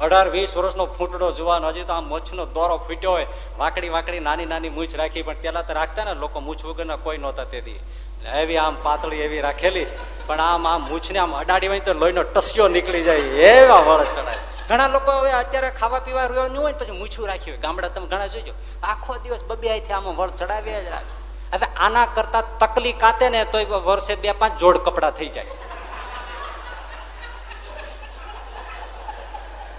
અઢાર વીસ વર્ષનો ફૂટડો જુવાન, હજી તો આમ મૂછનો દોરો ફૂટ્યો હોય. વાકડી વાકડી નાની નાની મૂછ રાખી, પણ પેલા તો રાખતા ને લોકો મૂછ વગરના કોઈ નહોતા તેથી. એવી આમ પાતળી એવી રાખેલી, પણ આમ આમ મૂછને આમ અડાડી હોય તો લોહીનો ટસ્યો નીકળી જાય, એવા વળ ચડાય. ઘણા લોકો હવે અત્યારે ખાવા પીવા રહ્યું હોય પછી મૂછું રાખ્યું હોય. ગામડા તમે ઘણા જોજો. આખો દિવસ બબે આથી આમાં વળ ચડાવ્યા જ રાખે હવે આના કરતા તકલી કાતે ને તો વર્ષે બે પાંચ જોડ કપડા થઈ જાય.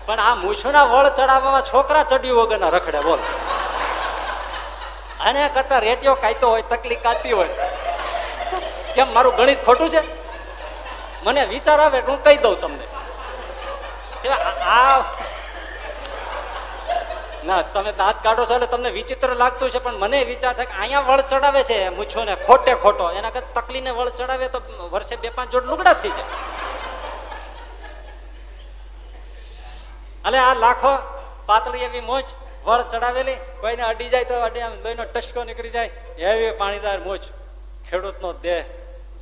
પણ આ મૂછુના વળ ચડાવવામાં છોકરા ચડ્યું વગરના રખડે, બોલ. આને કરતા રેડિયો કાયતો હોય તકલી કાતી હોય. કેમ મારું ગણિત ખોટું છે? મને વિચાર આવે હું કહી દઉં તમને. આ ના, તમે દાંત કાઢો છો એટલે તમને વિચિત્ર લાગતું છે, પણ મને વિચાર થાય કે અહીંયા વળ ચડાવે છે મૂછો ને, ખોટે ખોટો. એના કરતા તકલીને વળ ચડાવે તો વર્ષે બે પાંચ જોડ લુગડા થઈ જાય. અલે, આ લાખો પાતળી એવી મોજ, વળ ચડાવેલી, કોઈને અડી જાય તો અડી આમ લોહીનો ટસકો નીકળી જાય. એવી પાણીદાર મોજ, ખેડૂતનો દેહ.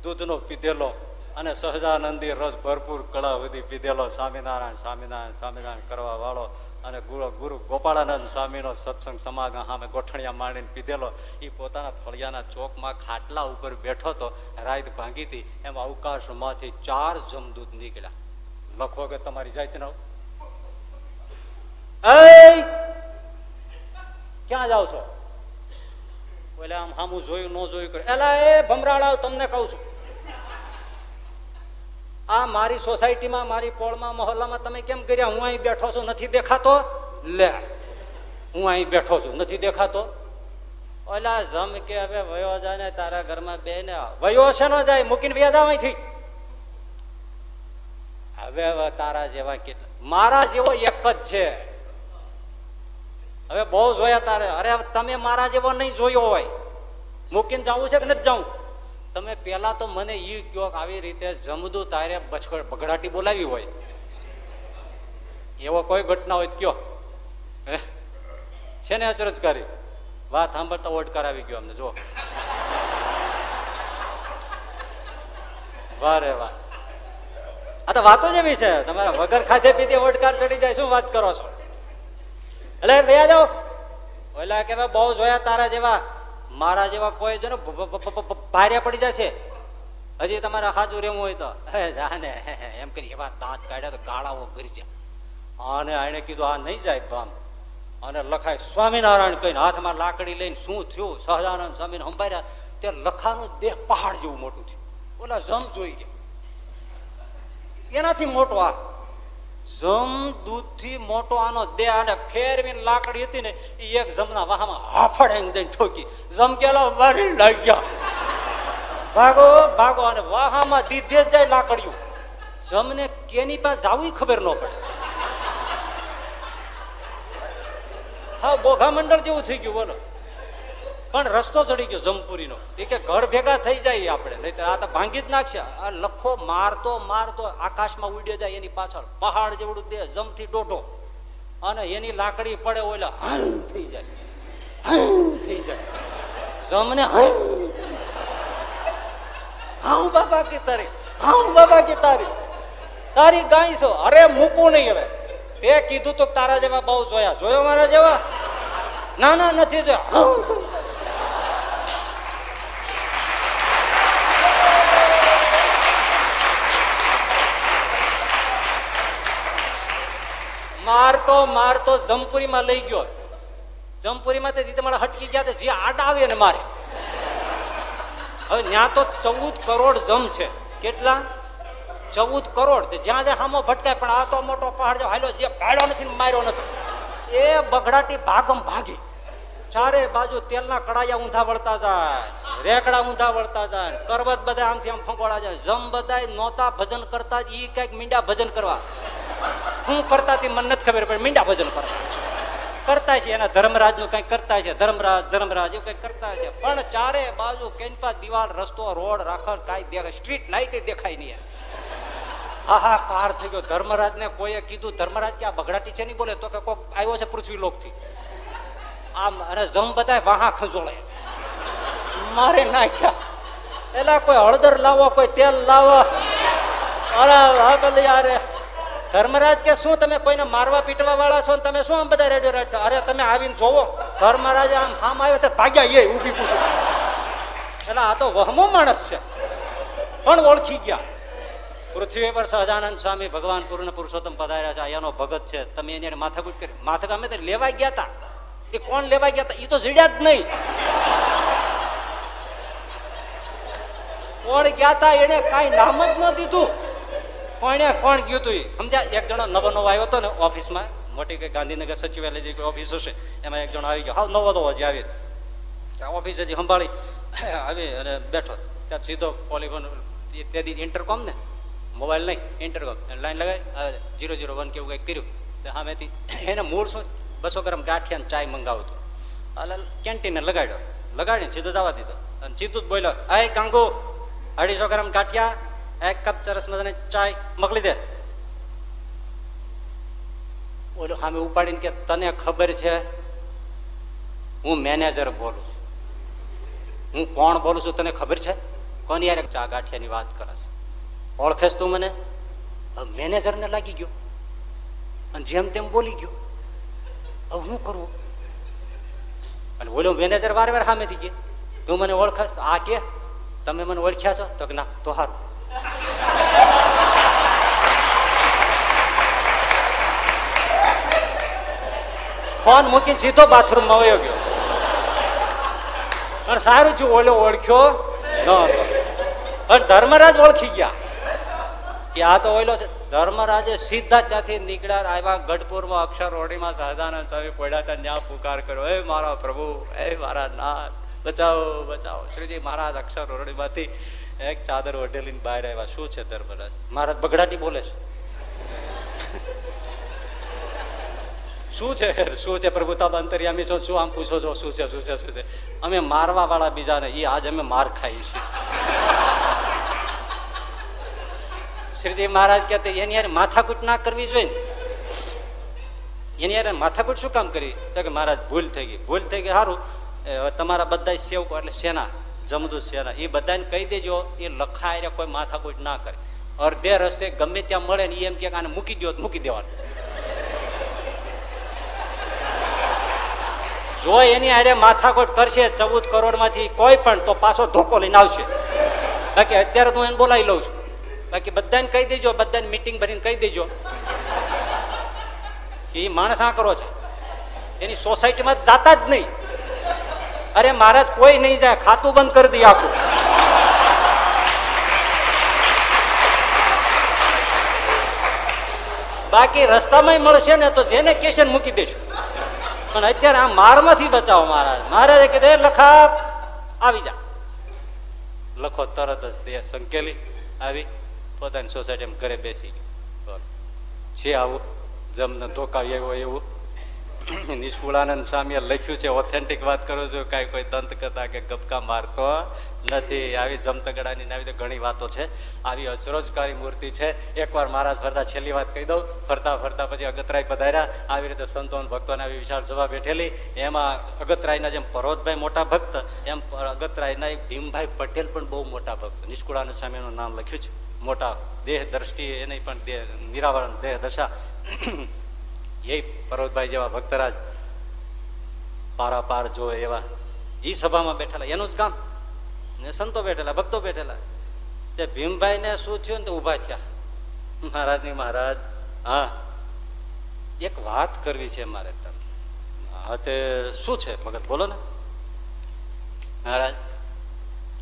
દૂધનો પીધેલો અને સહજાનંદી રસ ભરપૂર કળા સુધી પીધેલો સ્વામિનારાયણ સ્વામિનારાયણ સ્વામિનારાયણ કરવા વાળો અને ગુરુ ગુરુ ગોપાળાનંદ સ્વામીનો સત્સંગ સમાગમ સામે ગોઠણિયા માંડીને પીધેલો. એ પોતાના ફળિયાના ચોકમાં ખાટલા ઉપર બેઠો હતો રાત ભાંગી હતી, એમ અવકાશમાંથી ચાર જમદૂત નીકળ્યા. લખો કે તમારી જાતના ક્યાં જાવ છો? બોલે આમ હામું જોયું, ન જોયું કરે. એલા એ ભમરાળા તમને કહું છું. આ મારી સોસાયટીમાં, મારી પોળમાં, મહોલ્લામાં તમે કેમ કર્યા? હું અહીં બેઠો છું, નથી દેખાતો? લે, હું અહીં બેઠો છું, નથી દેખાતો? ઓલા જમ કે હવે વયો જાય ને તારા ઘરમાં બે ને વયો છે નો જાય, મૂકીને વ્યાજ અહીંથી. હવે હવે તારા જેવા કેટલા મારા જેવો એક જ છે. હવે બહુ જોયા તારે. અરે તમે મારા જેવો નહીં જોયો હોય. મૂકીને જવું છે કે નથી જવું? તમે પેલા તો મને ઈ કયો આવી રીતે જમદું તારે બગડાટી બોલાવી હોય. એવો કોઈ ઘટના હોય કયો છે ને અચરજકારી? વાત સાંભળતા ઓટ કરાવી ગયો અમને જો વાહ રે વાહ. આ તો વાતો જ એવી છે. તમારા વગર ખાધે પીધે ઓટકાર ચડી જાય, શું વાત કરો છો? એટલે ભૈયા જાઓ. ઓલા કે બહુ જોયા તારા જેવા. મારા જેવા કોઈ જો ને ભારે પડી જશે. હજી તમારે હાજુ રહેવું હોય તો. જાને એમ કરી એવા દાંત કાઢ્યા તો ગાળાઓ ગરજ્યા. અને એને કીધું, આ નહીં જાય બામ અને લખાય, સ્વામિનારાયણ કહીને હાથમાં લાકડી લઈને શું થયું? સહજાનંદ સ્વામીને સંભાર્યા તે લખાનું દેહ પહાડ જેવું મોટું થયું. ઓલા જમ જોઈ ગયા. એનાથી મોટો આ જમ દૂધથી મોટો આનો દેહ અને ફેરવીને લાકડી હતી ને એ એક જમના વાહમાં હાફડ દઈને ઠોકી. જમ કેલા મારી લાગ્યા. ભાગો ભાગો, અને વાહામાં દીધે જ જાય લાકડીયું જમને કેની પાસે જવું ખબર ન પડે. હા બોઘા મંડળ જેવું થઈ ગયું, બોલો. પણ રસ્તો ચડી ગયો જમપુરીનો. એ કે ઘર ભેગા થઈ જાય આપણે. નહીં આ તો ભાંગી જ નાખશે. લખો, મારતો મારતો, આકાશમાં ઉડ્યો જાય એની પાછળ. પહાડ જેવડું દે જમથી ડોઢો. અને એની લાકડી પડે ઓલા હમ થઈ જાય. થઈ જાય. જમને હા બાબા કે તારી? હા બાબા કે તારી? તારી ગાય છો. અરે મૂકું નહીં હવે. તે કીધું તો તારા જેવા બહુ જોયા. જોયો મારા જેવા? ના ના, નથી જોયા. મારતો મારતો જમપુરીમાં લઈ ગયો. જમપુરીમાં તે તમારા હટકી ગયા જે આડા આવે ને મારે. હવે ત્યાં તો ચૌદ કરોડ જમ છે. કેટલા? ચૌદ કરોડ. જ્યાં જ્યાં હામો ભટકાય, પણ આ તો મોટો પહાડ હાલો જે પાડ્યો નથી માર્યો નથી. એ બગડાટી ભાગમ ભાગી. ચારે બાજુ તેલના કડાયા ઊંધા વળતા જાય, રેકડા ઊંધા વળતા જાય, કરવત બધા આમથી આમ ફંકોળા જાય. જમ બધા નોતા ભજન કરતા ઈ કંઈક મીંડા ભજન કરવા. હું કરતા હતી મને નથી ખબર પડે મીંડા ભજન કરવા. કરતા છે, એના ધર્મરાજનું કઈ કરતા છે, ધર્મરાજ ધર્મરાજ, એવું કઈ કરતા છે. પણ ચારે બાજુ કેનપા, દિવાલ, રસ્તો, રોડ રાખડ કાંઈ દેખાય, સ્ટ્રીટ લાઇટ દેખાય નહીં હાહાકાર થઈ ગયો ધર્મરાજ ને કોઈએ કીધું, ધર્મરાજ કે આ બગડાટી છે નહીં બોલે? તો કે કોક આવ્યો છે પૃથ્વી લોકથી આમ અને જમ બધા વાહા ખંજોળે. મારે નાખ્યા. એલા કોઈ હળદર લાવો, કોઈ તેલ લાવો. અરે ધર્મરાજ કે શું તમે કોઈને મારવા પીટવા વાળા છો તમે શું આમ બધા રેડિયો રેડ અરે, તમે આવીને જોવો. ધર્મરાજ આમ આમ આવ્યો તો ભાગ્યા એ ઊભી પૂછું. એટલે આ તો વહમો માણસ છે. પણ ઓળખી ગયા. પૃથ્વી પર સહજાનંદ સ્વામી ભગવાન પૂર્ણ પુરુષોત્તમ પધાર્યા છે. એનો ભગત છે. તમે એની માથાકૂટ કરી માથા અમે લેવા ગયા હતા એ કોણ લેવા ગયા હતા? એ તો જીડ્યા જ નહીં. કોણ ગયા હતા એને કઈ નામ જ ન દીધું. પણ કોણ ગયું તું સમજ્યા? એક જણો નવો નવો આવ્યો હતો ને ઓફિસમાં. મોટી કઈ ગાંધીનગર સચિવાલય જે ઓફિસ હશે. એમાં એક જણો આવી ગયો. હાવ નવો નવો જે આવી ઓફિસ હજી સંભાળી આવી અને બેઠો. ત્યાં સીધો પોલિફોન તેથી ઇન્ટરકોમ ને? મોબાઈલ નહીં, ઇન્ટરકોમ. લાઈન લગાવી જીરો જીરો વન કેવું કંઈક કર્યું. તો સામેથી એને મૂળ શું? બસો ગ્રામ ગાંઠિયા ચાય મંગાવતું એટલે કેન્ટીને લગાડ્યો. લગાડીને સીધો જવા દીધો. અને સીધું જ બોલ્યો, એ ગાંગુ, અઢીસો ગ્રામ ગાંઠિયા, એક કપ ચરસ મજાને ચાય મોકલી દે. ઓલો સામે ઉપાડીને કે, તને ખબર છે, હું મેનેજર બોલું છું. હું કોણ બોલું છું, તને ખબર છે? કોની યાર ચા ગાંઠિયાની વાત કરશ ઓળખેશ તું મને? મેનેજરને લાગી ગયો. અને જેમ તેમ બોલી ગયો. હવે શું કરવું અને ઓલો મેનેજર વારે વાર સામેથી કે તું મને ઓળખાશ આ કે તમે મને ઓળખ્યા છો? તો કે, ના, તો સારું ફોન મૂકીને સીધો બાથરૂમમાં વયો ગયો. પણ સારું છું ઓલો ઓળખ્યો. ન પણ ધર્મરાજ ઓળખી ગયા. કે આ તો ઓયલો છે. ધર્મરાજે સીધા ત્યાંથી નીકળ્યા આવ્યા ગઢપુરમાં અક્ષર ઓડીમાં સહજાનંદ સ્વામી પડ્યા હતા, ત્યાં પુકાર કર્યો એ મારા પ્રભુ એ મારા નાથ, બચાવો બચાવો. શ્રીજી મહારાજ અક્ષરઓડીમાંથી એક ચાદર ઓઢેલીને બહાર આવ્યા. શું છે ધર્મરાજ? મહારાજ બગડાટી બોલે છે. શું છે? શું છે પ્રભુતા અંતરિયામી છો? શું આમ પૂછો છો? શું છે? શું છે? શું છે? અમે મારવા વાળા બીજાને એ આજ અમે માર ખાઈ છીએ. શ્રીજી મહારાજ કહેતા એની યાર માથાકૂટ ના કરવી જોઈએ એની યાર માથાકૂટ શું કામ કરી તો કે મહારાજ, ભૂલ થઈ ગઈ. ભૂલ થઈ ગઈ સારું તમારા બધા સેવકો, એટલે સેના જમદુ સેના એ બધાને કહી દેજો એ લખાય કોઈ માથાકૂટ ના કરે. અડધે રસ્તે ગમે ત્યાં મળે ને એમ કે આને મૂકી દો મૂકી દેવાનું. જો એની હારે માથાકોટ કરશે, ચૌદ કરોડમાંથી કોઈ પણ, તો પાછો ધોકો લઈને આવશે. બાકી અત્યારે હું એને બોલાવી લઉં છું. બાકી બધાને કહી દેજો, બધાને મીટિંગ ભરીને કહી દેજો. એ માણસ આ કરો છે? એની સોસાયટીમાં જાતા જ નહીં. અરે મહારાજ, કોઈ નહીં જાય, ખાતું બંધ કરી દઈએ આખું. બાકી રસ્તામાં મળશે ને તો જેને કેશન મૂકી દેશું. પણ અત્યારે આ મારમાંથી બચાવો મહારાજ. મહારાજે કીધું, એ લખા, આવી જા. લખો તરત જ બે સંકેલી આવી. પોતાની સોસાયટીમાં ઘરે બેસી ગયો. છે આવું જમને ધોકાવી આવ્યો એવું નિષ્કુળાનંદ સ્વામીએ લખ્યું છે ઓથેન્ટિક વાત કરું છું, કાંઈ કોઈ દંત કથા કે ગપકા મારતો નથી. આવી જમતગડાની આવી તો ઘણી વાતો છે. આવી અચરોજકારી મૂર્તિ છે. એકવાર મહારાજ ફરતા છેલ્લી વાત કહી દઉં. ફરતા ફરતા પછી અગતરાય પધાર્યા. આવી રીતે સંતો ભક્તોને આવી વિશાળ સભા બેઠેલી. એમાં અગતરાયના જેમ પરોતભાઈ મોટા ભક્ત, એમ અગતરાયના ભીમભાઈ પટેલ પણ બહુ મોટા ભક્ત. નિષ્કુળાનંદ સ્વામીનું નામ લખ્યું છે. મોટા દેહ દ્રષ્ટિએ એને પણ નિરાવરણ દેહ દશા. એ પર્વતભાઈ જેવા ભક્તરાજ પારા પાર જો એવા. એ સભામાં બેઠેલા, એનું જ કામ. ને સંતો બેઠેલા, ભક્તો બેઠેલા. તે ભીમભાઈ ને શું થયું ને તો ઊભા થયા. મહારાજની મહારાજ, હા, એક વાત કરવી છે મારે તમે. હા, તે શું છે ભગત બોલો ને. મહારાજ,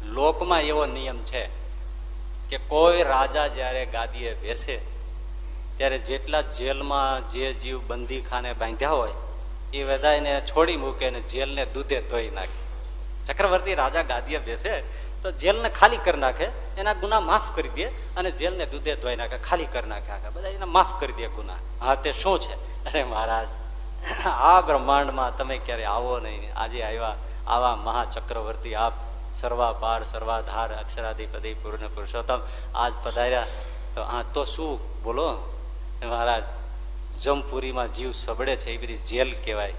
લોકમાં એવો નિયમ છે. કે કોઈ રાજા જયારે ગાદીએ બેસે, ત્યારે જેટલા જેલમાં જે જીવ બંદીખાને બાંધ્યા હોય, એ બધાને છોડી મૂકે ને જેલને દૂધે ધોઈ નાખે. ચક્રવર્તી રાજા ગાદીએ બેસે, તો જેલને ખાલી કરી નાખે, એના ગુના માફ કરી દે અને જેલને દૂધે ધોઈ નાખે, ખાલી કરી નાખે આખા. બધા એને માફ કરી દે ગુના. હા, તે શું છે? અરે મહારાજ, આ બ્રહ્માંડમાં તમે ક્યારે આવો નહીં. આજે આવ્યા આવા મહાચક્રવર્તી આપ સર્વા પાર સર્વાધાર, અક્ષરાધિપતિ, પૂર્ણ પુરુષોત્તમ, આજ પધાર્યા. તો આ તો શું? બોલો. મહારાજ, જમપુરીમાં જીવ સબડે છે, એ બધી જેલ કહેવાય.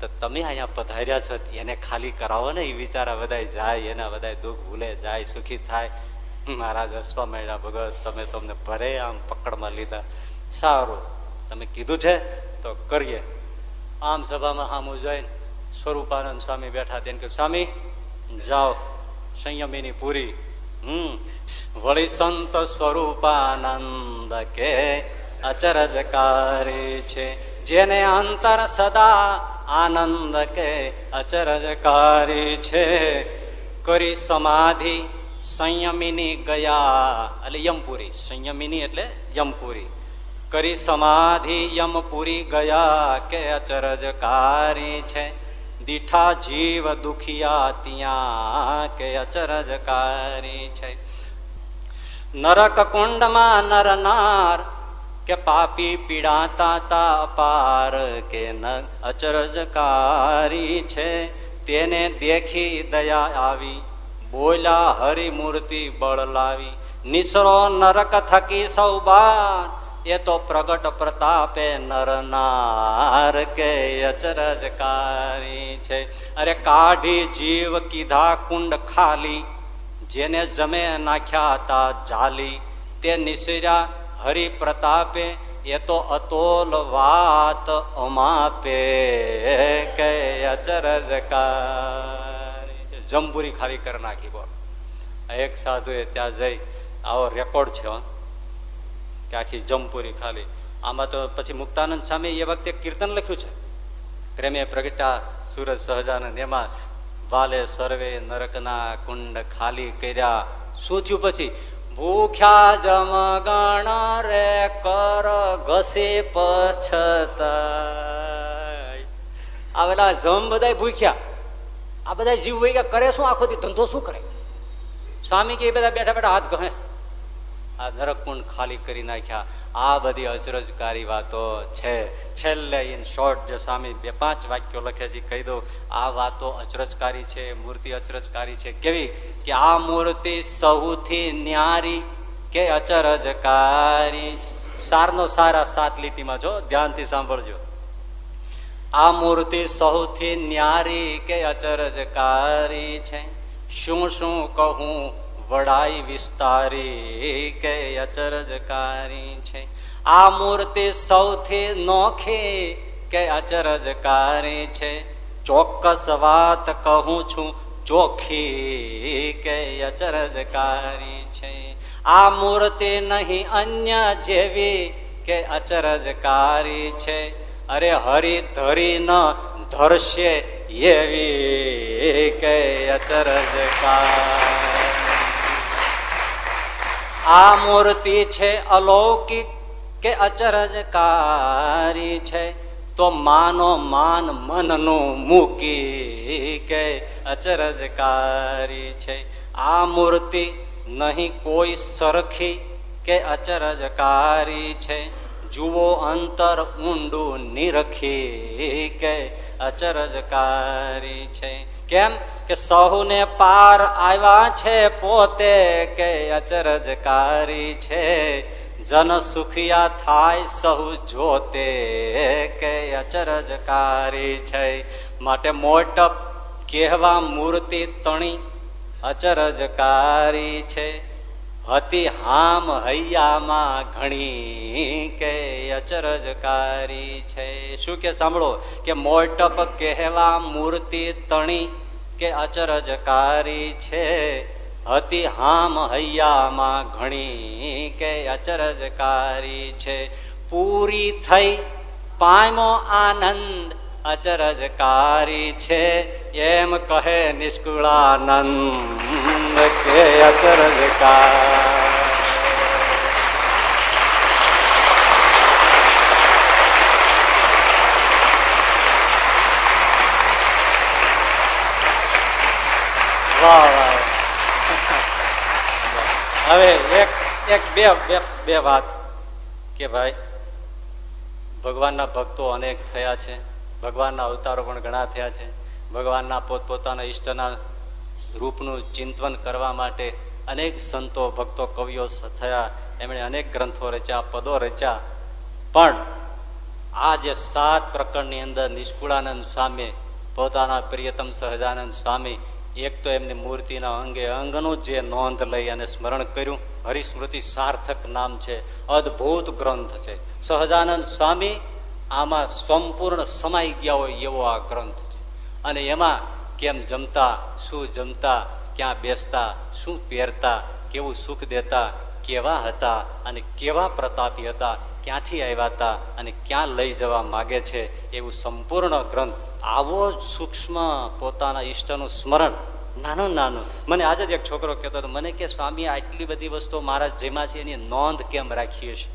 તો તમે અહીંયા પધાર્યા છો, એને ખાલી કરાવો ને, એ વિચારા બધા જાય, એના બધા દુઃખ ભૂલે, જાય, સુખી થાય. મહારાજ હસવા માંડ્યા ભગત, તમે તમને ભરે આમ પકડમાં લીધા. સારું. તમે કીધું છે, તો કરીએ. આમ સભામાં સામું જોઈને સ્વરૂપાનંદ સ્વામી બેઠા તેને કે, સ્વામી, જાઓ. સંયમીની પૂરી. હમ. વળી સંત સ્વરૂપાનંદ કે અચરજકારી છે. જેને અંતર સદા આનંદ કે અચરજકારી છે. કરી સમાધિ સંયમીની ગયા. એટલે યમપુરી. સંયમીની એટલે યમપુરી. કરી સમાધિ યમપુરી ગયા કે અચરજકારી છે. દીઠા જીવ દુખિયા ત્યાં કે અચરજકારી છે. નરક કુંડમાં નરનાર કે પાપી પીડાતા તા અપાર કે અચરજકારી છે. તેને દેખી દયા આવી, બોલ્યા હરિમૂર્તિ બળ લાવી. નિસરો નરક થકી સૌ બાર એ તો પ્રગટ પ્રતાપે નરનાર કે અચરજકારી છે. અરે કાઢી જીવ કીધા કુંડ ખાલી, જેને જમે નાખ્યા હતા જાલી. તે નિસર્યા હરિ પ્રતાપે એ તો અતોલ વાત અમાપે કે અચરજકારી જંબુરી ખાલી કરી નાખી બોલ. એક સાધુએ ત્યાં જઈ, આવો રેકોર્ડ છે કે આખી જમપુરી ખાલી. આમાં તો પછી મુક્તાનંદ સ્વામી એ વખતે કીર્તન લખ્યું છે. પ્રેમે પ્રગટા સુરજ સહજાનંદ એમાં વાલે સર્વે નરકના કુંડ ખાલી કર્યા. શું થયું પછી? ભૂખ્યા જમ ગણ રે કર ઘસી પછતા આવેલા જમ બધા ભૂખ્યા. આ બધા જીવ હોય કરે શું? આખો ધંધો શું કરે? સ્વામી કે બધા બેઠા બેઠા હાથ ગહે આ નરકુંડ ખાલી કરી નાખ્યા. આ બધી અચરજકારી વાતો છે. છેલ્લે ઇન શોર્ટ જે સ્વામી બે પાંચ વાક્યો લખે છે કહી દો આ વાતો અચરજકારી છે, મૂર્તિ અચરજકારી છે. કેવી? કે આ મૂર્તિ સૌથી ન્યારી કે અચરજકારી છે. સારનો સારા સાત લીટીમાં, જો ધ્યાનથી સાંભળજો. આ મૂર્તિ સૌથી ન્યારી કે અચરજકારી છે. શું શું કહું? વડાઈ વિસ્તારી કે અચરજકારી છે. આ મૂર્તિ સૌથી નોખી કે અચરજકારી છે. ચોક્કસ વાત કહું છું, ચોખી કે અચરજકારી છે. આ મૂર્તિ નહીં અન્ય જેવી કે અચરજકારી છે. અરે હરી ધરી ન ધરશે એવી કે અચરજકારી. આ મૂર્તિ છે, અલૌકિક કે અચરજકારી છે, તો માનો માન મનનું મૂકી કે અચરજકારી છે. આ મૂર્તિ નહીં કોઈ સરખી કે અચરજકારી છે. જુઓ અંતર ઊંડું નિરખી કે અચરજકારી છે. કેમ કે સહુને પાર આવ્યા છે પોતે કે અચરજકારી છે? જન સુખિયા થાય સહુ જોતે કે અચરજકારી છે? માટે મોટપ કહેવા મૂર્તિ તણી અચરજકારી છે. હતી હામ હૈયામાં ઘણી કે અચરજકારી છે. શું કે સાંભળો? કે મોટપ કહેવા મૂર્તિ તણી કે અચરજકારી છે. હતી હામ હૈયામાં ઘણી કે અચરજકારી છે. પૂરી થઈ પામો આનંદ અચરજકારી છે, એમ કહે નિષ્કુળાનંદ કે અચરજકાર. હવે એક એક બે બે વાત કે ભાઈ, ભગવાનના ભક્તો અનેક થયા છે. ભગવાનના અવતારો પણ ઘણા થયા છે. ભગવાનના પોતપોતાના ઈષ્ટના રૂપનું ચિંતન કરવા માટે અનેક સંતો, ભક્તો, કવિઓ થયા. એમણે અનેક ગ્રંથો રચ્યા, પદો રચ્યા. પણ આ જે સાત પ્રકરણની અંદર નિષ્કુળાનંદ સ્વામી, પોતાના પ્રિયતમ સહજાનંદ સ્વામી, એક તો એમની મૂર્તિના અંગે અંગનું જે નોંધ લઈ અને સ્મરણ કર્યું, હરિસ્મૃતિ સાર્થક નામ છે, અદભુત ગ્રંથ છે. સહજાનંદ સ્વામી આમાં સંપૂર્ણ સમાઈ ગયા હોય એવો આ ગ્રંથ છે. અને એમાં કેમ જમતા, શું જમતા, ક્યાં બેસતા, શું પહેરતા, કેવું સુખ દેતા, કેવા હતા અને કેવા પ્રતાપી હતા, ક્યાંથી આવ્યા હતા અને ક્યાં લઈ જવા માગે છે એવું સંપૂર્ણ ગ્રંથ આવો જ સૂક્ષ્મ પોતાના ઈષ્ટનું સ્મરણ, નાનું નાનું. મને આજે જ એક છોકરો કહેતો હતો, મને કે સ્વામી, આટલી બધી વસ્તુઓ મારા જેમાં છે, એની નોંધ કેમ રાખીએ છે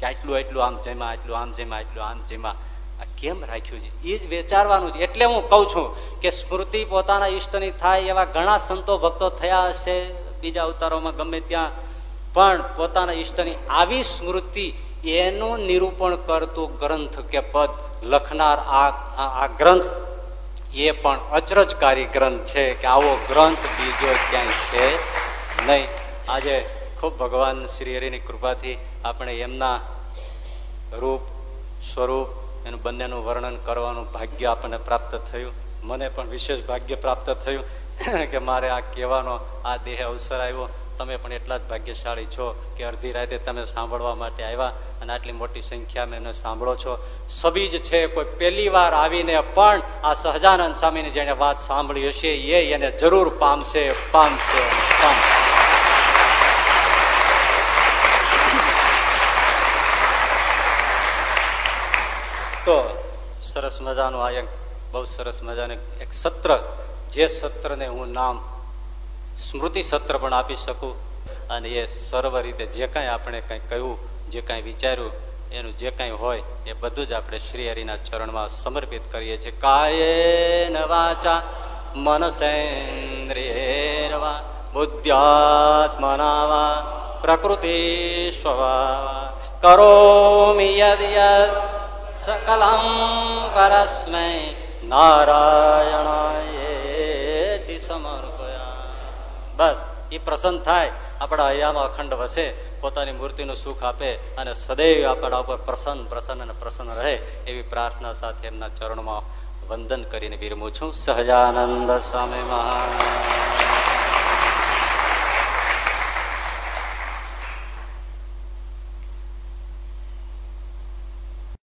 કે આટલું આટલું આમ જેમાં આટલું આમ જેમાં આટલું આમ જેમાં આ. કેમ રાખ્યું છે? એ જ વિચારવાનું છે. એટલે હું કહું છું કે સ્મૃતિ પોતાના ઈષ્ટની થાય એવા ઘણા સંતો ભક્તો થયા હશે બીજા અવતારોમાં ગમે ત્યાં. પણ પોતાના ઈષ્ટની આવી સ્મૃતિ એનું નિરૂપણ કરતું ગ્રંથ કે પદ લખનાર આ ગ્રંથ એ પણ અચરજકારી ગ્રંથ છે કે આવો ગ્રંથ બીજો ક્યાંય છે નહીં. આજે ખૂબ ભગવાન શ્રી હરિની કૃપાથી આપણે એમના રૂપ, સ્વરૂપ, એનું બંનેનું વર્ણન કરવાનું ભાગ્ય આપણને પ્રાપ્ત થયું. મને પણ વિશેષ ભાગ્ય પ્રાપ્ત થયું કે મારે આ કહેવાનો આ દેહ અવસર આવ્યો. તમે પણ એટલા જ ભાગ્યશાળી છો કે અડધી રાતે તમે સાંભળવા માટે આવ્યા અને આટલી મોટી સંખ્યામાં એમને સાંભળો છો. સબીજ છે, કોઈ પહેલી વાર આવીને પણ આ સહજાનંદ સ્વામીની જેને વાત સાંભળી હશે, એ એને જરૂર પામશે પામશે પામશે. તો સરસ મજાનું આ એક બહુ સરસ મજાનું એક સત્ર, જે સત્રને હું નામ સ્મૃતિ સત્ર પણ આપી શકું અને એ સર્વ રીતે જે કાંઈ આપણે કંઈ કહ્યું, જે કાંઈ વિચાર્યું, એનું જે કાંઈ હોય, એ બધું જ આપણે શ્રી હરિના ચરણમાં સમર્પિત કરીએ છીએ. કાયે નવાચા મનસેન્દ્રિયેરવા, બુદ્ધ્યાત્મનાવા પ્રકૃતિ સ્વવા કરોમિ યદ યદ સકલમ પરસ્મૈ નારાયણાય સમર્પયા બસ એ પ્રસન્ન થાય આપણા હૈયામાં અખંડ વસે પોતાની મૂર્તિનું સુખ આપે અને સદૈવ આપણા ઉપર પ્રસન્ન પ્રસન્ન અને પ્રસન્ન રહે એવી પ્રાર્થના સાથે એમના ચરણમાં વંદન કરીને વિરમું છું સહજાનંદ સ્વામી મહારાજ